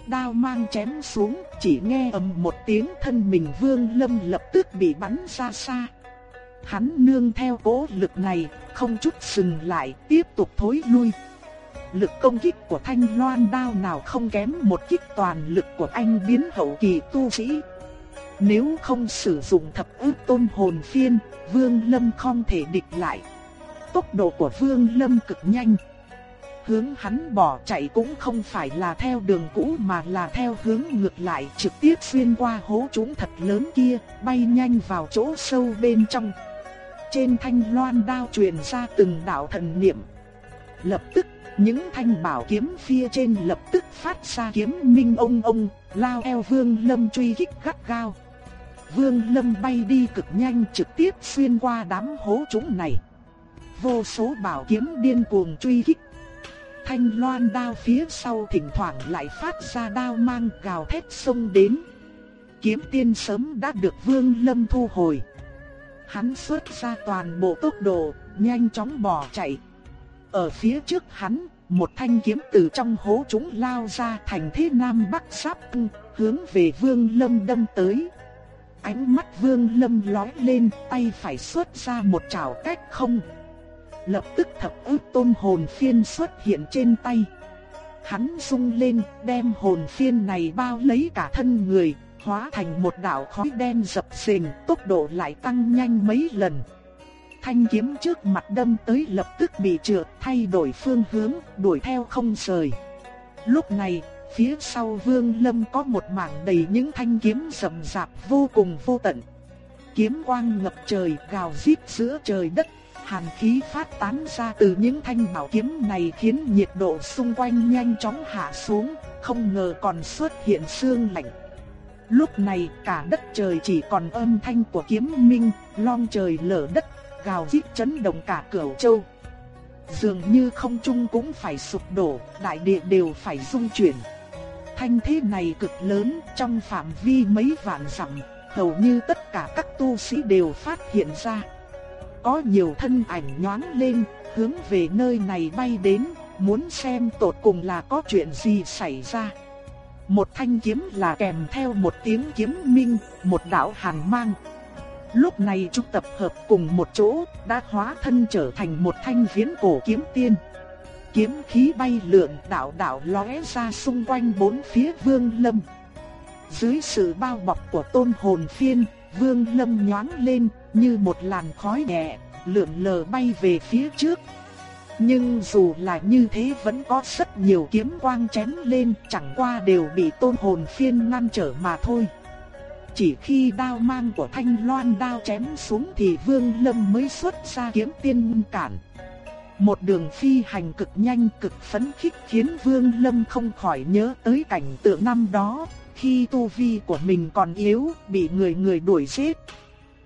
Đao mang chém xuống, chỉ nghe ầm một tiếng, thân mình vương lâm lập tức bị bắn ra xa. Hắn nương theo cố lực này, không chút dừng lại, tiếp tục thối lui. Lực công kích của thanh loan đao nào không kém một kích toàn lực của anh biến hậu kỳ tu sĩ. Nếu không sử dụng thập ước tôn hồn phiên, Vương Lâm không thể địch lại. Tốc độ của Vương Lâm cực nhanh. Hướng hắn bỏ chạy cũng không phải là theo đường cũ mà là theo hướng ngược lại trực tiếp xuyên qua hố trũng thật lớn kia, bay nhanh vào chỗ sâu bên trong. Trên thanh loan đao truyền ra từng đạo thần niệm. Lập tức, những thanh bảo kiếm phía trên lập tức phát ra kiếm minh ông ông, lao eo Vương Lâm truy kích gắt gao. Vương Lâm bay đi cực nhanh trực tiếp xuyên qua đám hố chúng này. Vô số bảo kiếm điên cuồng truy kích. Thanh loan đao phía sau thỉnh thoảng lại phát ra đao mang gào thét xông đến. Kiếm tiên sớm đã được Vương Lâm thu hồi. Hắn xuất ra toàn bộ tốc độ, nhanh chóng bỏ chạy. Ở phía trước hắn, một thanh kiếm từ trong hố chúng lao ra thành thế nam bắc sắp hướng về Vương Lâm đâm tới. Ánh mắt Vương Lâm lói lên, tay phải xuất ra một chảo cách không. Lập tức thập ức tôn hồn phiên xuất hiện trên tay. Hắn sung lên, đem hồn phiên này bao lấy cả thân người, hóa thành một đạo khói đen dập dềnh, tốc độ lại tăng nhanh mấy lần. Thanh kiếm trước mặt đâm tới lập tức bị trượt, thay đổi phương hướng, đuổi theo không rời. Lúc này, phía sau Vương Lâm có một mảng đầy những thanh kiếm rậm rạp vô cùng vô tận. Kiếm quang ngập trời, gào rít giữa trời đất, hàn khí phát tán ra từ những thanh bảo kiếm này khiến nhiệt độ xung quanh nhanh chóng hạ xuống, không ngờ còn xuất hiện sương lạnh. Lúc này cả đất trời chỉ còn âm thanh của kiếm minh, long trời lở đất, gào rít chấn động cả cửu châu. Dường như không trung cũng phải sụp đổ, đại địa đều phải rung chuyển. Thanh thế này cực lớn trong phạm vi mấy vạn dặm, hầu như tất cả các tu sĩ đều phát hiện ra. Có nhiều thân ảnh nhoáng lên, hướng về nơi này bay đến, muốn xem tột cùng là có chuyện gì xảy ra. Một thanh kiếm là kèm theo một tiếng kiếm minh, một đạo hàn mang. Lúc này chúng tập hợp cùng một chỗ, đã hóa thân trở thành một thanh viễn cổ kiếm tiên. Kiếm khí bay lượn đạo đạo lóe ra xung quanh bốn phía vương lâm. Dưới sự bao bọc của tôn hồn phiên, vương lâm nhoáng lên như một làn khói nhẹ, lượn lờ bay về phía trước, nhưng dù là như thế vẫn có rất nhiều kiếm quang chém lên chẳng qua đều bị tôn hồn phiên ngăn trở mà thôi. Chỉ khi đao mang của thanh loan đao chém xuống thì vương lâm mới xuất ra kiếm tiên cản. Một đường phi hành cực nhanh cực phấn khích khiến vương lâm không khỏi nhớ tới cảnh tượng năm đó, khi tu vi của mình còn yếu, bị người người đuổi giết.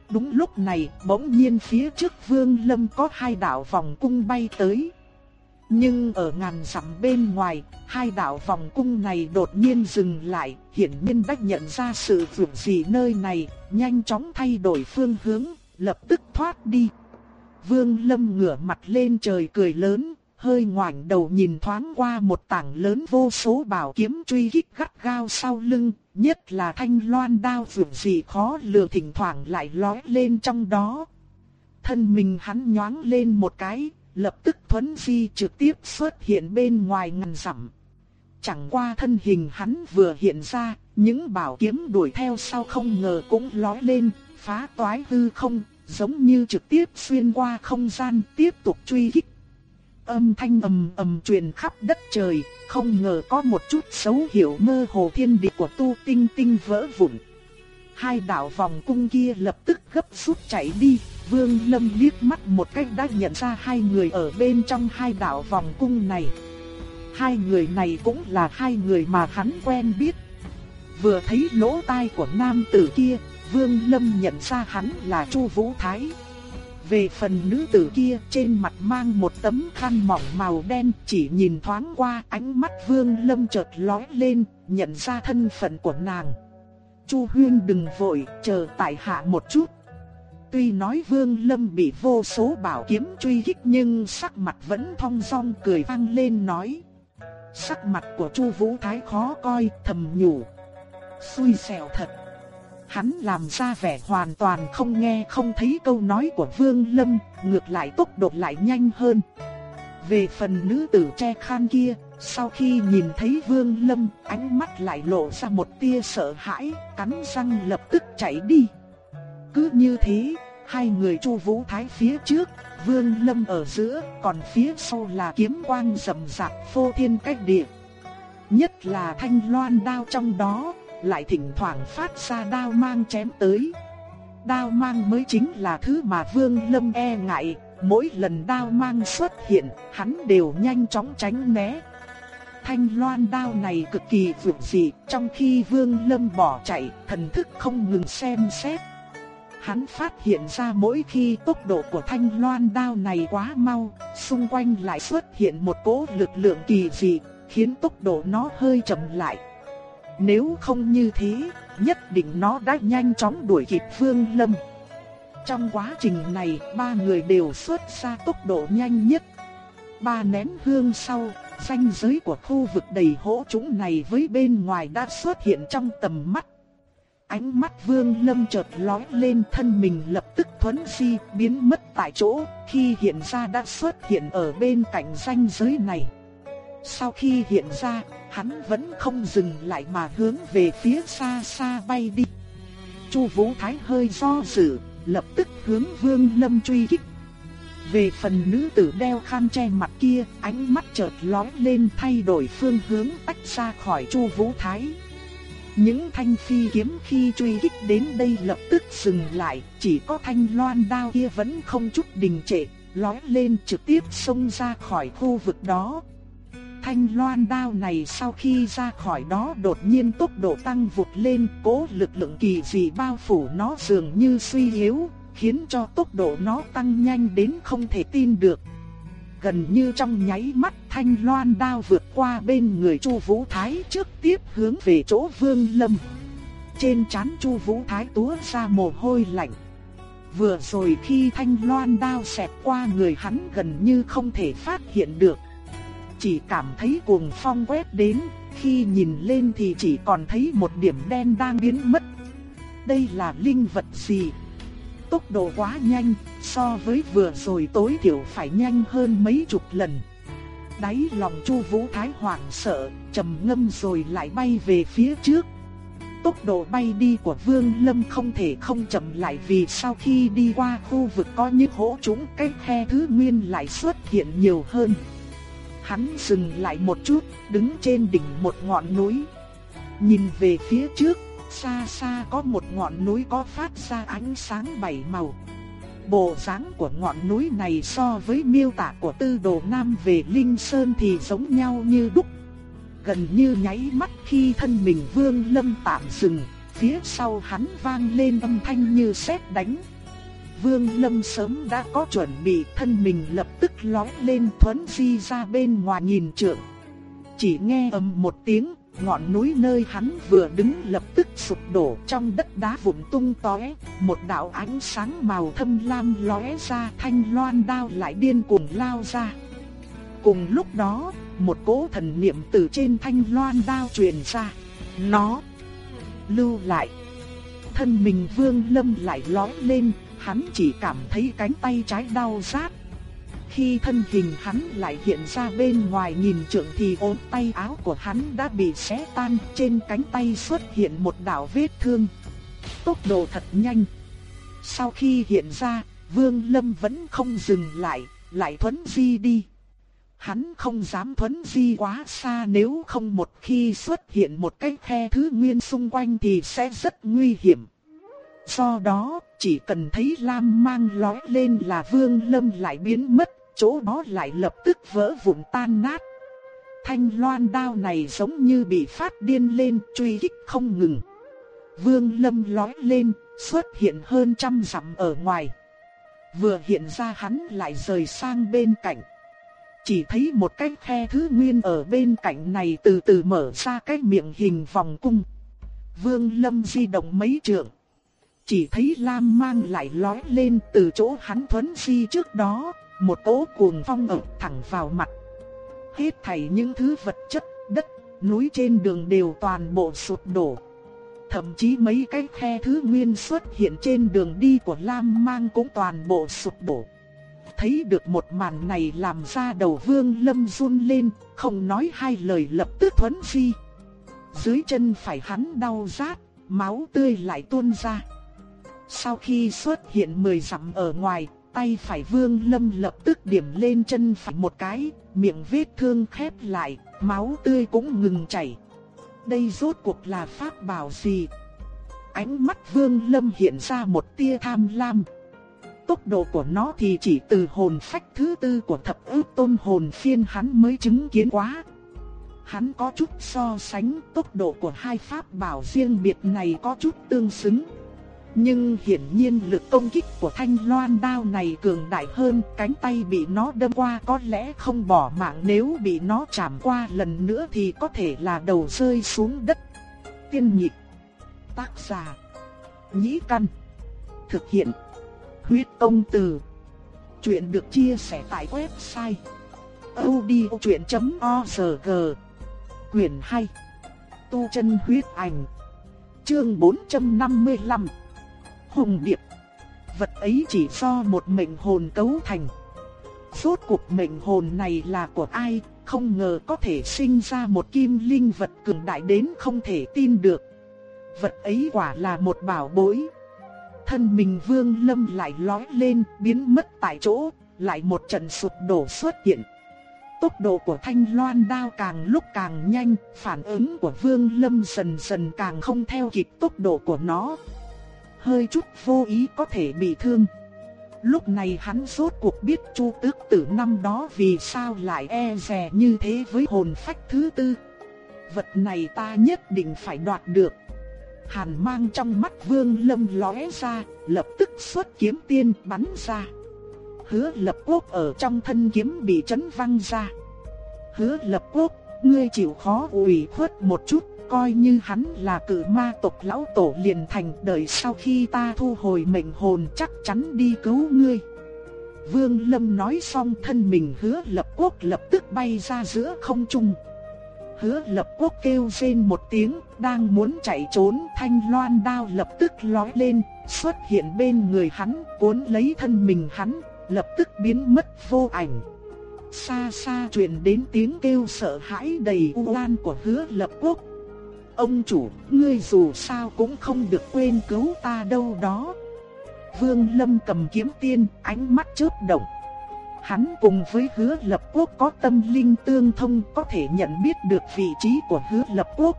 Đúng lúc này, bỗng nhiên phía trước Vương Lâm có hai đạo vòng cung bay tới. Nhưng ở ngàn dặm bên ngoài, hai đạo vòng cung này đột nhiên dừng lại, hiển nhiên đã nhận ra sự việc gì nơi này, nhanh chóng thay đổi phương hướng, lập tức thoát đi. Vương Lâm ngửa mặt lên trời cười lớn, hơi ngoảnh đầu nhìn thoáng qua một tảng lớn vô số bảo kiếm truy kích gắt gao sau lưng, nhất là thanh loan đao vượt gì khó lường thỉnh thoảng lại lói lên trong đó. Thân mình hắn nhoáng lên một cái, lập tức thuấn di trực tiếp xuất hiện bên ngoài ngàn dặm. Chẳng qua thân hình hắn vừa hiện ra, những bảo kiếm đuổi theo sau không ngờ cũng lói lên, phá toái hư không, giống như trực tiếp xuyên qua không gian tiếp tục truy kích. Âm thanh ầm ầm truyền khắp đất trời, không ngờ có một chút xấu hiểu mơ hồ thiên địa của tu tinh tinh vỡ vụn. Hai đạo vòng cung kia lập tức gấp rút chạy đi, Vương Lâm liếc mắt một cách đã nhận ra hai người ở bên trong hai đạo vòng cung này. Hai người này cũng là hai người mà hắn quen biết. Vừa thấy lỗ tai của nam tử kia, Vương Lâm nhận ra hắn là Chu Vũ Thái. Về phần nữ tử kia trên mặt mang một tấm khăn mỏng màu đen chỉ nhìn thoáng qua ánh mắt Vương Lâm chợt lóe lên, nhận ra thân phận của nàng. Chu Huyên đừng vội, chờ tại hạ một chút. Tuy nói Vương Lâm bị vô số bảo kiếm truy kích nhưng sắc mặt vẫn thong dong cười vang lên nói. Sắc mặt của Chu Vũ Thái khó coi, thầm nhủ. Xui xẻo thật. Hắn làm ra vẻ hoàn toàn không nghe không thấy câu nói của Vương Lâm, ngược lại tốc độ lại nhanh hơn. Về phần nữ tử che khan kia, sau khi nhìn thấy Vương Lâm, ánh mắt lại lộ ra một tia sợ hãi, cắn răng lập tức chạy đi. Cứ như thế, hai người Chu Vũ Thái phía trước, Vương Lâm ở giữa, còn phía sau là kiếm quang rậm rạp phô thiên cách địa. Nhất là thanh loan đao trong đó, lại thỉnh thoảng phát ra đao mang chém tới. Đao mang mới chính là thứ mà Vương Lâm e ngại, mỗi lần đao mang xuất hiện, hắn đều nhanh chóng tránh né. Thanh loan đao này cực kỳ vượt dị, trong khi Vương Lâm bỏ chạy, thần thức không ngừng xem xét. Hắn phát hiện ra mỗi khi tốc độ của thanh loan đao này quá mau, xung quanh lại xuất hiện một cỗ lực lượng kỳ dị, khiến tốc độ nó hơi chậm lại. Nếu không như thế, nhất định nó đã nhanh chóng đuổi kịp Vương Lâm. Trong quá trình này, ba người đều xuất ra tốc độ nhanh nhất. Ba nén hương sau, ranh giới của khu vực đầy hỗ trũng này với bên ngoài đã xuất hiện trong tầm mắt. Ánh mắt Vương Lâm chợt lóe lên thân mình lập tức thuấn di biến mất tại chỗ, khi hiện ra đã xuất hiện ở bên cạnh ranh giới này. Sau khi hiện ra, hắn vẫn không dừng lại mà hướng về phía xa xa bay đi. Chu Vũ Thái hơi do dự, lập tức hướng Vương Lâm truy kích. Về phần nữ tử đeo khăn che mặt kia, ánh mắt chợt lóe lên thay đổi phương hướng tách ra khỏi Chu Vũ Thái. Những thanh phi kiếm khi truy kích đến đây lập tức dừng lại, chỉ có thanh loan đao kia vẫn không chút đình trệ, lóe lên trực tiếp xông ra khỏi khu vực đó. Thanh loan đao này sau khi ra khỏi đó đột nhiên tốc độ tăng vụt lên, cố lực lượng kỳ dị bao phủ nó dường như suy yếu, khiến cho tốc độ nó tăng nhanh đến không thể tin được. Gần như trong nháy mắt thanh loan đao vượt qua bên người Chu Vũ Thái trước tiếp hướng về chỗ Vương Lâm. Trên trán Chu Vũ Thái túa ra mồ hôi lạnh. Vừa rồi khi thanh loan đao xẹt qua người hắn gần như không thể phát hiện được. Chỉ cảm thấy cuồng phong quét đến, khi nhìn lên thì chỉ còn thấy một điểm đen đang biến mất. Đây là linh vật gì? tốc độ quá nhanh, so với vừa rồi tối thiểu phải nhanh hơn mấy chục lần. Đáy lòng Chu Vũ Thái hoảng sợ, trầm ngâm rồi lại bay về phía trước. Tốc độ bay đi của Vương Lâm không thể không chậm lại vì sau khi đi qua khu vực có những hố trũng cái khe thứ nguyên lại xuất hiện nhiều hơn. Hắn dừng lại một chút, đứng trên đỉnh một ngọn núi. Nhìn về phía trước, Xa xa có một ngọn núi có phát ra ánh sáng bảy màu. Bộ dáng của ngọn núi này so với miêu tả của tư đồ nam về Linh Sơn thì giống nhau như đúc. Gần như nháy mắt khi thân mình vương lâm tạm dừng, phía sau hắn vang lên âm thanh như sét đánh. Vương Lâm sớm đã có chuẩn bị thân mình lập tức lói lên thuấn di ra bên ngoài nhìn trượng. Chỉ nghe ầm một tiếng, ngọn núi nơi hắn vừa đứng lập tức sụp đổ trong đất đá vụn tung tóe, một đạo ánh sáng màu thâm lam lóe ra thanh loan đao lại điên cuồng lao ra. Cùng lúc đó, một cỗ thần niệm từ trên thanh loan đao truyền ra. Nó lưu lại. Thân mình vương lâm lại lói lên, hắn chỉ cảm thấy cánh tay trái đau rát. Khi thân hình hắn lại hiện ra bên ngoài nhìn trượng thì ốm tay áo của hắn đã bị xé tan, trên cánh tay xuất hiện một đạo vết thương. Tốc độ thật nhanh. Sau khi hiện ra, Vương Lâm vẫn không dừng lại, lại thuấn di đi. Hắn không dám thuấn di quá xa nếu không một khi xuất hiện một cái khe thứ nguyên xung quanh thì sẽ rất nguy hiểm. Do đó, chỉ cần thấy lam mang lói lên là vương lâm lại biến mất, chỗ đó lại lập tức vỡ vụn tan nát. Thanh loan đao này giống như bị phát điên lên truy kích không ngừng. Vương lâm lói lên, xuất hiện hơn trăm dặm ở ngoài. Vừa hiện ra hắn lại rời sang bên cạnh. Chỉ thấy một cái khe thứ nguyên ở bên cạnh này từ từ mở ra cái miệng hình vòng cung. Vương lâm di động mấy trượng. Chỉ thấy lam mang lại lói lên từ chỗ hắn thuấn phi trước đó, một cỗ cuồng phong ập thẳng vào mặt. Hết thảy những thứ vật chất, đất, núi trên đường đều toàn bộ sụp đổ. Thậm chí mấy cái khe thứ nguyên xuất hiện trên đường đi của Lam Mang cũng toàn bộ sụp đổ. Thấy được một màn này làm ra đầu vương lâm run lên, không nói hai lời lập tức thuấn phi. Dưới chân phải hắn đau rát, máu tươi lại tuôn ra. Sau khi xuất hiện 10 dặm ở ngoài, tay phải vương lâm lập tức điểm lên chân phải một cái, miệng vết thương khép lại, máu tươi cũng ngừng chảy. Đây rốt cuộc là pháp bảo gì? Ánh mắt vương lâm hiện ra một tia tham lam. Tốc độ của nó thì chỉ từ hồn phách thứ tư của thập ước tôn hồn phiên hắn mới chứng kiến quá. Hắn có chút so sánh tốc độ của hai pháp bảo riêng biệt này có chút tương xứng. Nhưng hiển nhiên lực công kích của thanh loan đao này cường đại hơn, cánh tay bị nó đâm qua có lẽ không bỏ mạng nếu bị nó chạm qua lần nữa thì có thể là đầu rơi xuống đất. Tiên nhịp, tác giả, nhĩ căn, thực hiện, huyết công từ. Chuyện được chia sẻ tại website odchuyện.org Quyền 2 Tu chân huyết ảnh Chương 455 hùng điệp. Vật ấy chỉ do một mệnh hồn cấu thành. Rốt cuộc mệnh hồn này là của ai, không ngờ có thể sinh ra một kim linh vật cường đại đến không thể tin được. Vật ấy quả là một bảo bối. Thân mình vương lâm lại lói lên, biến mất tại chỗ, lại một trận sụp đổ xuất hiện. Tốc độ của thanh loan đao càng lúc càng nhanh, phản ứng của vương lâm dần dần càng không theo kịp tốc độ của nó hơi chút vô ý có thể bị thương. Lúc này hắn rốt cuộc biết Chu Tước Tử năm đó vì sao lại e dè như thế với hồn phách thứ tư. Vật này ta nhất định phải đoạt được. Hàn mang trong mắt Vương Lâm lóe ra, lập tức xuất kiếm tiên bắn ra. Hứa Lập Quốc ở trong thân kiếm bị chấn văng ra. Hứa Lập Quốc, ngươi chịu khó ủy khuất một chút, Coi như hắn là cử ma tộc lão tổ liền thành đời sau khi ta thu hồi mệnh hồn chắc chắn đi cứu ngươi. Vương Lâm nói xong thân mình hứa lập quốc lập tức bay ra giữa không trung. Hứa lập quốc kêu rên một tiếng, đang muốn chạy trốn thanh loan đao lập tức lói lên, xuất hiện bên người hắn, cuốn lấy thân mình hắn, lập tức biến mất vô ảnh. Xa xa truyền đến tiếng kêu sợ hãi đầy u oan của hứa lập quốc, Ông chủ, ngươi dù sao cũng không được quên cứu ta đâu đó. Vương Lâm cầm kiếm tiên, ánh mắt chớp động. Hắn cùng với hứa lập quốc có tâm linh tương thông có thể nhận biết được vị trí của hứa lập quốc.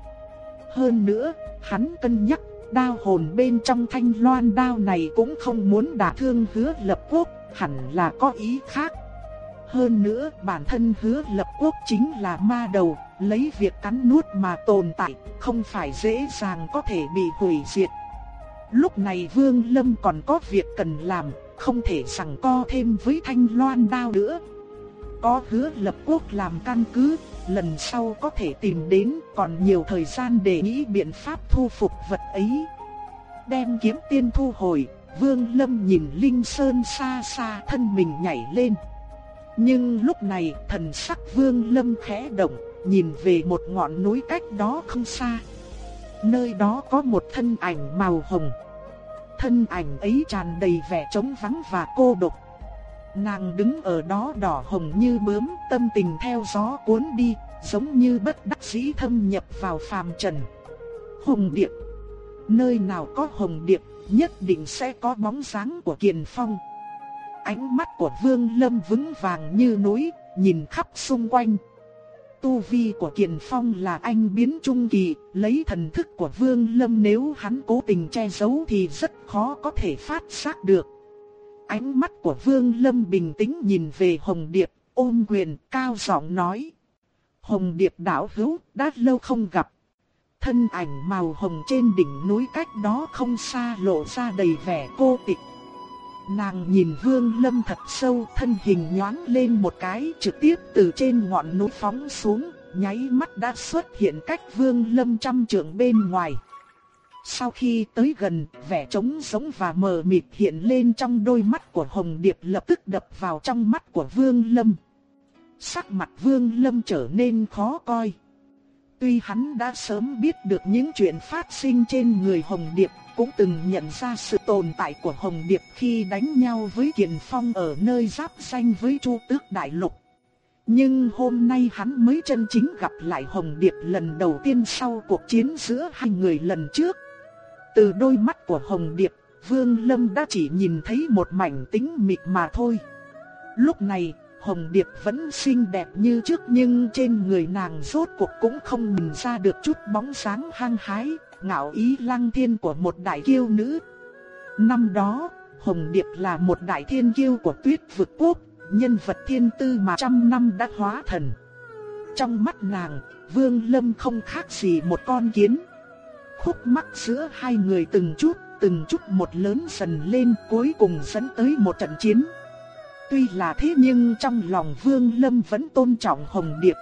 Hơn nữa, hắn cân nhắc, đao hồn bên trong thanh loan đao này cũng không muốn đả thương hứa lập quốc, hẳn là có ý khác. Hơn nữa, bản thân hứa lập quốc chính là ma đầu, lấy việc cắn nuốt mà tồn tại, không phải dễ dàng có thể bị hủy diệt. Lúc này Vương Lâm còn có việc cần làm, không thể sẵn co thêm với thanh loan đao nữa. có hứa lập quốc làm căn cứ, lần sau có thể tìm đến còn nhiều thời gian để nghĩ biện pháp thu phục vật ấy. Đem kiếm tiên thu hồi, Vương Lâm nhìn Linh Sơn xa xa thân mình nhảy lên. Nhưng lúc này thần sắc Vương Lâm khẽ động, nhìn về một ngọn núi cách đó không xa. Nơi đó có một thân ảnh màu hồng. Thân ảnh ấy tràn đầy vẻ trống vắng và cô độc. Nàng đứng ở đó đỏ hồng như bướm, tâm tình theo gió cuốn đi, giống như bất đắc dĩ thâm nhập vào phàm trần. Hồng Điệp Nơi nào có Hồng Điệp, nhất định sẽ có bóng dáng của Kiền Phong. Ánh mắt của Vương Lâm vững vàng như núi, nhìn khắp xung quanh. Tu vi của Kiền Phong là anh biến trung kỳ, lấy thần thức của Vương Lâm nếu hắn cố tình che giấu thì rất khó có thể phát giác được. Ánh mắt của Vương Lâm bình tĩnh nhìn về Hồng Điệp, ôm quyền, cao giọng nói. Hồng Điệp đảo hữu, đã lâu không gặp. Thân ảnh màu hồng trên đỉnh núi cách đó không xa lộ ra đầy vẻ cô tịch. Nàng nhìn Vương Lâm thật sâu, thân hình nhoáng lên một cái, trực tiếp từ trên ngọn núi phóng xuống, nháy mắt đã xuất hiện cách Vương Lâm trăm trượng bên ngoài. Sau khi tới gần, vẻ trống sống và mờ mịt hiện lên trong đôi mắt của Hồng Điệp lập tức đập vào trong mắt của Vương Lâm. Sắc mặt Vương Lâm trở nên khó coi. Tuy hắn đã sớm biết được những chuyện phát sinh trên người Hồng Điệp, cũng từng nhận ra sự tồn tại của Hồng Điệp khi đánh nhau với Kiền Phong ở nơi giáp danh với Chu Tước Đại Lục. Nhưng hôm nay hắn mới chân chính gặp lại Hồng Điệp lần đầu tiên sau cuộc chiến giữa hai người lần trước. Từ đôi mắt của Hồng Điệp, Vương Lâm đã chỉ nhìn thấy một mảnh tính mịt mà thôi. Lúc này, Hồng Điệp vẫn xinh đẹp như trước nhưng trên người nàng rốt cuộc cũng không nhìn ra được chút bóng sáng hăng hái, ngạo ý lăng thiên của một đại kiêu nữ. Năm đó, Hồng Điệp là một đại thiên kiêu của tuyết vực quốc, nhân vật thiên tư mà trăm năm đã hóa thần. Trong mắt nàng, Vương Lâm không khác gì một con kiến. Khúc mắc giữa hai người từng chút, từng chút một lớn dần lên cuối cùng dẫn tới một trận chiến. Tuy là thế nhưng trong lòng Vương Lâm vẫn tôn trọng Hồng Điệp.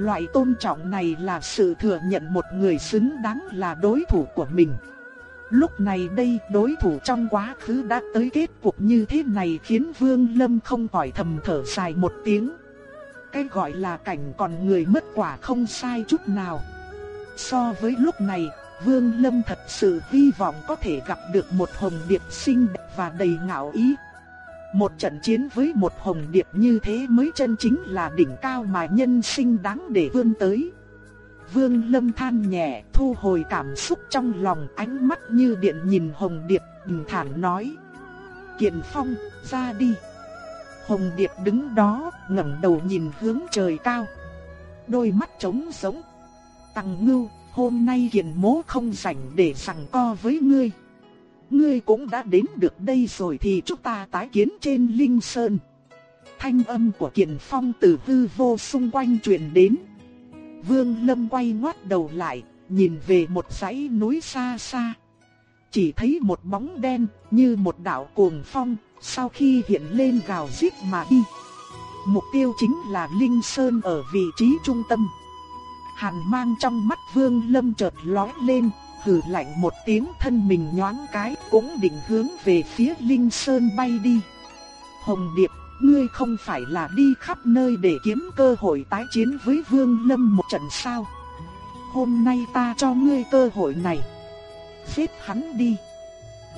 Loại tôn trọng này là sự thừa nhận một người xứng đáng là đối thủ của mình. Lúc này đây đối thủ trong quá khứ đã tới kết cục như thế này khiến Vương Lâm không khỏi thầm thở dài một tiếng. Cái gọi là cảnh còn người mất quả không sai chút nào. So với lúc này, Vương Lâm thật sự hy vọng có thể gặp được một hồng điệp xinh đẹp và đầy ngạo ý. Một trận chiến với một hồng điệp như thế mới chân chính là đỉnh cao mà nhân sinh đáng để vươn tới. Vương Lâm than nhẹ, thu hồi cảm xúc trong lòng, ánh mắt như điện nhìn Hồng Điệp, bình thản nói: "Kiện Phong, ra đi." Hồng Điệp đứng đó, ngẩng đầu nhìn hướng trời cao. Đôi mắt trống sống. tăng Ngưu, hôm nay Kiện Mố không rảnh để sằng co với ngươi." Ngươi cũng đã đến được đây rồi thì chúng ta tái kiến trên Linh Sơn. Thanh âm của Kiền Phong từ hư vô xung quanh truyền đến. Vương Lâm quay ngoắt đầu lại, nhìn về một dãy núi xa xa. Chỉ thấy một bóng đen như một đạo cuồng phong, sau khi hiện lên gào rít mà đi. Mục tiêu chính là Linh Sơn ở vị trí trung tâm. Hàn mang trong mắt Vương Lâm chợt lóe lên, hừ lạnh một tiếng thân mình nhoáng cái cũng định hướng về phía Linh Sơn bay đi. Hồng Điệp, ngươi không phải là đi khắp nơi để kiếm cơ hội tái chiến với Vương Lâm một trận sao? Hôm nay ta cho ngươi cơ hội này. Giết hắn đi.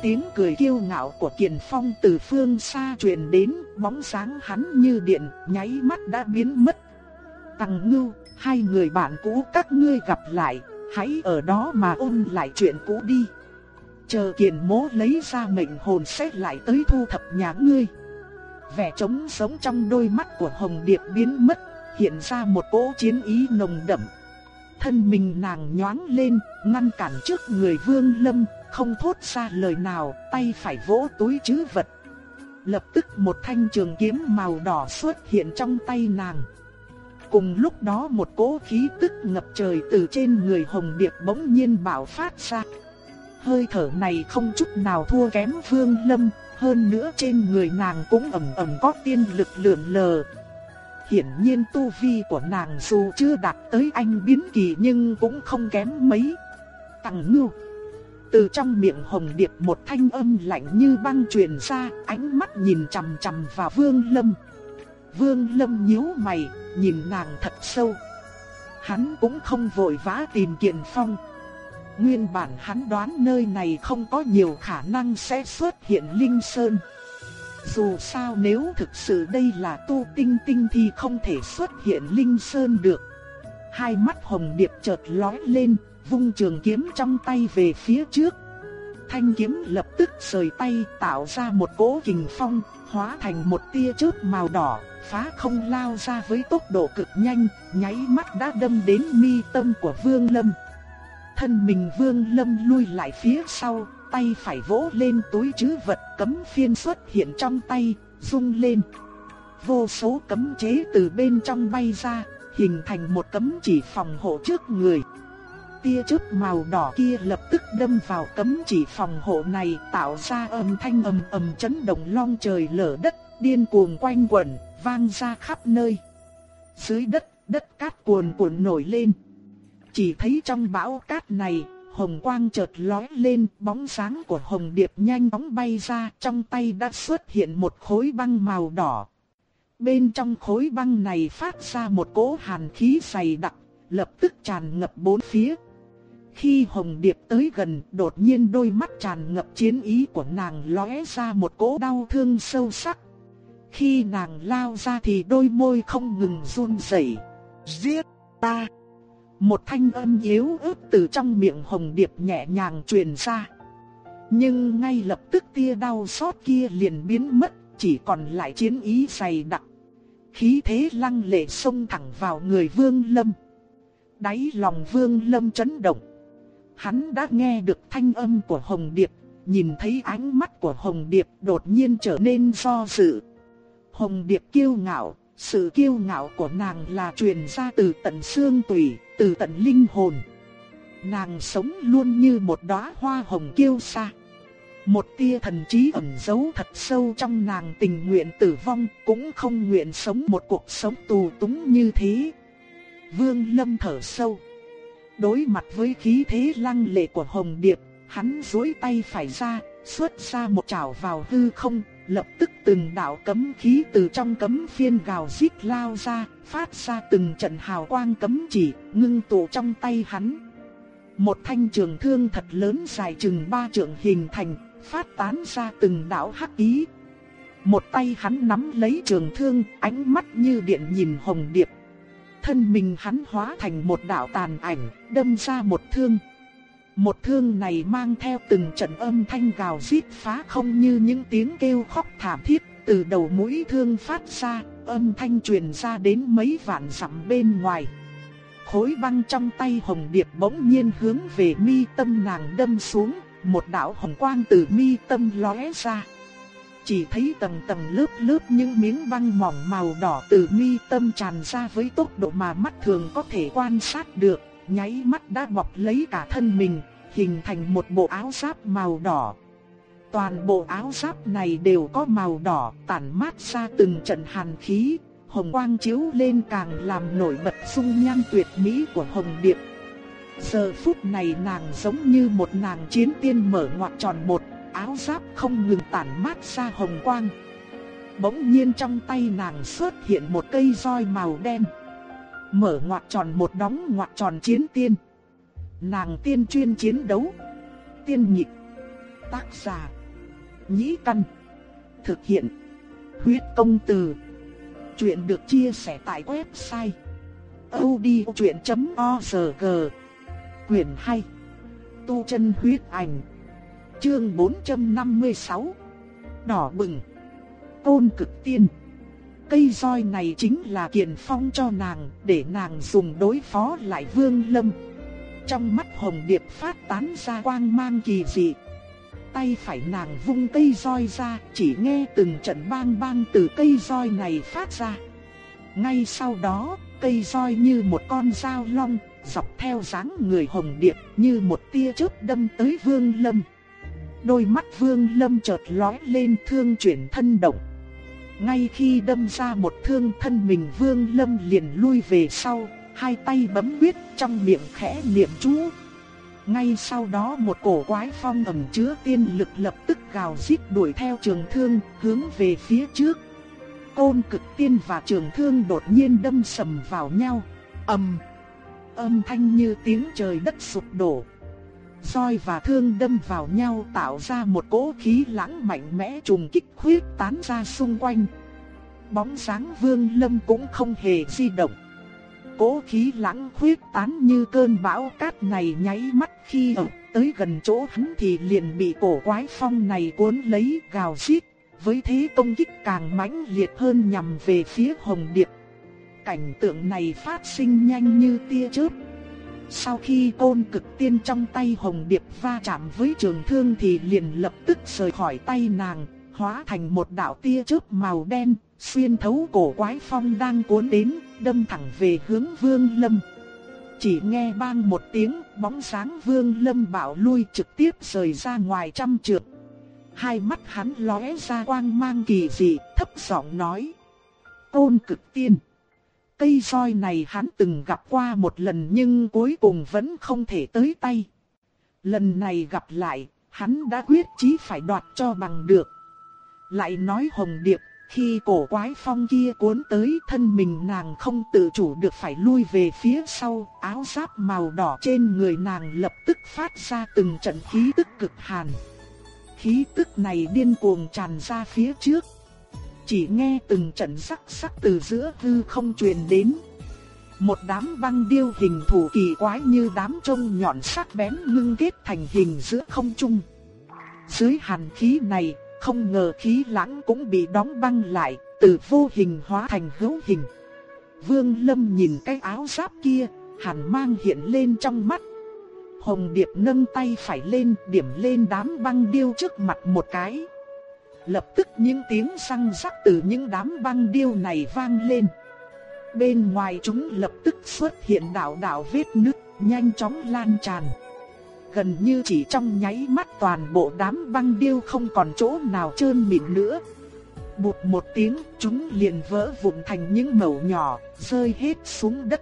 Tiếng cười kiêu ngạo của Kiền Phong từ phương xa truyền đến, bóng sáng hắn như điện, nháy mắt đã biến mất. Tằng Ngưu, hai người bạn cũ các ngươi gặp lại, hãy ở đó mà ôn lại chuyện cũ đi. Chờ kiền mố lấy ra mệnh hồn xét lại tới thu thập nhà ngươi. Vẻ trống sống trong đôi mắt của Hồng Điệp biến mất, hiện ra một cỗ chiến ý nồng đậm. Thân mình nàng nhoáng lên, ngăn cản trước người Vương Lâm, không thốt ra lời nào, tay phải vỗ túi trữ vật. Lập tức một thanh trường kiếm màu đỏ xuất hiện trong tay nàng. Cùng lúc đó một cỗ khí tức ngập trời từ trên người Hồng Điệp bỗng nhiên bạo phát ra. Hơi thở này không chút nào thua kém Vương Lâm, hơn nữa trên người nàng cũng ẩm ẩm có tiên lực lượn lờ. Hiển nhiên tu vi của nàng dù chưa đạt tới anh biến kỳ nhưng cũng không kém mấy. Tằng ngưu. Từ trong miệng hồng điệp một thanh âm lạnh như băng truyền ra, ánh mắt nhìn chằm chằm vào Vương Lâm. Vương Lâm nhíu mày, nhìn nàng thật sâu. Hắn cũng không vội vã tìm Kiện Phong. Nguyên bản hắn đoán nơi này không có nhiều khả năng sẽ xuất hiện Linh Sơn. Dù sao nếu thực sự đây là tu tinh tinh thì không thể xuất hiện Linh Sơn được. Hai mắt hồng điệp chợt lóe lên, vung trường kiếm trong tay về phía trước. Thanh kiếm lập tức rời tay tạo ra một cỗ kình phong, hóa thành một tia chớp màu đỏ, phá không lao ra với tốc độ cực nhanh, nháy mắt đã đâm đến mi tâm của Vương Lâm. Thân mình Vương Lâm lui lại phía sau, tay phải vỗ lên túi trữ vật cấm phiên xuất hiện trong tay, rung lên. Vô số cấm chế từ bên trong bay ra, hình thành một cấm chỉ phòng hộ trước người. Tia chớp màu đỏ kia lập tức đâm vào cấm chỉ phòng hộ này tạo ra âm thanh ầm ầm chấn động long trời lở đất, điên cuồng quanh quẩn, vang ra khắp nơi. Dưới đất, đất cát cuồn cuộn nổi lên. Chỉ thấy trong bão cát này, hồng quang chợt lóe lên, bóng sáng của hồng điệp nhanh chóng bay ra, trong tay đã xuất hiện một khối băng màu đỏ. Bên trong khối băng này phát ra một cỗ hàn khí dày đặc, lập tức tràn ngập bốn phía. Khi hồng điệp tới gần, đột nhiên đôi mắt tràn ngập chiến ý của nàng lóe ra một cỗ đau thương sâu sắc. Khi nàng lao ra thì đôi môi không ngừng run rẩy. Giết ta! Một thanh âm yếu ớt từ trong miệng hồng điệp nhẹ nhàng truyền ra. Nhưng ngay lập tức tia đau xót kia liền biến mất, chỉ còn lại chiến ý dày đặc. Khí thế lăng lệ xông thẳng vào người Vương Lâm. Đáy lòng Vương Lâm chấn động. Hắn đã nghe được thanh âm của Hồng Điệp, nhìn thấy ánh mắt của Hồng Điệp đột nhiên trở nên do dự. Hồng Điệp kiêu ngạo, sự kiêu ngạo của nàng là truyền ra từ tận xương tủy, từ tận linh hồn. Nàng sống luôn như một đóa hoa hồng kiêu sa. Một tia thần trí ẩn giấu thật sâu trong nàng tình nguyện tử vong, cũng không nguyện sống một cuộc sống tù túng như thế. Vương Lâm thở sâu. Đối mặt với khí thế lăng lệ của Hồng Điệp, hắn duỗi tay phải ra, xuất ra một chảo vào hư không, lập tức từng đạo cấm khí từ trong cấm phiên gào rít lao ra, phát ra từng trận hào quang cấm chỉ, ngưng tụ trong tay hắn. Một thanh trường thương thật lớn dài chừng ba trượng hình thành, phát tán ra từng đạo hắc ý. Một tay hắn nắm lấy trường thương, ánh mắt như điện nhìn hồng điệp. Thân mình hắn hóa thành một đạo tàn ảnh, đâm ra một thương. Một thương này mang theo từng trận âm thanh gào rít phá không như những tiếng kêu khóc thảm thiết, từ đầu mũi thương phát ra, âm thanh truyền ra đến mấy vạn dặm bên ngoài. Khối băng trong tay Hồng Điệp bỗng nhiên hướng về mi tâm nàng đâm xuống, một đạo hồng quang từ mi tâm lóe ra. Chỉ thấy tầng tầng lớp lớp những miếng băng mỏng màu đỏ từ mi tâm tràn ra với tốc độ mà mắt thường có thể quan sát được nháy mắt đã bọc lấy cả thân mình, hình thành một bộ áo giáp màu đỏ. Toàn bộ áo giáp này đều có màu đỏ, tản mát ra từng trận hàn khí, hồng quang chiếu lên càng làm nổi bật dung nhan tuyệt mỹ của Hồng Điệp. Giờ phút này nàng giống như một nàng chiến tiên mở ngoặt tròn một, áo giáp không ngừng tản mát ra hồng quang. Bỗng nhiên trong tay nàng xuất hiện một cây roi màu đen mở ngoặt tròn một đóng ngoặt tròn chiến tiên. Nàng tiên chuyên chiến đấu. Tiên nhịp. Tác giả. Nhĩ căn. Thực hiện. Huyết công từ. Chuyện được chia sẻ tại website. odchuyện.org Quyền hay Tu chân huyết ảnh. Chương 456. Đỏ bừng. Côn cực tiên cây roi này chính là kiền phong cho nàng, để nàng dùng đối phó lại Vương Lâm. Trong mắt Hồng Điệp phát tán ra quang mang kỳ dị. Tay phải nàng vung cây roi ra, chỉ nghe từng trận bang bang từ cây roi này phát ra. Ngay sau đó, cây roi như một con dao long, dọc theo dáng người Hồng Điệp như một tia chớp đâm tới Vương Lâm. Đôi mắt Vương Lâm chợt lóe lên thương chuyển thân động. Ngay khi đâm ra một thương thân mình Vương Lâm liền lui về sau, hai tay bấm huyết trong miệng khẽ niệm chú. Ngay sau đó một cổ quái phong ẩm chứa tiên lực lập tức gào rít đuổi theo trường thương, hướng về phía trước. Côn cực tiên và trường thương đột nhiên đâm sầm vào nhau. ầm, âm thanh như tiếng trời đất sụp đổ roi và thương đâm vào nhau tạo ra một cỗ khí lãng mạnh mẽ trùng kích khuyết tán ra xung quanh. Bóng sáng Vương Lâm cũng không hề di động. Cỗ khí lãng khuyết tán như cơn bão cát này nháy mắt khi ở tới gần chỗ hắn thì liền bị cổ quái phong này cuốn lấy gào xít, với thế công kích càng mãnh liệt hơn nhằm về phía Hồng Điệp. Cảnh tượng này phát sinh nhanh như tia chớp. Sau khi côn cực tiên trong tay Hồng Điệp va chạm với trường thương thì liền lập tức rời khỏi tay nàng, hóa thành một đạo tia chớp màu đen, xuyên thấu cổ quái phong đang cuốn đến, đâm thẳng về hướng Vương Lâm. Chỉ nghe bang một tiếng, bóng sáng Vương Lâm bảo lui trực tiếp rời ra ngoài trăm trượng. Hai mắt hắn lóe ra quang mang kỳ dị, thấp giọng nói: "Côn Cực Tiên." Cây roi này hắn từng gặp qua một lần nhưng cuối cùng vẫn không thể tới tay. Lần này gặp lại, hắn đã quyết chí phải đoạt cho bằng được. Lại nói Hồng Điệp khi cổ quái phong kia cuốn tới thân mình nàng không tự chủ được phải lui về phía sau, áo giáp màu đỏ trên người nàng lập tức phát ra từng trận khí tức cực hàn. Khí tức này điên cuồng tràn ra phía trước. Chỉ nghe từng trận sắc sắc từ giữa hư không truyền đến. Một đám băng điêu hình thủ kỳ quái như đám trông nhọn sắc bén ngưng kết thành hình giữa không trung. Dưới hàn khí này, không ngờ khí lãng cũng bị đóng băng lại, từ vô hình hóa thành hữu hình. Vương Lâm nhìn cái áo giáp kia, hàn mang hiện lên trong mắt. Hồng Điệp nâng tay phải lên, điểm lên đám băng điêu trước mặt một cái. Lập tức những tiếng răng rắc từ những đám băng điêu này vang lên. Bên ngoài chúng lập tức xuất hiện đạo đạo vết nứt, nhanh chóng lan tràn gần như chỉ trong nháy mắt toàn bộ đám băng điêu không còn chỗ nào trơn mịn nữa. Bụt một tiếng, chúng liền vỡ vụn thành những mẩu nhỏ, rơi hết xuống đất.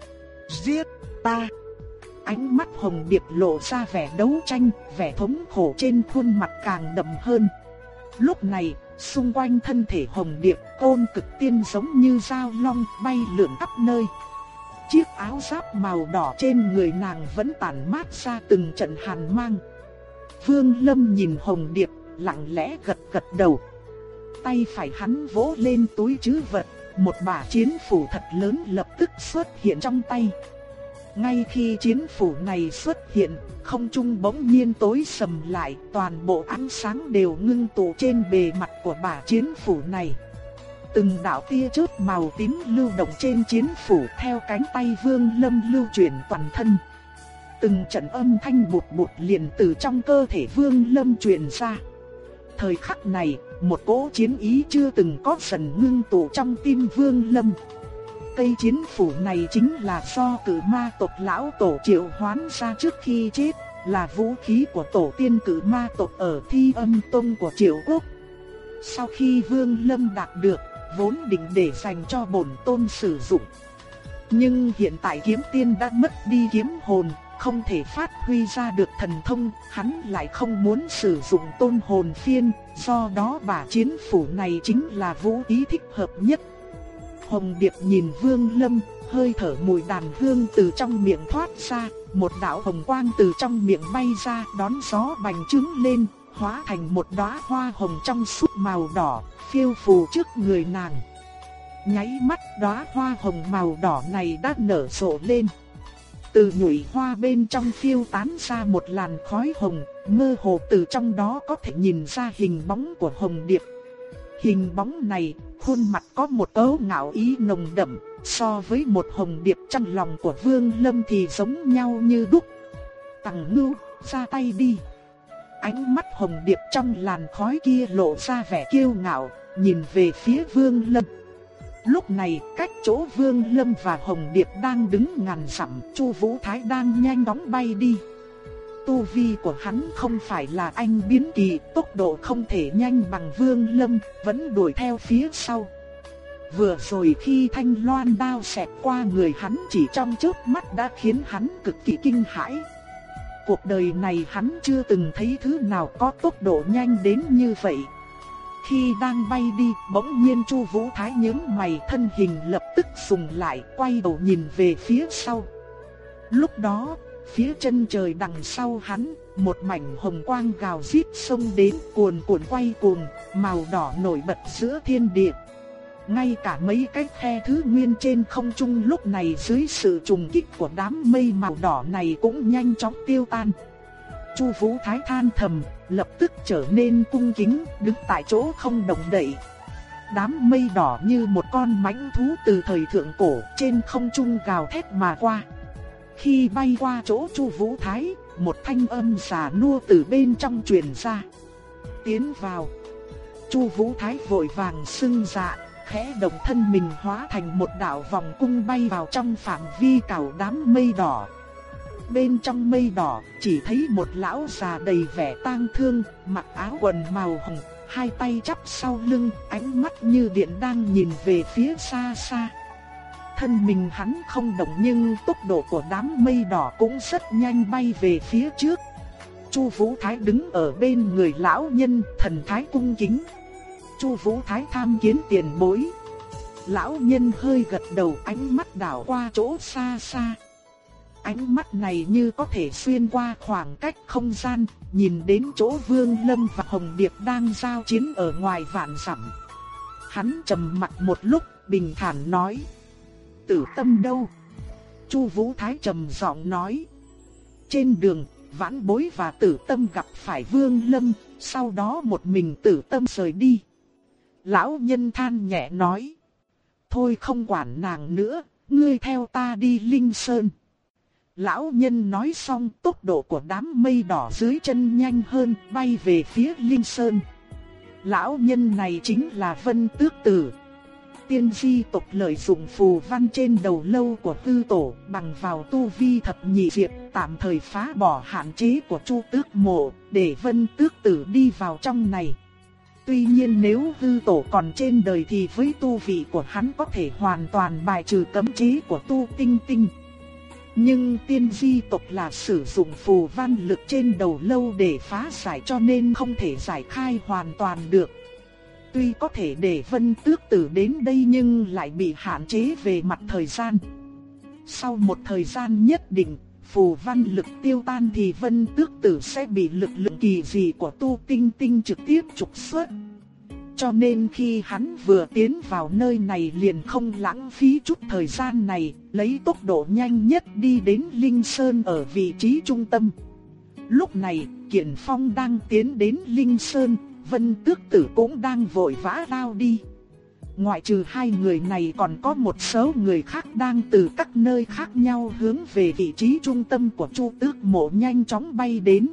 Giết ta! Ánh mắt hồng điệp lộ ra vẻ đấu tranh, vẻ thống khổ trên khuôn mặt càng đậm hơn. Lúc này, xung quanh thân thể hồng điệp, côn cực tiên giống như dao long bay lượn khắp nơi. Chiếc áo giáp màu đỏ trên người nàng vẫn tản mát ra từng trận hàn mang. Vương Lâm nhìn Hồng Điệp, lặng lẽ gật gật đầu. Tay phải hắn vỗ lên túi chứ vật, một bả chiến phủ thật lớn lập tức xuất hiện trong tay. Ngay khi chiến phủ này xuất hiện, không trung bỗng nhiên tối sầm lại, toàn bộ ánh sáng đều ngưng tụ trên bề mặt của bả chiến phủ này. Từng đạo tia chớp màu tím lưu động trên chiến phủ theo cánh tay Vương Lâm lưu chuyển toàn thân. Từng trận âm thanh bụt bụt liền từ trong cơ thể Vương Lâm truyền ra. Thời khắc này, một cỗ chiến ý chưa từng có dần ngưng tụ trong tim Vương Lâm. Cây chiến phủ này chính là do cử ma tộc lão tổ triệu hoán ra trước khi chết, là vũ khí của tổ tiên cử ma tộc ở thi âm tông của triệu quốc. Sau khi Vương Lâm đạt được, vốn định để dành cho bổn tôn sử dụng. Nhưng hiện tại kiếm tiên đã mất đi kiếm hồn, không thể phát huy ra được thần thông, hắn lại không muốn sử dụng tôn hồn phiên, do đó bả chiến phủ này chính là vũ khí thích hợp nhất. Hồng Điệp nhìn Vương Lâm, hơi thở mùi đàn hương từ trong miệng thoát ra, một đạo hồng quang từ trong miệng bay ra đón gió bành trướng lên, hóa thành một đóa hoa hồng trong suốt màu đỏ, phiêu phù trước người nàng. Nháy mắt đóa hoa hồng màu đỏ này đã nở rộ lên. Từ nhụy hoa bên trong phiêu tán ra một làn khói hồng, mơ hồ từ trong đó có thể nhìn ra hình bóng của hồng điệp. Hình bóng này, khuôn mặt có một cấu ngạo ý nồng đậm, so với một hồng điệp trong lòng của Vương Lâm thì giống nhau như đúc. Tằng ngưu, ra tay đi. Ánh mắt hồng điệp trong làn khói kia lộ ra vẻ kiêu ngạo, nhìn về phía Vương Lâm. Lúc này, cách chỗ Vương Lâm và Hồng Điệp đang đứng ngàn dặm, Chu Vũ Thái đang nhanh chóng bay đi. Tu vi của hắn không phải là anh biến kỳ, tốc độ không thể nhanh bằng Vương Lâm, vẫn đuổi theo phía sau. Vừa rồi khi thanh loan đao xẹt qua người hắn chỉ trong chớp mắt đã khiến hắn cực kỳ kinh hãi. Cuộc đời này hắn chưa từng thấy thứ nào có tốc độ nhanh đến như vậy. Khi đang bay đi, bỗng nhiên Chu Vũ Thái nhướng mày thân hình lập tức sùng lại, quay đầu nhìn về phía sau. Lúc đó, phía chân trời đằng sau hắn, một mảnh hồng quang gào rít xông đến cuồn cuộn quay cuồng, màu đỏ nổi bật giữa thiên địa. Ngay cả mấy cái khe thứ nguyên trên không trung lúc này dưới sự trùng kích của đám mây màu đỏ này cũng nhanh chóng tiêu tan. Chu Vũ Thái than thầm, lập tức trở nên cung kính, đứng tại chỗ không động đậy. Đám mây đỏ như một con mãnh thú từ thời thượng cổ trên không trung gào thét mà qua. Khi bay qua chỗ Chu Vũ Thái, một thanh âm xà nua từ bên trong truyền ra. Tiến vào. Chu Vũ Thái vội vàng xưng dạ, khẽ động thân mình hóa thành một đạo vòng cung bay vào trong phạm vi cào đám mây đỏ. Bên trong mây đỏ, chỉ thấy một lão già đầy vẻ tang thương, mặc áo quần màu hồng, hai tay chắp sau lưng, ánh mắt như điện đang nhìn về phía xa xa. Thân mình hắn không động nhưng tốc độ của đám mây đỏ cũng rất nhanh bay về phía trước. Chu Vũ Thái đứng ở bên người lão nhân, thần thái cung kính. Chu Vũ Thái tham kiến tiền bối. Lão nhân hơi gật đầu, ánh mắt đảo qua chỗ xa xa. Ánh mắt này như có thể xuyên qua khoảng cách không gian, nhìn đến chỗ Vương Lâm và Hồng Điệp đang giao chiến ở ngoài vạn dặm. Hắn trầm mặt một lúc, bình thản nói: "Tử Tâm đâu?" Chu Vũ Thái trầm giọng nói: "Trên đường, Vãn Bối và Tử Tâm gặp phải Vương Lâm, sau đó một mình Tử Tâm rời đi." Lão nhân than nhẹ nói: "Thôi không quản nàng nữa, ngươi theo ta đi Linh Sơn." Lão nhân nói xong tốc độ của đám mây đỏ dưới chân nhanh hơn bay về phía Linh Sơn. Lão nhân này chính là Vân Tước Tử. Tiên di tộc lợi dụng phù văn trên đầu lâu của tư tổ bằng vào tu vi thập nhị diệt tạm thời phá bỏ hạn chế của chu tước mộ để Vân Tước Tử đi vào trong này. Tuy nhiên nếu tư tổ còn trên đời thì với tu vị của hắn có thể hoàn toàn bài trừ cấm chế của tu tinh tinh. Nhưng tiên di tộc là sử dụng phù văn lực trên đầu lâu để phá giải cho nên không thể giải khai hoàn toàn được. Tuy có thể để vân tước tử đến đây nhưng lại bị hạn chế về mặt thời gian. Sau một thời gian nhất định, phù văn lực tiêu tan thì vân tước tử sẽ bị lực lượng kỳ dị của tu tinh tinh trực tiếp trục xuất. Cho nên khi hắn vừa tiến vào nơi này liền không lãng phí chút thời gian này, lấy tốc độ nhanh nhất đi đến Linh Sơn ở vị trí trung tâm. Lúc này, Kiện Phong đang tiến đến Linh Sơn, Vân Tước Tử cũng đang vội vã lao đi. Ngoại trừ hai người này còn có một số người khác đang từ các nơi khác nhau hướng về vị trí trung tâm của Chu Tước Mộ nhanh chóng bay đến.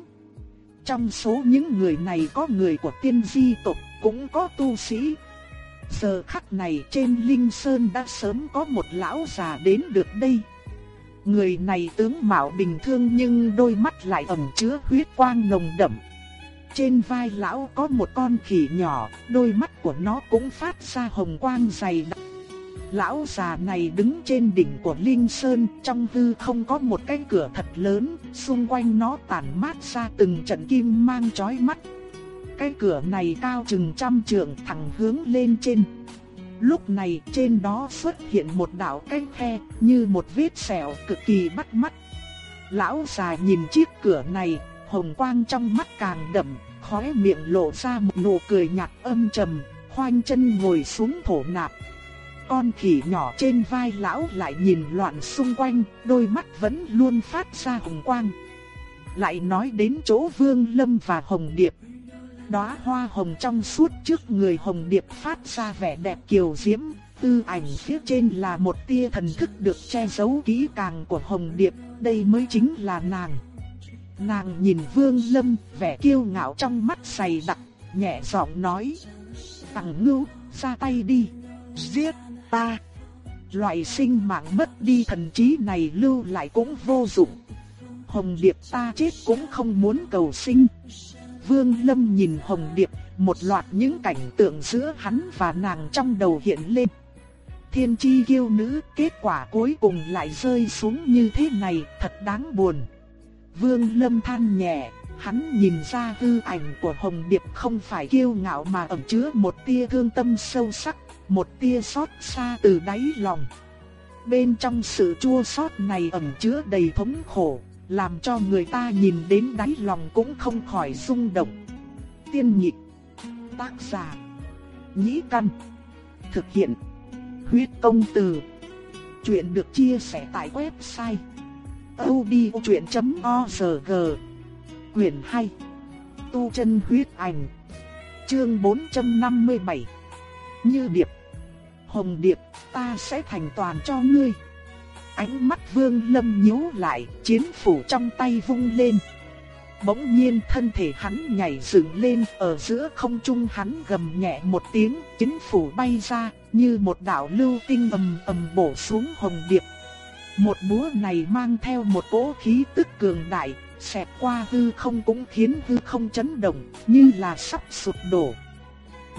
Trong số những người này có người của tiên di tộc cũng có tu sĩ. Giờ khắc này trên Linh Sơn đã sớm có một lão già đến được đây. Người này tướng mạo bình thường nhưng đôi mắt lại ẩn chứa huyết quang nồng đậm. Trên vai lão có một con khỉ nhỏ, đôi mắt của nó cũng phát ra hồng quang dày đặc. Lão già này đứng trên đỉnh của Linh Sơn, trong hư không có một cái cửa thật lớn, xung quanh nó tản mát ra từng trận kim mang chói mắt, cái cửa này cao chừng trăm trượng thẳng hướng lên trên. Lúc này trên đó xuất hiện một đạo cái khe như một vết sẹo cực kỳ bắt mắt. Lão già nhìn chiếc cửa này, hồng quang trong mắt càng đậm, khóe miệng lộ ra một nụ cười nhạt âm trầm, khoanh chân ngồi xuống thổ nạp. Con khỉ nhỏ trên vai lão lại nhìn loạn xung quanh, đôi mắt vẫn luôn phát ra hồng quang. Lại nói đến chỗ Vương Lâm và Hồng Điệp, đóa hoa hồng trong suốt trước người hồng điệp phát ra vẻ đẹp kiều diễm, tư ảnh phía trên là một tia thần thức được che giấu kỹ càng của hồng điệp, đây mới chính là nàng. Nàng nhìn Vương Lâm, vẻ kiêu ngạo trong mắt sầy đặc, nhẹ giọng nói: "Tằng Ngưu, ra tay đi, giết ta." Loại sinh mạng mất đi thần trí này lưu lại cũng vô dụng. Hồng Điệp ta chết cũng không muốn cầu sinh. Vương Lâm nhìn Hồng Điệp, một loạt những cảnh tượng giữa hắn và nàng trong đầu hiện lên. thiên chi kiêu nữ, kết quả cuối cùng lại rơi xuống như thế này, thật đáng buồn. Vương Lâm than nhẹ, hắn nhìn ra hư ảnh của Hồng Điệp không phải kiêu ngạo mà ẩn chứa một tia thương tâm sâu sắc, một tia xót xa từ đáy lòng. Bên trong sự chua xót này ẩn chứa đầy thống khổ, làm cho người ta nhìn đến đáy lòng cũng không khỏi rung động. Tiên nhịp, tác giả, nhĩ căn, thực hiện, huyết công từ. Chuyện được chia sẻ tại website odchuyện.org quyển 2 Tu chân huyết ảnh, Chương 457 Như điệp, Hồng điệp, ta sẽ thành toàn cho ngươi. Ánh mắt vương lâm nhíu lại, Chiến phủ trong tay vung lên. Bỗng nhiên thân thể hắn nhảy dựng lên, Ở giữa không trung hắn gầm nhẹ một tiếng, Chiến phủ bay ra, Như một đạo lưu tinh ầm ầm bổ xuống hồng điệp một búa này mang theo một cỗ khí tức cường đại, xẹt qua hư không cũng khiến hư không chấn động, như là sắp sụp đổ.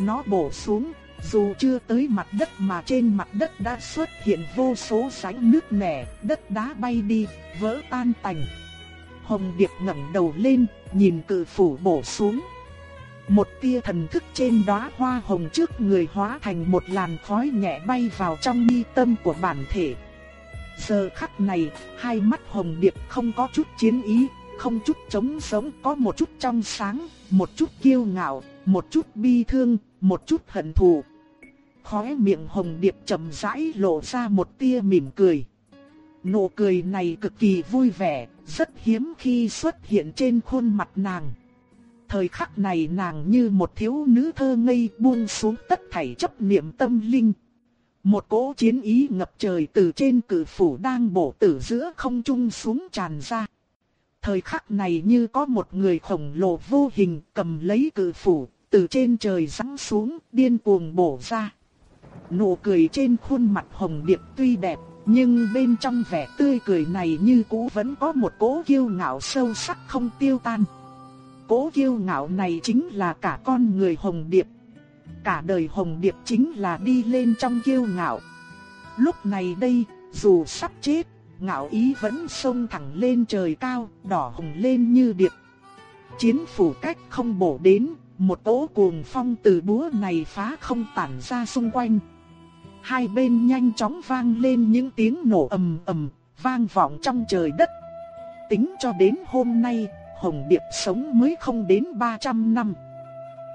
Nó bổ xuống, dù chưa tới mặt đất mà trên mặt đất đã xuất hiện vô số sánh nước nẻ, đất đá bay đi, vỡ tan tành. Hồng Điệp ngẩng đầu lên, nhìn cự phủ bổ xuống. Một tia thần thức trên đóa hoa hồng trước người hóa thành một làn khói nhẹ bay vào trong mi tâm của bản thể. Giờ khắc này, hai mắt Hồng Điệp không có chút chiến ý, không chút chống sống, có một chút trong sáng, một chút kiêu ngạo, một chút bi thương, một chút hận thù. Khóe miệng Hồng Điệp chậm rãi lộ ra một tia mỉm cười. Nụ cười này cực kỳ vui vẻ, rất hiếm khi xuất hiện trên khuôn mặt nàng. Thời khắc này nàng như một thiếu nữ thơ ngây buông xuống tất thảy chấp niệm tâm linh. Một cỗ chiến ý ngập trời từ trên cử phủ đang bổ tử giữa không trung xuống tràn ra. Thời khắc này như có một người khổng lồ vô hình cầm lấy cử phủ, từ trên trời giáng xuống, điên cuồng bổ ra. Nụ cười trên khuôn mặt hồng điệp tuy đẹp, nhưng bên trong vẻ tươi cười này như cũ vẫn có một cỗ kiêu ngạo sâu sắc không tiêu tan. Cỗ kiêu ngạo này chính là cả con người hồng điệp cả đời Hồng Điệp chính là đi lên trong kiêu ngạo. Lúc này đây, dù sắp chết, ngạo ý vẫn sông thẳng lên trời cao, đỏ hồng lên như điệp. Chiến phủ cách không bổ đến, một tố cuồng phong từ búa này phá không tản ra xung quanh. Hai bên nhanh chóng vang lên những tiếng nổ ầm ầm, vang vọng trong trời đất. Tính cho đến hôm nay, Hồng Điệp sống mới không đến 300 năm.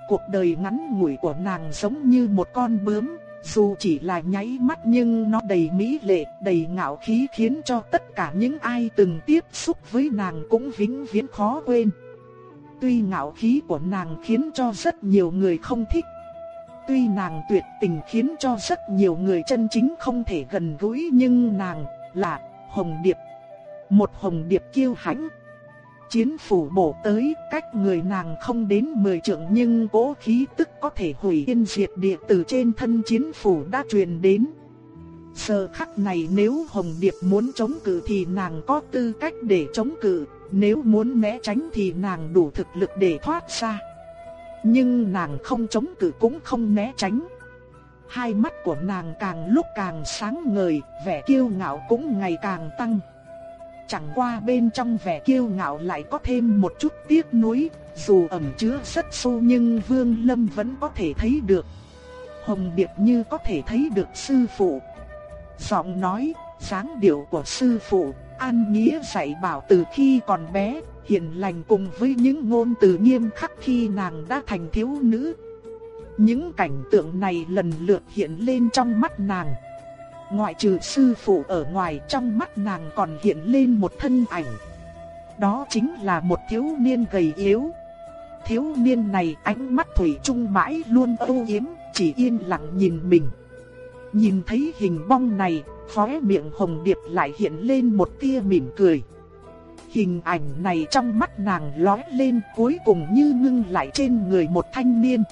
Cuộc đời ngắn ngủi của nàng giống như một con bướm, dù chỉ là nháy mắt nhưng nó đầy mỹ lệ, đầy ngạo khí khiến cho tất cả những ai từng tiếp xúc với nàng cũng vĩnh viễn khó quên. Tuy ngạo khí của nàng khiến cho rất nhiều người không thích. Tuy nàng tuyệt tình khiến cho rất nhiều người chân chính không thể gần gũi nhưng nàng là Hồng Điệp. Một Hồng Điệp kiêu hãnh chiến phủ bổ tới, cách người nàng không đến 10 trượng nhưng cố khí tức có thể hủy yên diệt địa từ trên thân chiến phủ đã truyền đến. Giờ khắc này nếu Hồng Điệp muốn chống cự thì nàng có tư cách để chống cự, nếu muốn né tránh thì nàng đủ thực lực để thoát ra. Nhưng nàng không chống cự cũng không né tránh. Hai mắt của nàng càng lúc càng sáng ngời, vẻ kiêu ngạo cũng ngày càng tăng. Chẳng qua bên trong vẻ kiêu ngạo lại có thêm một chút tiếc nuối, dù ẩn chứa rất sâu nhưng Vương Lâm vẫn có thể thấy được. Hồng Điệp như có thể thấy được sư phụ. Giọng nói, dáng điệu của sư phụ, An Nghĩa dạy bảo từ khi còn bé, hiền lành cùng với những ngôn từ nghiêm khắc khi nàng đã thành thiếu nữ. Những cảnh tượng này lần lượt hiện lên trong mắt nàng. Ngoại trừ sư phụ ở ngoài trong mắt nàng còn hiện lên một thân ảnh. Đó chính là một thiếu niên gầy yếu. Thiếu niên này ánh mắt thủy chung mãi luôn âu yếm, chỉ yên lặng nhìn mình. Nhìn thấy hình bong này, khóe miệng hồng điệp lại hiện lên một tia mỉm cười. Hình ảnh này trong mắt nàng lóe lên cuối cùng như ngưng lại trên người một thanh niên.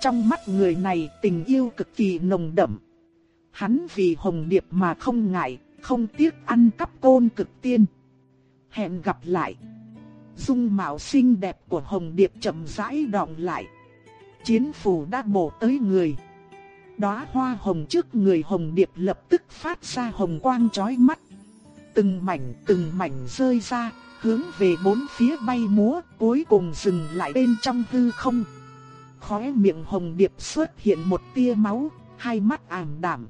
Trong mắt người này tình yêu cực kỳ nồng đậm. Hắn vì Hồng Điệp mà không ngại, không tiếc ăn cắp côn cực tiên. Hẹn gặp lại. Dung mạo xinh đẹp của Hồng Điệp chậm rãi đọng lại. Chiến phủ đã bổ tới người. đóa hoa hồng trước người hồng điệp lập tức phát ra hồng quang chói mắt. Từng mảnh từng mảnh rơi ra, hướng về bốn phía bay múa, cuối cùng dừng lại bên trong hư không. Khóe miệng hồng điệp xuất hiện một tia máu, hai mắt ảm đạm.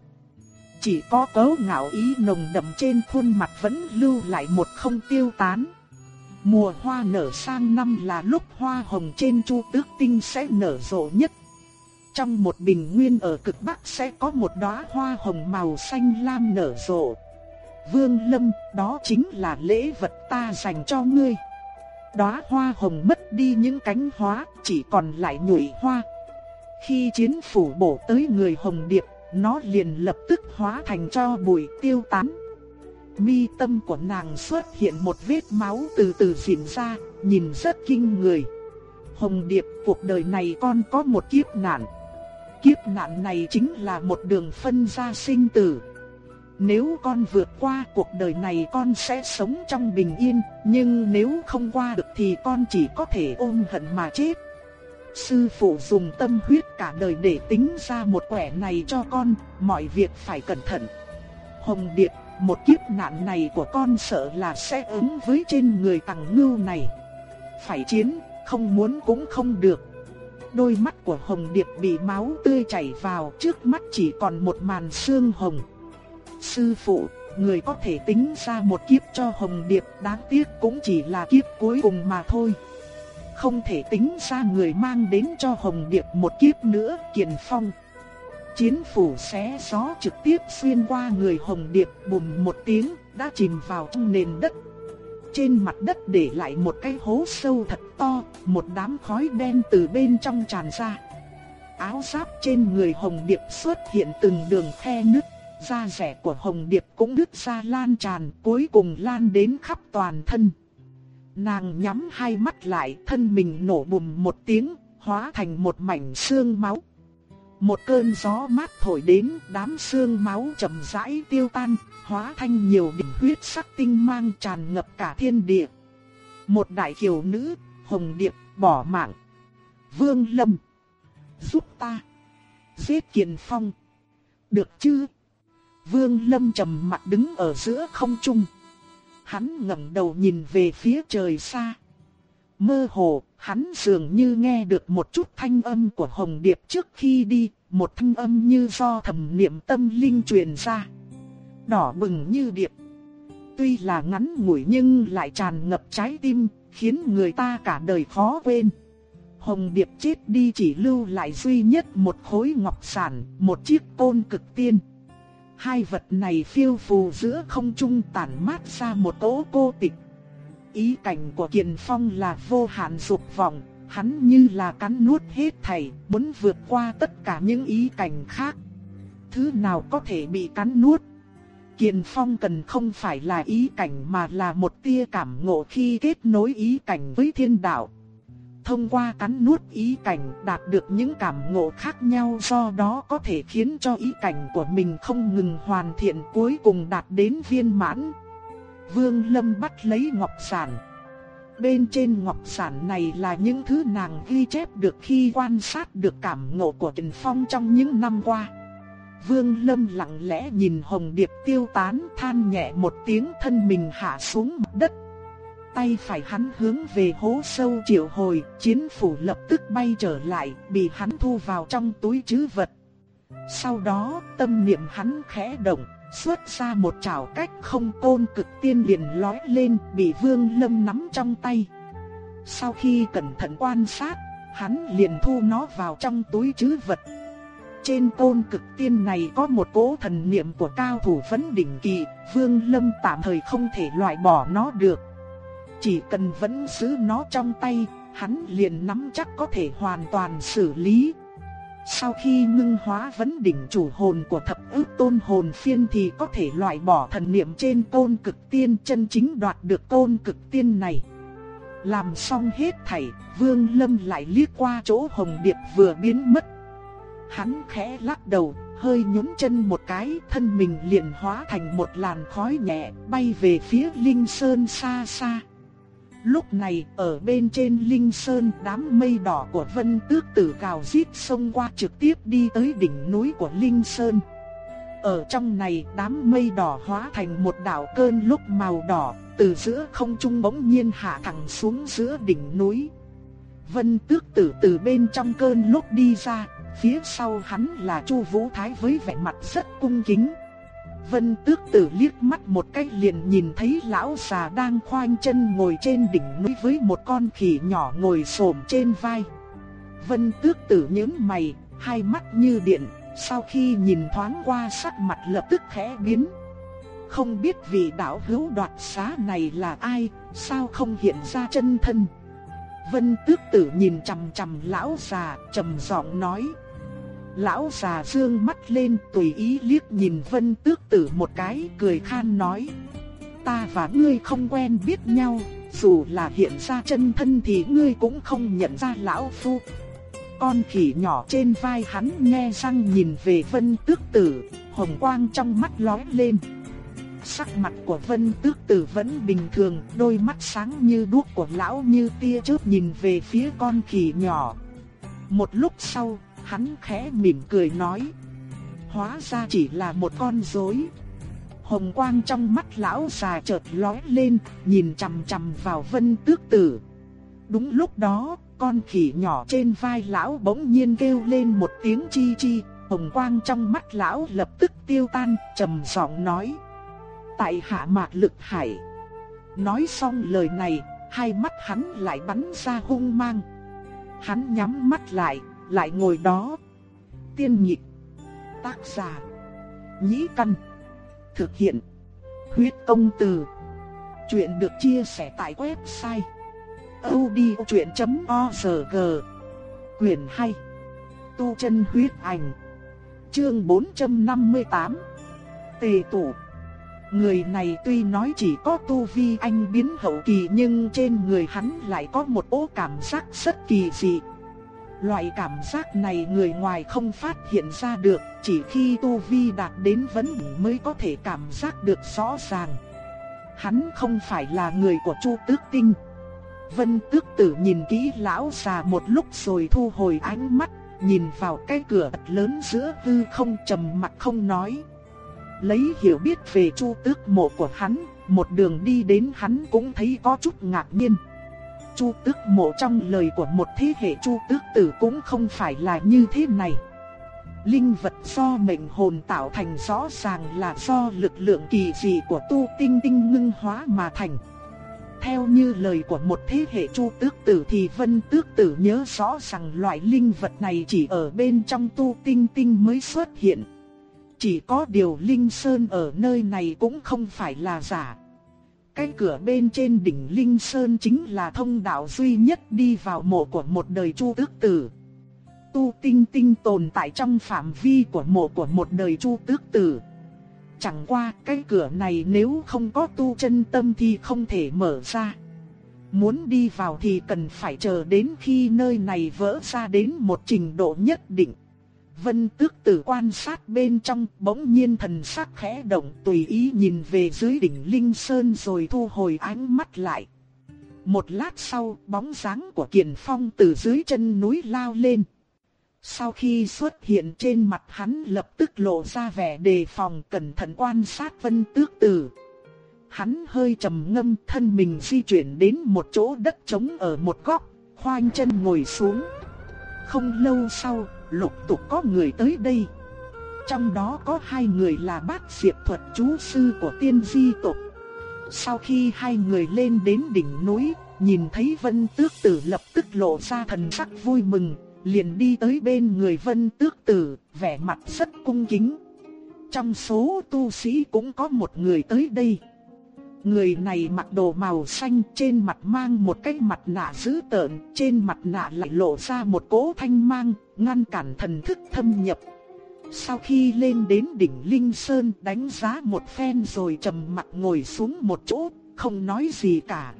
Chỉ có cấu ngạo ý nồng đậm trên khuôn mặt vẫn lưu lại một không tiêu tán. Mùa hoa nở sang năm là lúc hoa hồng trên chu tước tinh sẽ nở rộ nhất. Trong một bình nguyên ở cực bắc sẽ có một đóa hoa hồng màu xanh lam nở rộ. Vương Lâm, đó chính là lễ vật ta dành cho ngươi. Đóa hoa hồng mất đi những cánh hóa chỉ còn lại nhụy hoa. Khi chiến phủ bổ tới người hồng điệp, nó liền lập tức hóa thành cho bụi tiêu tán. Mi tâm của nàng xuất hiện một vết máu từ từ diễn ra, nhìn rất kinh người. Hồng Điệp, cuộc đời này con có một kiếp nạn. Kiếp nạn này chính là một đường phân ra sinh tử. Nếu con vượt qua cuộc đời này con sẽ sống trong bình yên, nhưng nếu không qua được thì con chỉ có thể ôm hận mà chết. Sư phụ dùng tâm huyết cả đời để tính ra một quẻ này cho con, mọi việc phải cẩn thận. Hồng Điệp, một kiếp nạn này của con sợ là sẽ ứng với trên người tàng ngưu này. Phải chiến, không muốn cũng không được. Đôi mắt của Hồng Điệp bị máu tươi chảy vào, trước mắt chỉ còn một màn xương hồng. Sư phụ, người có thể tính ra một kiếp cho Hồng Điệp đáng tiếc cũng chỉ là kiếp cuối cùng mà thôi. Không thể tính ra người mang đến cho Hồng Điệp một kiếp nữa kiền phong. Chiến phủ xé gió trực tiếp xuyên qua người Hồng Điệp bùm một tiếng đã chìm vào trong nền đất. Trên mặt đất để lại một cái hố sâu thật to, một đám khói đen từ bên trong tràn ra. Áo giáp trên người Hồng Điệp xuất hiện từng đường khe nứt, da rẻ của Hồng Điệp cũng nứt ra lan tràn, cuối cùng lan đến khắp toàn thân. Nàng nhắm hai mắt lại, thân mình nổ bùm một tiếng, hóa thành một mảnh xương máu. Một cơn gió mát thổi đến, đám xương máu chậm rãi tiêu tan, hóa thành nhiều điểm huyết sắc tinh mang tràn ngập cả thiên địa. Một đại kiều nữ, Hồng Điệp, bỏ mạng. Vương Lâm, giúp ta, giết Kiền Phong. Được chứ? Vương Lâm trầm mặt đứng ở giữa không trung. Hắn ngẩng đầu nhìn về phía trời xa. Mơ hồ, hắn dường như nghe được một chút thanh âm của Hồng Điệp trước khi đi, một thanh âm như do thầm niệm tâm linh truyền ra. Đỏ bừng như điệp. Tuy là ngắn ngủi nhưng lại tràn ngập trái tim, khiến người ta cả đời khó quên. Hồng Điệp chết đi chỉ lưu lại duy nhất một khối ngọc sản, một chiếc côn cực tiên. Hai vật này phiêu phù giữa không trung tản mát ra một cỗ cô tịch. Ý cảnh của Kiền Phong là vô hạn dục vọng, hắn như là cắn nuốt hết thảy, muốn vượt qua tất cả những ý cảnh khác. Thứ nào có thể bị cắn nuốt? Kiền Phong cần không phải là ý cảnh mà là một tia cảm ngộ khi kết nối ý cảnh với thiên đạo thông qua cắn nuốt ý cảnh đạt được những cảm ngộ khác nhau do đó có thể khiến cho ý cảnh của mình không ngừng hoàn thiện cuối cùng đạt đến viên mãn. Vương Lâm bắt lấy ngọc sản. Bên trên ngọc sản này là những thứ nàng ghi chép được khi quan sát được cảm ngộ của Trần Phong trong những năm qua. Vương Lâm lặng lẽ nhìn Hồng Điệp tiêu tán than nhẹ một tiếng thân mình hạ xuống mặt đất tay phải hắn hướng về hố sâu triệu hồi, chiến phủ lập tức bay trở lại, bị hắn thu vào trong túi trữ vật. Sau đó, tâm niệm hắn khẽ động, xuất ra một chảo cách không côn cực tiên liền lói lên, bị Vương Lâm nắm trong tay. Sau khi cẩn thận quan sát, hắn liền thu nó vào trong túi trữ vật. Trên côn cực tiên này có một cỗ thần niệm của cao thủ vấn đỉnh kỳ, Vương Lâm tạm thời không thể loại bỏ nó được. Chỉ cần vẫn giữ nó trong tay, hắn liền nắm chắc có thể hoàn toàn xử lý. Sau khi ngưng hóa vấn đỉnh chủ hồn của thập ước tôn hồn phiên thì có thể loại bỏ thần niệm trên tôn cực tiên chân chính đoạt được tôn cực tiên này. Làm xong hết thảy, Vương Lâm lại liếc qua chỗ Hồng Điệp vừa biến mất. Hắn khẽ lắc đầu, hơi nhún chân một cái, thân mình liền hóa thành một làn khói nhẹ, bay về phía Linh Sơn xa xa. Lúc này, ở bên trên Linh Sơn, đám mây đỏ của Vân Tước Tử cào giết xông qua trực tiếp đi tới đỉnh núi của Linh Sơn. Ở trong này, đám mây đỏ hóa thành một đạo cơn lúc màu đỏ, từ giữa không trung bỗng nhiên hạ thẳng xuống giữa đỉnh núi. Vân Tước Tử từ bên trong cơn lúc đi ra, phía sau hắn là Chu Vũ Thái với vẻ mặt rất cung kính. Vân tước tử liếc mắt một cái liền nhìn thấy lão già đang khoanh chân ngồi trên đỉnh núi với một con khỉ nhỏ ngồi xổm trên vai. Vân tước tử nhướng mày, hai mắt như điện, sau khi nhìn thoáng qua sắc mặt lập tức khẽ biến. Không biết vị đạo hữu đoạt xá này là ai, sao không hiện ra chân thân. Vân tước tử nhìn chằm chằm lão già, trầm giọng nói. Lão già dương mắt lên tùy ý liếc nhìn vân tước tử một cái cười khan nói. Ta và ngươi không quen biết nhau, dù là hiện ra chân thân thì ngươi cũng không nhận ra lão phu. Con khỉ nhỏ trên vai hắn nghe răng nhìn về vân tước tử, hồng quang trong mắt lóe lên. Sắc mặt của vân tước tử vẫn bình thường, đôi mắt sáng như đuốc của lão như tia chớp nhìn về phía con khỉ nhỏ. Một lúc sau, hắn khẽ mỉm cười nói. Hóa ra chỉ là một con rối. Hồng quang trong mắt lão già chợt lóe lên, nhìn chằm chằm vào vân tước tử. Đúng lúc đó, con khỉ nhỏ trên vai lão bỗng nhiên kêu lên một tiếng chi chi, hồng quang trong mắt lão lập tức tiêu tan, trầm giọng nói. Tại hạ mạc lực hải. Nói xong lời này, hai mắt hắn lại bắn ra hung mang. Hắn nhắm mắt lại, lại ngồi đó. Tiên nhị tác giả, nhĩ căn, thực hiện, huyết công từ. Chuyện được chia sẻ tại website odchuyện.org Quyền 2 Tu chân huyết ảnh Chương 458 Tề tụ Người này tuy nói chỉ có tu vi anh biến hậu kỳ nhưng trên người hắn lại có một ố cảm giác rất kỳ dị. Loại cảm giác này người ngoài không phát hiện ra được, chỉ khi tu vi đạt đến vấn đỉnh mới có thể cảm giác được rõ ràng. Hắn không phải là người của Chu Tước Tinh. Vân Tước Tử nhìn kỹ lão già một lúc rồi thu hồi ánh mắt, nhìn vào cái cửa lớn giữa hư không trầm mặc không nói. Lấy hiểu biết về Chu Tước mộ của hắn, một đường đi đến hắn cũng thấy có chút ngạc nhiên. Chu tước mộ trong lời của một thế hệ chu tước tử cũng không phải là như thế này. Linh vật do mệnh hồn tạo thành rõ ràng là do lực lượng kỳ dị của tu tinh tinh ngưng hóa mà thành. Theo như lời của một thế hệ chu tước tử thì vân tước tử nhớ rõ rằng loại linh vật này chỉ ở bên trong tu tinh tinh mới xuất hiện. Chỉ có điều linh sơn ở nơi này cũng không phải là giả. Cái cửa bên trên đỉnh Linh Sơn chính là thông đạo duy nhất đi vào mộ của một đời chu tước tử. Tu tinh tinh tồn tại trong phạm vi của mộ của một đời chu tước tử. Chẳng qua, cái cửa này nếu không có tu chân tâm thì không thể mở ra. Muốn đi vào thì cần phải chờ đến khi nơi này vỡ ra đến một trình độ nhất định. Vân tước tử quan sát bên trong bỗng nhiên thần sắc khẽ động tùy ý nhìn về dưới đỉnh Linh Sơn rồi thu hồi ánh mắt lại. Một lát sau bóng dáng của Kiền Phong từ dưới chân núi lao lên. Sau khi xuất hiện trên mặt hắn lập tức lộ ra vẻ đề phòng cẩn thận quan sát vân tước tử. Hắn hơi trầm ngâm thân mình di chuyển đến một chỗ đất trống ở một góc, khoanh chân ngồi xuống. Không lâu sau, lục tục có người tới đây. Trong đó có hai người là bát diệp thuật chú sư của tiên di tộc. Sau khi hai người lên đến đỉnh núi, nhìn thấy vân tước tử lập tức lộ ra thần sắc vui mừng, liền đi tới bên người vân tước tử, vẻ mặt rất cung kính. Trong số tu sĩ cũng có một người tới đây. Người này mặc đồ màu xanh trên mặt mang một cái mặt nạ dữ tợn, trên mặt nạ lại lộ ra một cỗ thanh mang, ngăn cản thần thức thâm nhập. Sau khi lên đến đỉnh Linh Sơn đánh giá một phen rồi trầm mặt ngồi xuống một chỗ, không nói gì cả.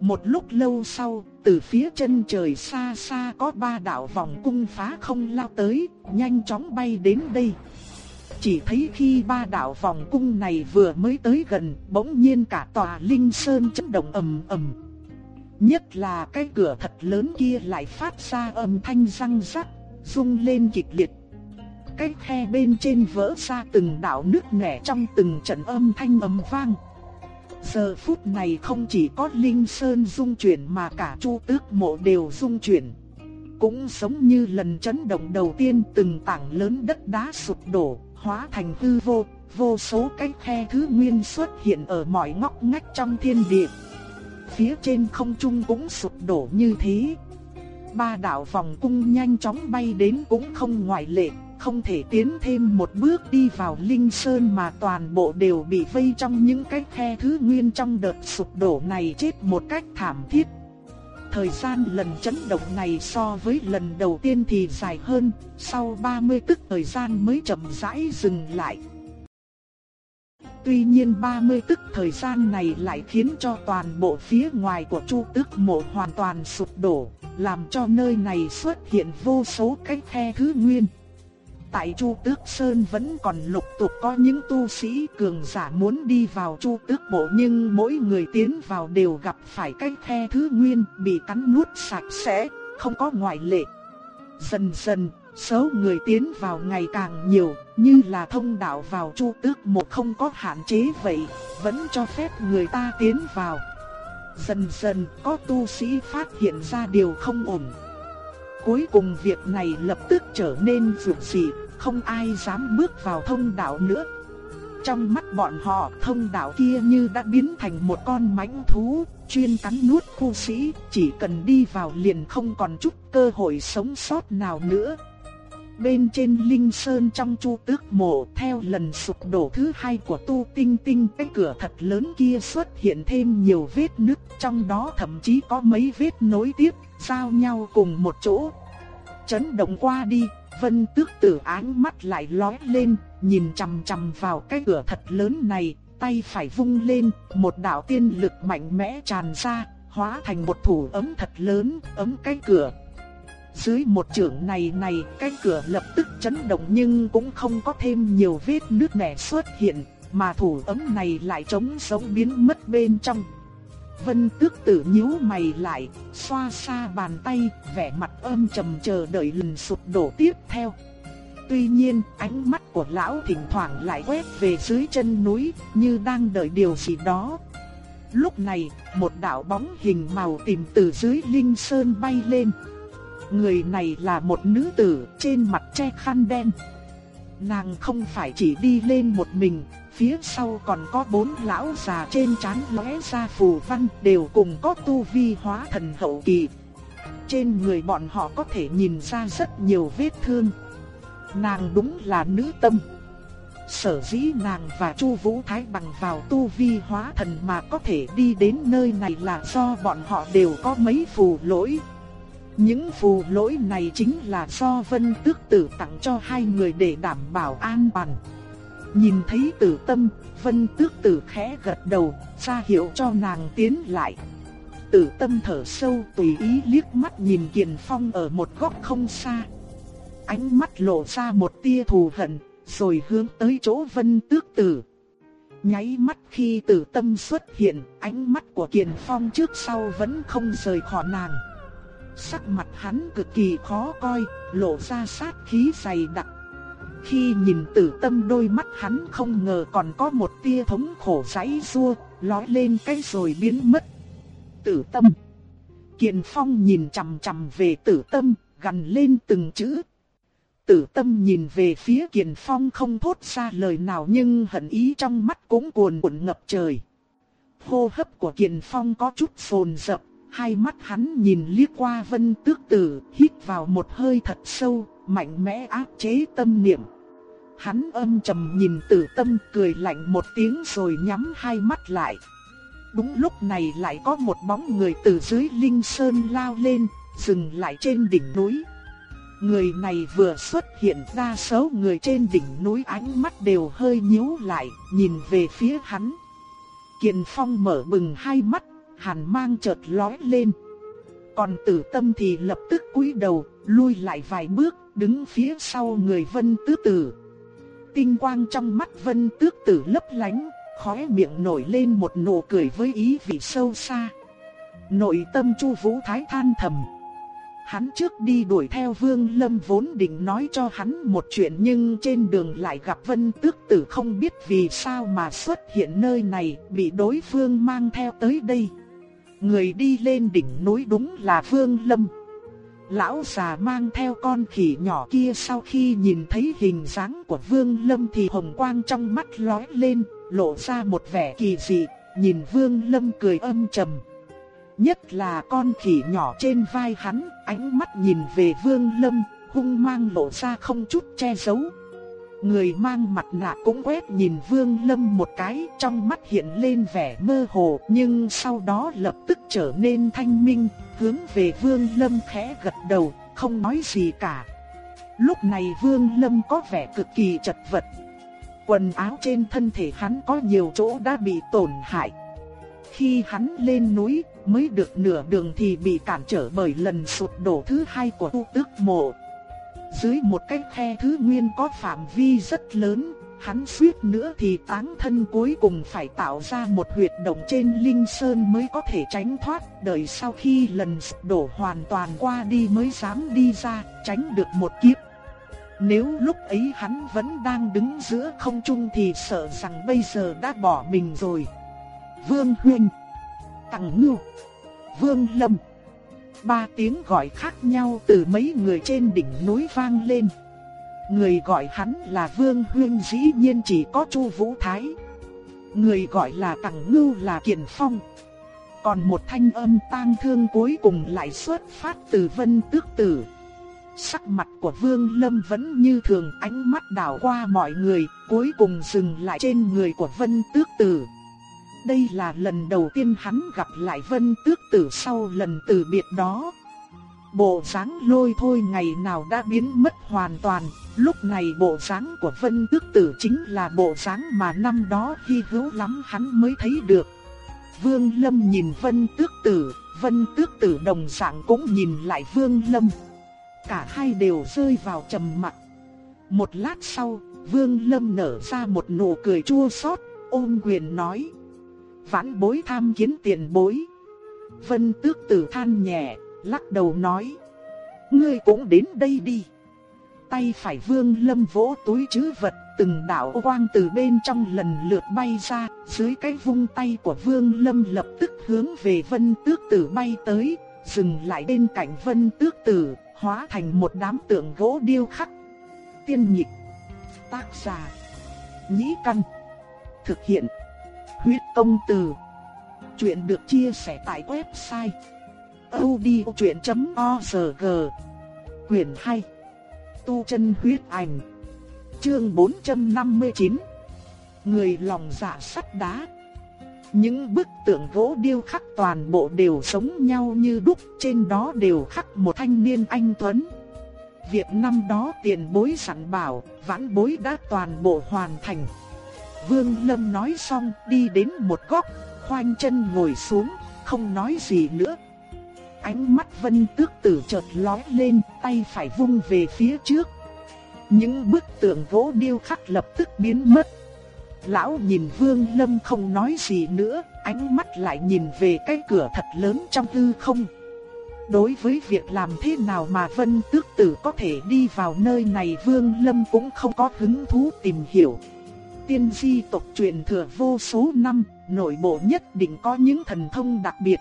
Một lúc lâu sau, từ phía chân trời xa xa có ba đạo vòng cung phá không lao tới, nhanh chóng bay đến đây. Chỉ thấy khi ba đạo vòng cung này vừa mới tới gần, bỗng nhiên cả tòa linh sơn chấn động ầm ầm. Nhất là cái cửa thật lớn kia lại phát ra âm thanh răng rắc, rung lên kịch liệt. Cái khe bên trên vỡ ra từng đạo nước nẻ trong từng trận âm thanh ầm vang. Giờ phút này không chỉ có Linh Sơn rung chuyển mà cả Chu Tước Mộ đều rung chuyển. Cũng giống như lần chấn động đầu tiên từng tảng lớn đất đá sụp đổ, hóa thành hư vô, vô số cái khe thứ nguyên xuất hiện ở mọi ngóc ngách trong thiên địa. Phía trên không trung cũng sụp đổ như thế. Ba đạo vòng cung nhanh chóng bay đến cũng không ngoại lệ, không thể tiến thêm một bước đi vào linh sơn mà toàn bộ đều bị vây trong những cái khe thứ nguyên trong đợt sụp đổ này chết một cách thảm thiết. Thời gian lần chấn động này so với lần đầu tiên thì dài hơn, sau 30 tức thời gian mới chậm rãi dừng lại. Tuy nhiên 30 tức thời gian này lại khiến cho toàn bộ phía ngoài của Chu Tước Mộ hoàn toàn sụp đổ, làm cho nơi này xuất hiện vô số cái khe thứ nguyên. Tại Chu Tước Sơn vẫn còn lục tục có những tu sĩ cường giả muốn đi vào Chu Tước Bộ nhưng mỗi người tiến vào đều gặp phải cái khe thứ nguyên bị cắn nuốt sạch sẽ, không có ngoại lệ. Dần dần, số người tiến vào ngày càng nhiều, như là thông đạo vào Chu Tước Một không có hạn chế vậy, vẫn cho phép người ta tiến vào. Dần dần có tu sĩ phát hiện ra điều không ổn, Cuối cùng việc này lập tức trở nên vượt dị, không ai dám bước vào thông đạo nữa. Trong mắt bọn họ, thông đạo kia như đã biến thành một con mãnh thú, chuyên cắn nuốt khu sĩ, chỉ cần đi vào liền không còn chút cơ hội sống sót nào nữa. Bên trên linh sơn trong chu tước mộ, theo lần sụp đổ thứ hai của tu tinh tinh, cái cửa thật lớn kia xuất hiện thêm nhiều vết nứt, trong đó thậm chí có mấy vết nối tiếp, giao nhau cùng một chỗ. Chấn động qua đi, vân tước tử ánh mắt lại lóe lên, nhìn chằm chằm vào cái cửa thật lớn này, tay phải vung lên, một đạo tiên lực mạnh mẽ tràn ra, hóa thành một thủ ấm thật lớn, ấm cái cửa. Dưới một trường này này, cái cửa lập tức chấn động nhưng cũng không có thêm nhiều vết nước nẻ xuất hiện, mà thủ ấm này lại trống sống biến mất bên trong. Vân tước tử nhíu mày lại, xoa xa bàn tay, vẻ mặt âm trầm chờ đợi lần sụp đổ tiếp theo. Tuy nhiên, ánh mắt của lão thỉnh thoảng lại quét về dưới chân núi, như đang đợi điều gì đó. Lúc này, một đạo bóng hình màu tìm từ dưới linh sơn bay lên. Người này là một nữ tử trên mặt che khăn đen. Nàng không phải chỉ đi lên một mình, phía sau còn có bốn lão già trên trán lóe ra phù văn, đều cùng có tu vi hóa thần hậu kỳ. Trên người bọn họ có thể nhìn ra rất nhiều vết thương. Nàng đúng là nữ tâm. Sở dĩ nàng và Chu Vũ Thái bằng vào tu vi hóa thần mà có thể đi đến nơi này là do bọn họ đều có mấy phù lỗi. Những phù lỗi này chính là do Vân Tước Tử tặng cho hai người để đảm bảo an toàn. Nhìn thấy tử tâm, vân tước tử khẽ gật đầu, ra hiệu cho nàng tiến lại. Tử tâm thở sâu tùy ý liếc mắt nhìn Kiền Phong ở một góc không xa. Ánh mắt lộ ra một tia thù hận, rồi hướng tới chỗ vân tước tử. Nháy mắt khi tử tâm xuất hiện, ánh mắt của Kiền Phong trước sau vẫn không rời khỏi nàng. Sắc mặt hắn cực kỳ khó coi, lộ ra sát khí dày đặc khi nhìn tử tâm đôi mắt hắn không ngờ còn có một tia thống khổ giấy rua, lói lên cái rồi biến mất. Tử tâm. Kiền Phong nhìn chằm chằm về tử tâm, gần lên từng chữ. Tử tâm nhìn về phía Kiền Phong không thốt ra lời nào nhưng hận ý trong mắt cũng cuồn cuộn ngập trời. Hô hấp của Kiền Phong có chút phồn dập, hai mắt hắn nhìn liếc qua vân tước tử, hít vào một hơi thật sâu, mạnh mẽ áp chế tâm niệm. Hắn âm trầm nhìn tử tâm cười lạnh một tiếng rồi nhắm hai mắt lại. Đúng lúc này lại có một bóng người từ dưới linh sơn lao lên, dừng lại trên đỉnh núi. Người này vừa xuất hiện ra số người trên đỉnh núi ánh mắt đều hơi nhíu lại, nhìn về phía hắn. Kiền Phong mở bừng hai mắt, hàn mang chợt lóe lên. Còn tử tâm thì lập tức cúi đầu, lui lại vài bước, đứng phía sau người vân tứ tử. Tinh quang trong mắt vân tước tử lấp lánh, khóe miệng nổi lên một nụ cười với ý vị sâu xa. Nội tâm Chu Vũ Thái than thầm. Hắn trước đi đuổi theo Vương Lâm vốn định nói cho hắn một chuyện nhưng trên đường lại gặp Vân Tước Tử không biết vì sao mà xuất hiện nơi này, bị đối phương mang theo tới đây. Người đi lên đỉnh núi đúng là Vương Lâm. Lão già mang theo con khỉ nhỏ kia sau khi nhìn thấy hình dáng của Vương Lâm thì hồng quang trong mắt lóe lên, lộ ra một vẻ kỳ dị, nhìn Vương Lâm cười âm trầm. Nhất là con khỉ nhỏ trên vai hắn, ánh mắt nhìn về Vương Lâm, hung mang lộ ra không chút che giấu. Người mang mặt nạ cũng quét nhìn Vương Lâm một cái, trong mắt hiện lên vẻ mơ hồ, nhưng sau đó lập tức trở nên thanh minh, hướng về Vương Lâm khẽ gật đầu, không nói gì cả. Lúc này Vương Lâm có vẻ cực kỳ chật vật. Quần áo trên thân thể hắn có nhiều chỗ đã bị tổn hại. Khi hắn lên núi, mới được nửa đường thì bị cản trở bởi lần sụt đổ thứ hai của tu tước mộ. Dưới một cái khe thứ nguyên có phạm vi rất lớn, hắn suýt nữa thì táng thân cuối cùng phải tạo ra một huyệt động trên linh sơn mới có thể tránh thoát, đợi sau khi lần đổ hoàn toàn qua đi mới dám đi ra, tránh được một kiếp. Nếu lúc ấy hắn vẫn đang đứng giữa không trung thì sợ rằng bây giờ đã bỏ mình rồi. Vương Huynh Tằng Ngưu Vương Lâm Ba tiếng gọi khác nhau từ mấy người trên đỉnh núi vang lên. Người gọi hắn là Vương Huyên dĩ nhiên chỉ có Chu Vũ Thái. Người gọi là Tằng Ngưu là Kiền Phong. Còn một thanh âm tang thương cuối cùng lại xuất phát từ Vân Tước Tử. Sắc mặt của Vương Lâm vẫn như thường ánh mắt đảo qua mọi người, cuối cùng dừng lại trên người của Vân Tước Tử. Đây là lần đầu tiên hắn gặp lại Vân Tước Tử sau lần từ biệt đó. Bộ dáng lôi thôi ngày nào đã biến mất hoàn toàn, lúc này bộ dáng của Vân Tước Tử chính là bộ dáng mà năm đó hy hữu lắm hắn mới thấy được. Vương Lâm nhìn Vân Tước Tử, Vân Tước Tử đồng dạng cũng nhìn lại Vương Lâm. Cả hai đều rơi vào trầm mặc. Một lát sau, Vương Lâm nở ra một nụ cười chua xót, ôm quyền nói: vãn bối tham kiến tiền bối. Vân tước tử than nhẹ, lắc đầu nói. Ngươi cũng đến đây đi. Tay phải vương lâm vỗ túi chứ vật, từng đạo quang từ bên trong lần lượt bay ra, dưới cái vung tay của vương lâm lập tức hướng về vân tước tử bay tới, dừng lại bên cạnh vân tước tử, hóa thành một đám tượng gỗ điêu khắc. Tiên nhịp, tác giả, nhĩ căn, thực hiện Huyết công từ. Chuyện được chia sẻ tại website odchuyện.org. Quyền 2. Tu chân huyết ảnh. Chương 459. Người lòng dạ sắt đá. Những bức tượng gỗ điêu khắc toàn bộ đều giống nhau như đúc, trên đó đều khắc một thanh niên anh tuấn. Việc năm đó tiền bối sẵn bảo, vãn bối đã toàn bộ hoàn thành. Vương Lâm nói xong đi đến một góc, khoanh chân ngồi xuống, không nói gì nữa. Ánh mắt vân tước tử chợt lóe lên, tay phải vung về phía trước. Những bức tượng gỗ điêu khắc lập tức biến mất. Lão nhìn Vương Lâm không nói gì nữa, ánh mắt lại nhìn về cái cửa thật lớn trong tư không. Đối với việc làm thế nào mà Vân Tước Tử có thể đi vào nơi này Vương Lâm cũng không có hứng thú tìm hiểu tiên di tộc truyền thừa vô số năm, nội bộ nhất định có những thần thông đặc biệt.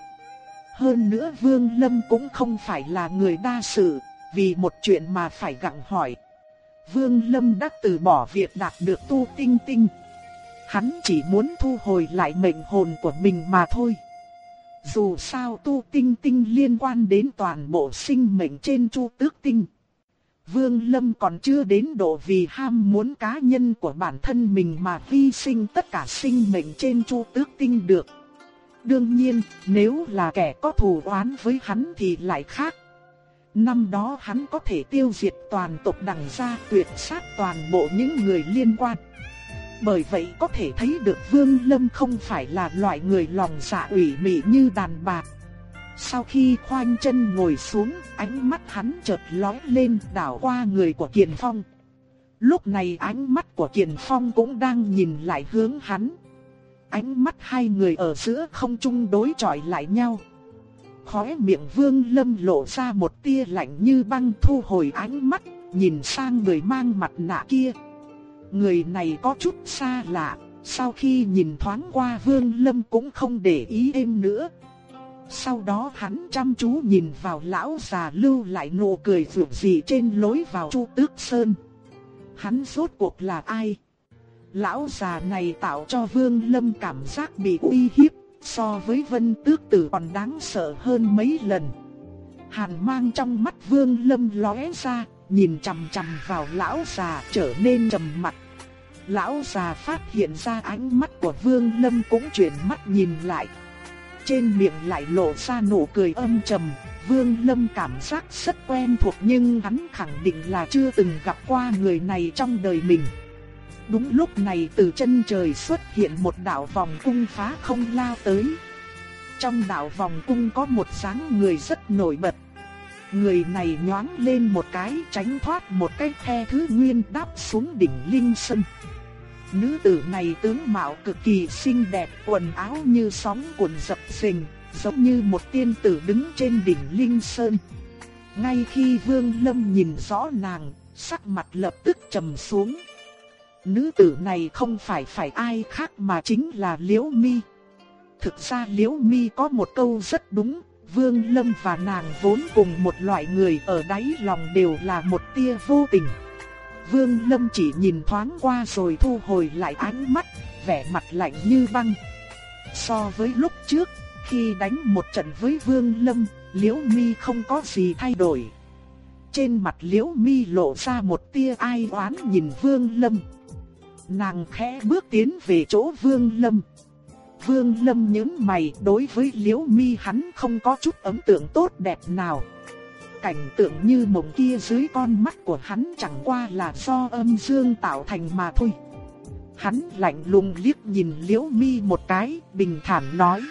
Hơn nữa Vương Lâm cũng không phải là người đa sự, vì một chuyện mà phải gặng hỏi. Vương Lâm đã từ bỏ việc đạt được tu tinh tinh. Hắn chỉ muốn thu hồi lại mệnh hồn của mình mà thôi. Dù sao tu tinh tinh liên quan đến toàn bộ sinh mệnh trên chu tước tinh. Vương Lâm còn chưa đến độ vì ham muốn cá nhân của bản thân mình mà hy sinh tất cả sinh mệnh trên chu tước tinh được. Đương nhiên, nếu là kẻ có thù oán với hắn thì lại khác. Năm đó hắn có thể tiêu diệt toàn tộc đằng gia tuyệt sát toàn bộ những người liên quan. Bởi vậy có thể thấy được Vương Lâm không phải là loại người lòng dạ ủy mị như đàn bà. Sau khi khoanh chân ngồi xuống, ánh mắt hắn chợt lóe lên đảo qua người của Kiền Phong. Lúc này ánh mắt của Kiền Phong cũng đang nhìn lại hướng hắn. Ánh mắt hai người ở giữa không trung đối chọi lại nhau. Khóe miệng Vương Lâm lộ ra một tia lạnh như băng thu hồi ánh mắt, nhìn sang người mang mặt nạ kia. Người này có chút xa lạ, sau khi nhìn thoáng qua Vương Lâm cũng không để ý thêm nữa. Sau đó hắn chăm chú nhìn vào lão già lưu lại nụ cười vượt dị trên lối vào Chu Tước Sơn. Hắn rốt cuộc là ai? Lão già này tạo cho Vương Lâm cảm giác bị uy hiếp, so với Vân Tước Tử còn đáng sợ hơn mấy lần. Hàn mang trong mắt Vương Lâm lóe ra, nhìn chằm chằm vào lão già trở nên trầm mặt. Lão già phát hiện ra ánh mắt của Vương Lâm cũng chuyển mắt nhìn lại. Trên miệng lại lộ ra nụ cười âm trầm, Vương Lâm cảm giác rất quen thuộc nhưng hắn khẳng định là chưa từng gặp qua người này trong đời mình. Đúng lúc này từ chân trời xuất hiện một đạo vòng cung phá không lao tới. Trong đạo vòng cung có một dáng người rất nổi bật. Người này nhoáng lên một cái tránh thoát một cái khe thứ nguyên đáp xuống đỉnh Linh Sơn. Nữ tử này tướng mạo cực kỳ xinh đẹp, quần áo như sóng cuộn dập dềnh, giống như một tiên tử đứng trên đỉnh Linh Sơn. Ngay khi Vương Lâm nhìn rõ nàng, sắc mặt lập tức trầm xuống. Nữ tử này không phải phải ai khác mà chính là Liễu Mi. Thực ra Liễu Mi có một câu rất đúng, Vương Lâm và nàng vốn cùng một loại người ở đáy lòng đều là một tia vô tình. Vương Lâm chỉ nhìn thoáng qua rồi thu hồi lại ánh mắt, vẻ mặt lạnh như băng. So với lúc trước, khi đánh một trận với Vương Lâm, Liễu Mi không có gì thay đổi. Trên mặt Liễu Mi lộ ra một tia ai oán nhìn Vương Lâm. Nàng khẽ bước tiến về chỗ Vương Lâm. Vương Lâm nhướng mày, đối với Liễu Mi hắn không có chút ấn tượng tốt đẹp nào. Cảnh tượng như mộng kia dưới con mắt của hắn chẳng qua là do âm dương tạo thành mà thôi. Hắn lạnh lùng liếc nhìn Liễu Mi một cái, bình thản nói: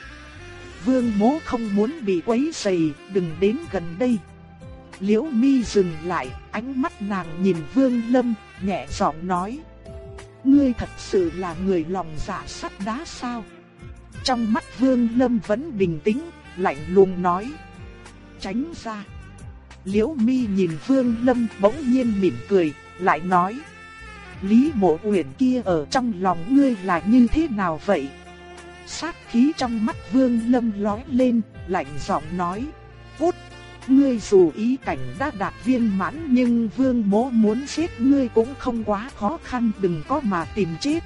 "Vương Mỗ không muốn bị quấy rầy, đừng đến gần đây." Liễu Mi dừng lại, ánh mắt nàng nhìn Vương Lâm, nhẹ giọng nói: "Ngươi thật sự là người lòng dạ sắt đá sao?" Trong mắt Vương Lâm vẫn bình tĩnh, lạnh lùng nói: "Tránh ra." Liễu Mi nhìn Vương Lâm bỗng nhiên mỉm cười, lại nói: Lý Mộ Uyển kia ở trong lòng ngươi là như thế nào vậy? Sát khí trong mắt Vương Lâm lóe lên, lạnh giọng nói: "Cút, ngươi dù ý cảnh đã đạt viên mãn nhưng Vương Mỗ muốn giết ngươi cũng không quá khó khăn, đừng có mà tìm chết."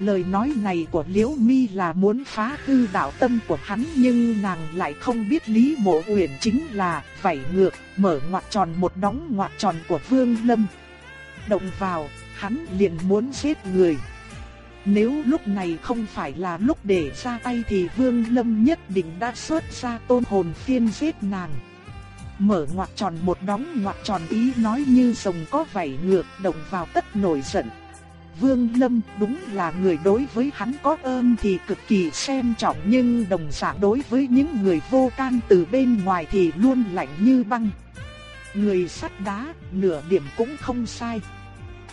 Lời nói này của Liễu Mi là muốn phá hư đạo tâm của hắn nhưng nàng lại không biết Lý Mộ Uyển chính là vảy ngược, mở ngoặt tròn một đóng ngoặt tròn của Vương Lâm. Động vào, hắn liền muốn giết người. Nếu lúc này không phải là lúc để ra tay thì Vương Lâm nhất định đã xuất ra tôn hồn phiên giết nàng. Mở ngoặt tròn một đóng ngoặt tròn ý nói như rồng có vảy ngược động vào tất nổi giận. Vương Lâm đúng là người đối với hắn có ơn thì cực kỳ xem trọng nhưng đồng dạng đối với những người vô can từ bên ngoài thì luôn lạnh như băng. Người sắt đá, nửa điểm cũng không sai.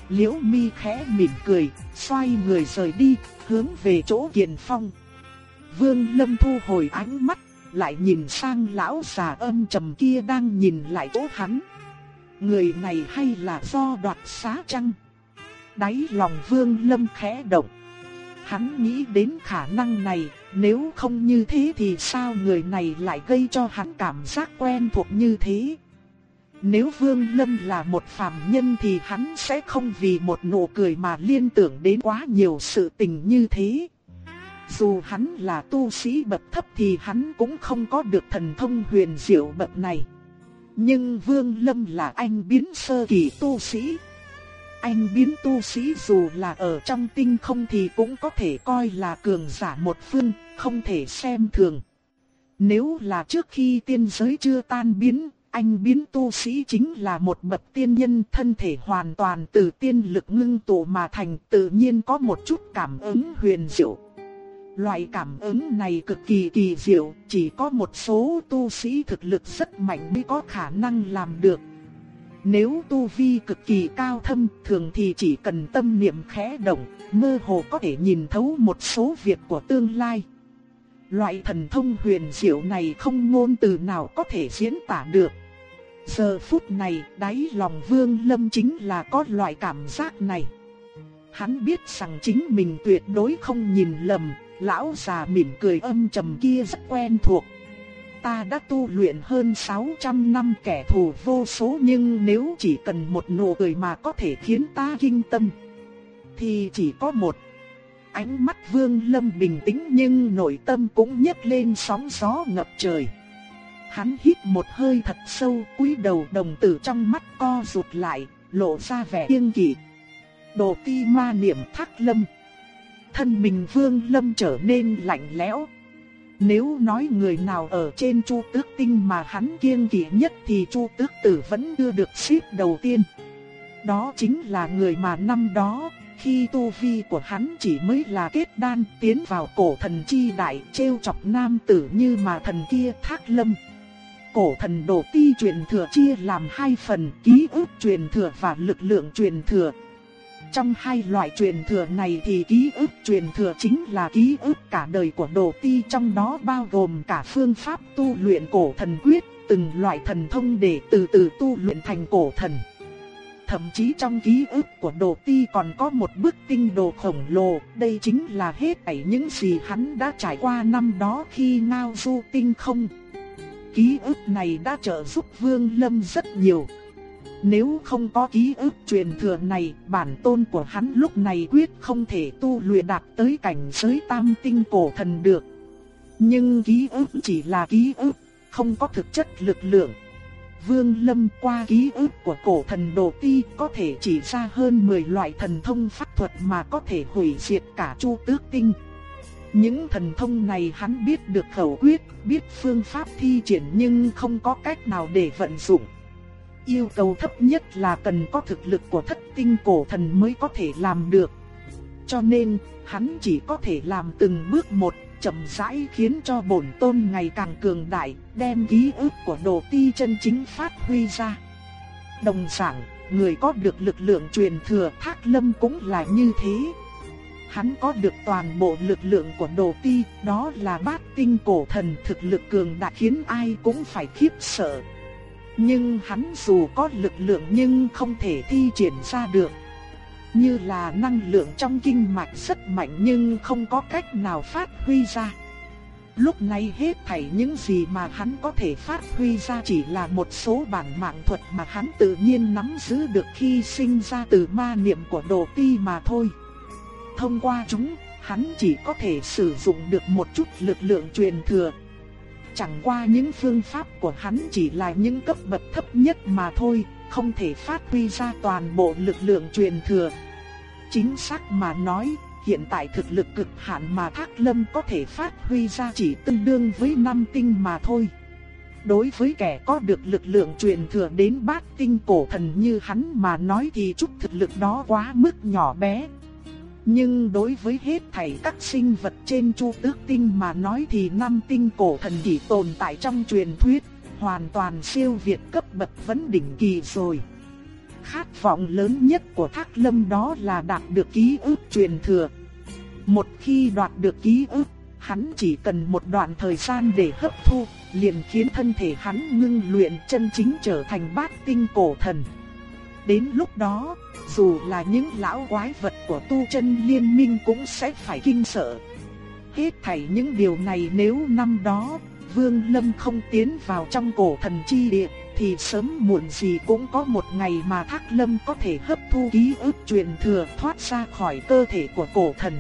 Liễu Mi khẽ mỉm cười, xoay người rời đi, hướng về chỗ Kiền Phong. Vương Lâm thu hồi ánh mắt, lại nhìn sang lão già âm trầm kia đang nhìn lại chỗ hắn. Người này hay là do đoạt xá chăng? Đáy lòng Vương Lâm khẽ động. Hắn nghĩ đến khả năng này, nếu không như thế thì sao người này lại gây cho hắn cảm giác quen thuộc như thế? Nếu Vương Lâm là một phàm nhân thì hắn sẽ không vì một nụ cười mà liên tưởng đến quá nhiều sự tình như thế. Dù hắn là tu sĩ bậc thấp thì hắn cũng không có được thần thông huyền diệu bậc này. Nhưng Vương Lâm là anh biến sơ kỳ tu sĩ. Anh biến tu sĩ dù là ở trong tinh không thì cũng có thể coi là cường giả một phương, không thể xem thường. Nếu là trước khi tiên giới chưa tan biến, anh biến tu sĩ chính là một bậc tiên nhân thân thể hoàn toàn từ tiên lực ngưng tụ mà thành tự nhiên có một chút cảm ứng huyền diệu. Loại cảm ứng này cực kỳ kỳ diệu, chỉ có một số tu sĩ thực lực rất mạnh mới có khả năng làm được. Nếu tu vi cực kỳ cao thâm, thường thì chỉ cần tâm niệm khẽ động, mơ hồ có thể nhìn thấu một số việc của tương lai. loại thần thông huyền diệu này không ngôn từ nào có thể diễn tả được. Giờ phút này, đáy lòng Vương Lâm chính là có loại cảm giác này. Hắn biết rằng chính mình tuyệt đối không nhìn lầm, lão già mỉm cười âm trầm kia rất quen thuộc. Ta đã tu luyện hơn 600 năm kẻ thù vô số nhưng nếu chỉ cần một nụ cười mà có thể khiến ta kinh tâm, thì chỉ có một. Ánh mắt Vương Lâm bình tĩnh nhưng nội tâm cũng nhấc lên sóng gió ngập trời. Hắn hít một hơi thật sâu, cúi đầu đồng tử trong mắt co rụt lại, lộ ra vẻ kiêng kỵ. Đồ ti ma niệm thác lâm. Thân mình Vương Lâm trở nên lạnh lẽo. Nếu nói người nào ở trên Chu Tước Tinh mà hắn kiêng kỵ nhất thì Chu Tước Tử vẫn đưa được xếp đầu tiên. Đó chính là người mà năm đó, khi tu vi của hắn chỉ mới là kết đan tiến vào cổ thần chi đại treo chọc nam tử như mà thần kia thác lâm. Cổ thần đồ ti truyền thừa chia làm hai phần ký ức truyền thừa và lực lượng truyền thừa. Trong hai loại truyền thừa này thì ký ức truyền thừa chính là ký ức cả đời của đồ ti trong đó bao gồm cả phương pháp tu luyện cổ thần quyết, từng loại thần thông để từ từ tu luyện thành cổ thần. Thậm chí trong ký ức của đồ ti còn có một bức tinh đồ khổng lồ, đây chính là hết thảy những gì hắn đã trải qua năm đó khi ngao du tinh không. Ký ức này đã trợ giúp Vương Lâm rất nhiều. Nếu không có ký ức truyền thừa này, bản tôn của hắn lúc này quyết không thể tu luyện đạt tới cảnh giới tam tinh cổ thần được. Nhưng ký ức chỉ là ký ức, không có thực chất lực lượng. Vương Lâm qua ký ức của cổ thần Đồ Ti có thể chỉ ra hơn 10 loại thần thông pháp thuật mà có thể hủy diệt cả Chu Tước Tinh. Những thần thông này hắn biết được khẩu quyết, biết phương pháp thi triển nhưng không có cách nào để vận dụng. Yêu cầu thấp nhất là cần có thực lực của thất tinh cổ thần mới có thể làm được. Cho nên, hắn chỉ có thể làm từng bước một, chậm rãi khiến cho bổn tôn ngày càng cường đại, đem ký ức của đồ ti chân chính phát huy ra. Đồng dạng, người có được lực lượng truyền thừa thác lâm cũng là như thế. Hắn có được toàn bộ lực lượng của đồ ti, đó là bát tinh cổ thần thực lực cường đại khiến ai cũng phải khiếp sợ. Nhưng hắn dù có lực lượng nhưng không thể thi triển ra được. Như là năng lượng trong kinh mạch rất mạnh nhưng không có cách nào phát huy ra. Lúc này hết thảy những gì mà hắn có thể phát huy ra chỉ là một số bản mạng thuật mà hắn tự nhiên nắm giữ được khi sinh ra từ ma niệm của đồ ti mà thôi. Thông qua chúng, hắn chỉ có thể sử dụng được một chút lực lượng truyền thừa. Chẳng qua những phương pháp của hắn chỉ là những cấp bậc thấp nhất mà thôi, không thể phát huy ra toàn bộ lực lượng truyền thừa. Chính xác mà nói, hiện tại thực lực cực hạn mà Thác Lâm có thể phát huy ra chỉ tương đương với năm tinh mà thôi. Đối với kẻ có được lực lượng truyền thừa đến bát tinh cổ thần như hắn mà nói thì chút thực lực đó quá mức nhỏ bé. Nhưng đối với hết thảy các sinh vật trên chu tước tinh mà nói thì năm tinh cổ thần chỉ tồn tại trong truyền thuyết, hoàn toàn siêu việt cấp bậc vấn đỉnh kỳ rồi. Khát vọng lớn nhất của Thác Lâm đó là đạt được ký ức truyền thừa. Một khi đoạt được ký ức, hắn chỉ cần một đoạn thời gian để hấp thu, liền khiến thân thể hắn ngưng luyện chân chính trở thành bát tinh cổ thần. Đến lúc đó, dù là những lão quái vật của tu chân liên minh cũng sẽ phải kinh sợ. Hết thảy những điều này nếu năm đó, Vương Lâm không tiến vào trong cổ thần chi địa, thì sớm muộn gì cũng có một ngày mà Thác Lâm có thể hấp thu ký ức truyền thừa thoát ra khỏi cơ thể của cổ thần.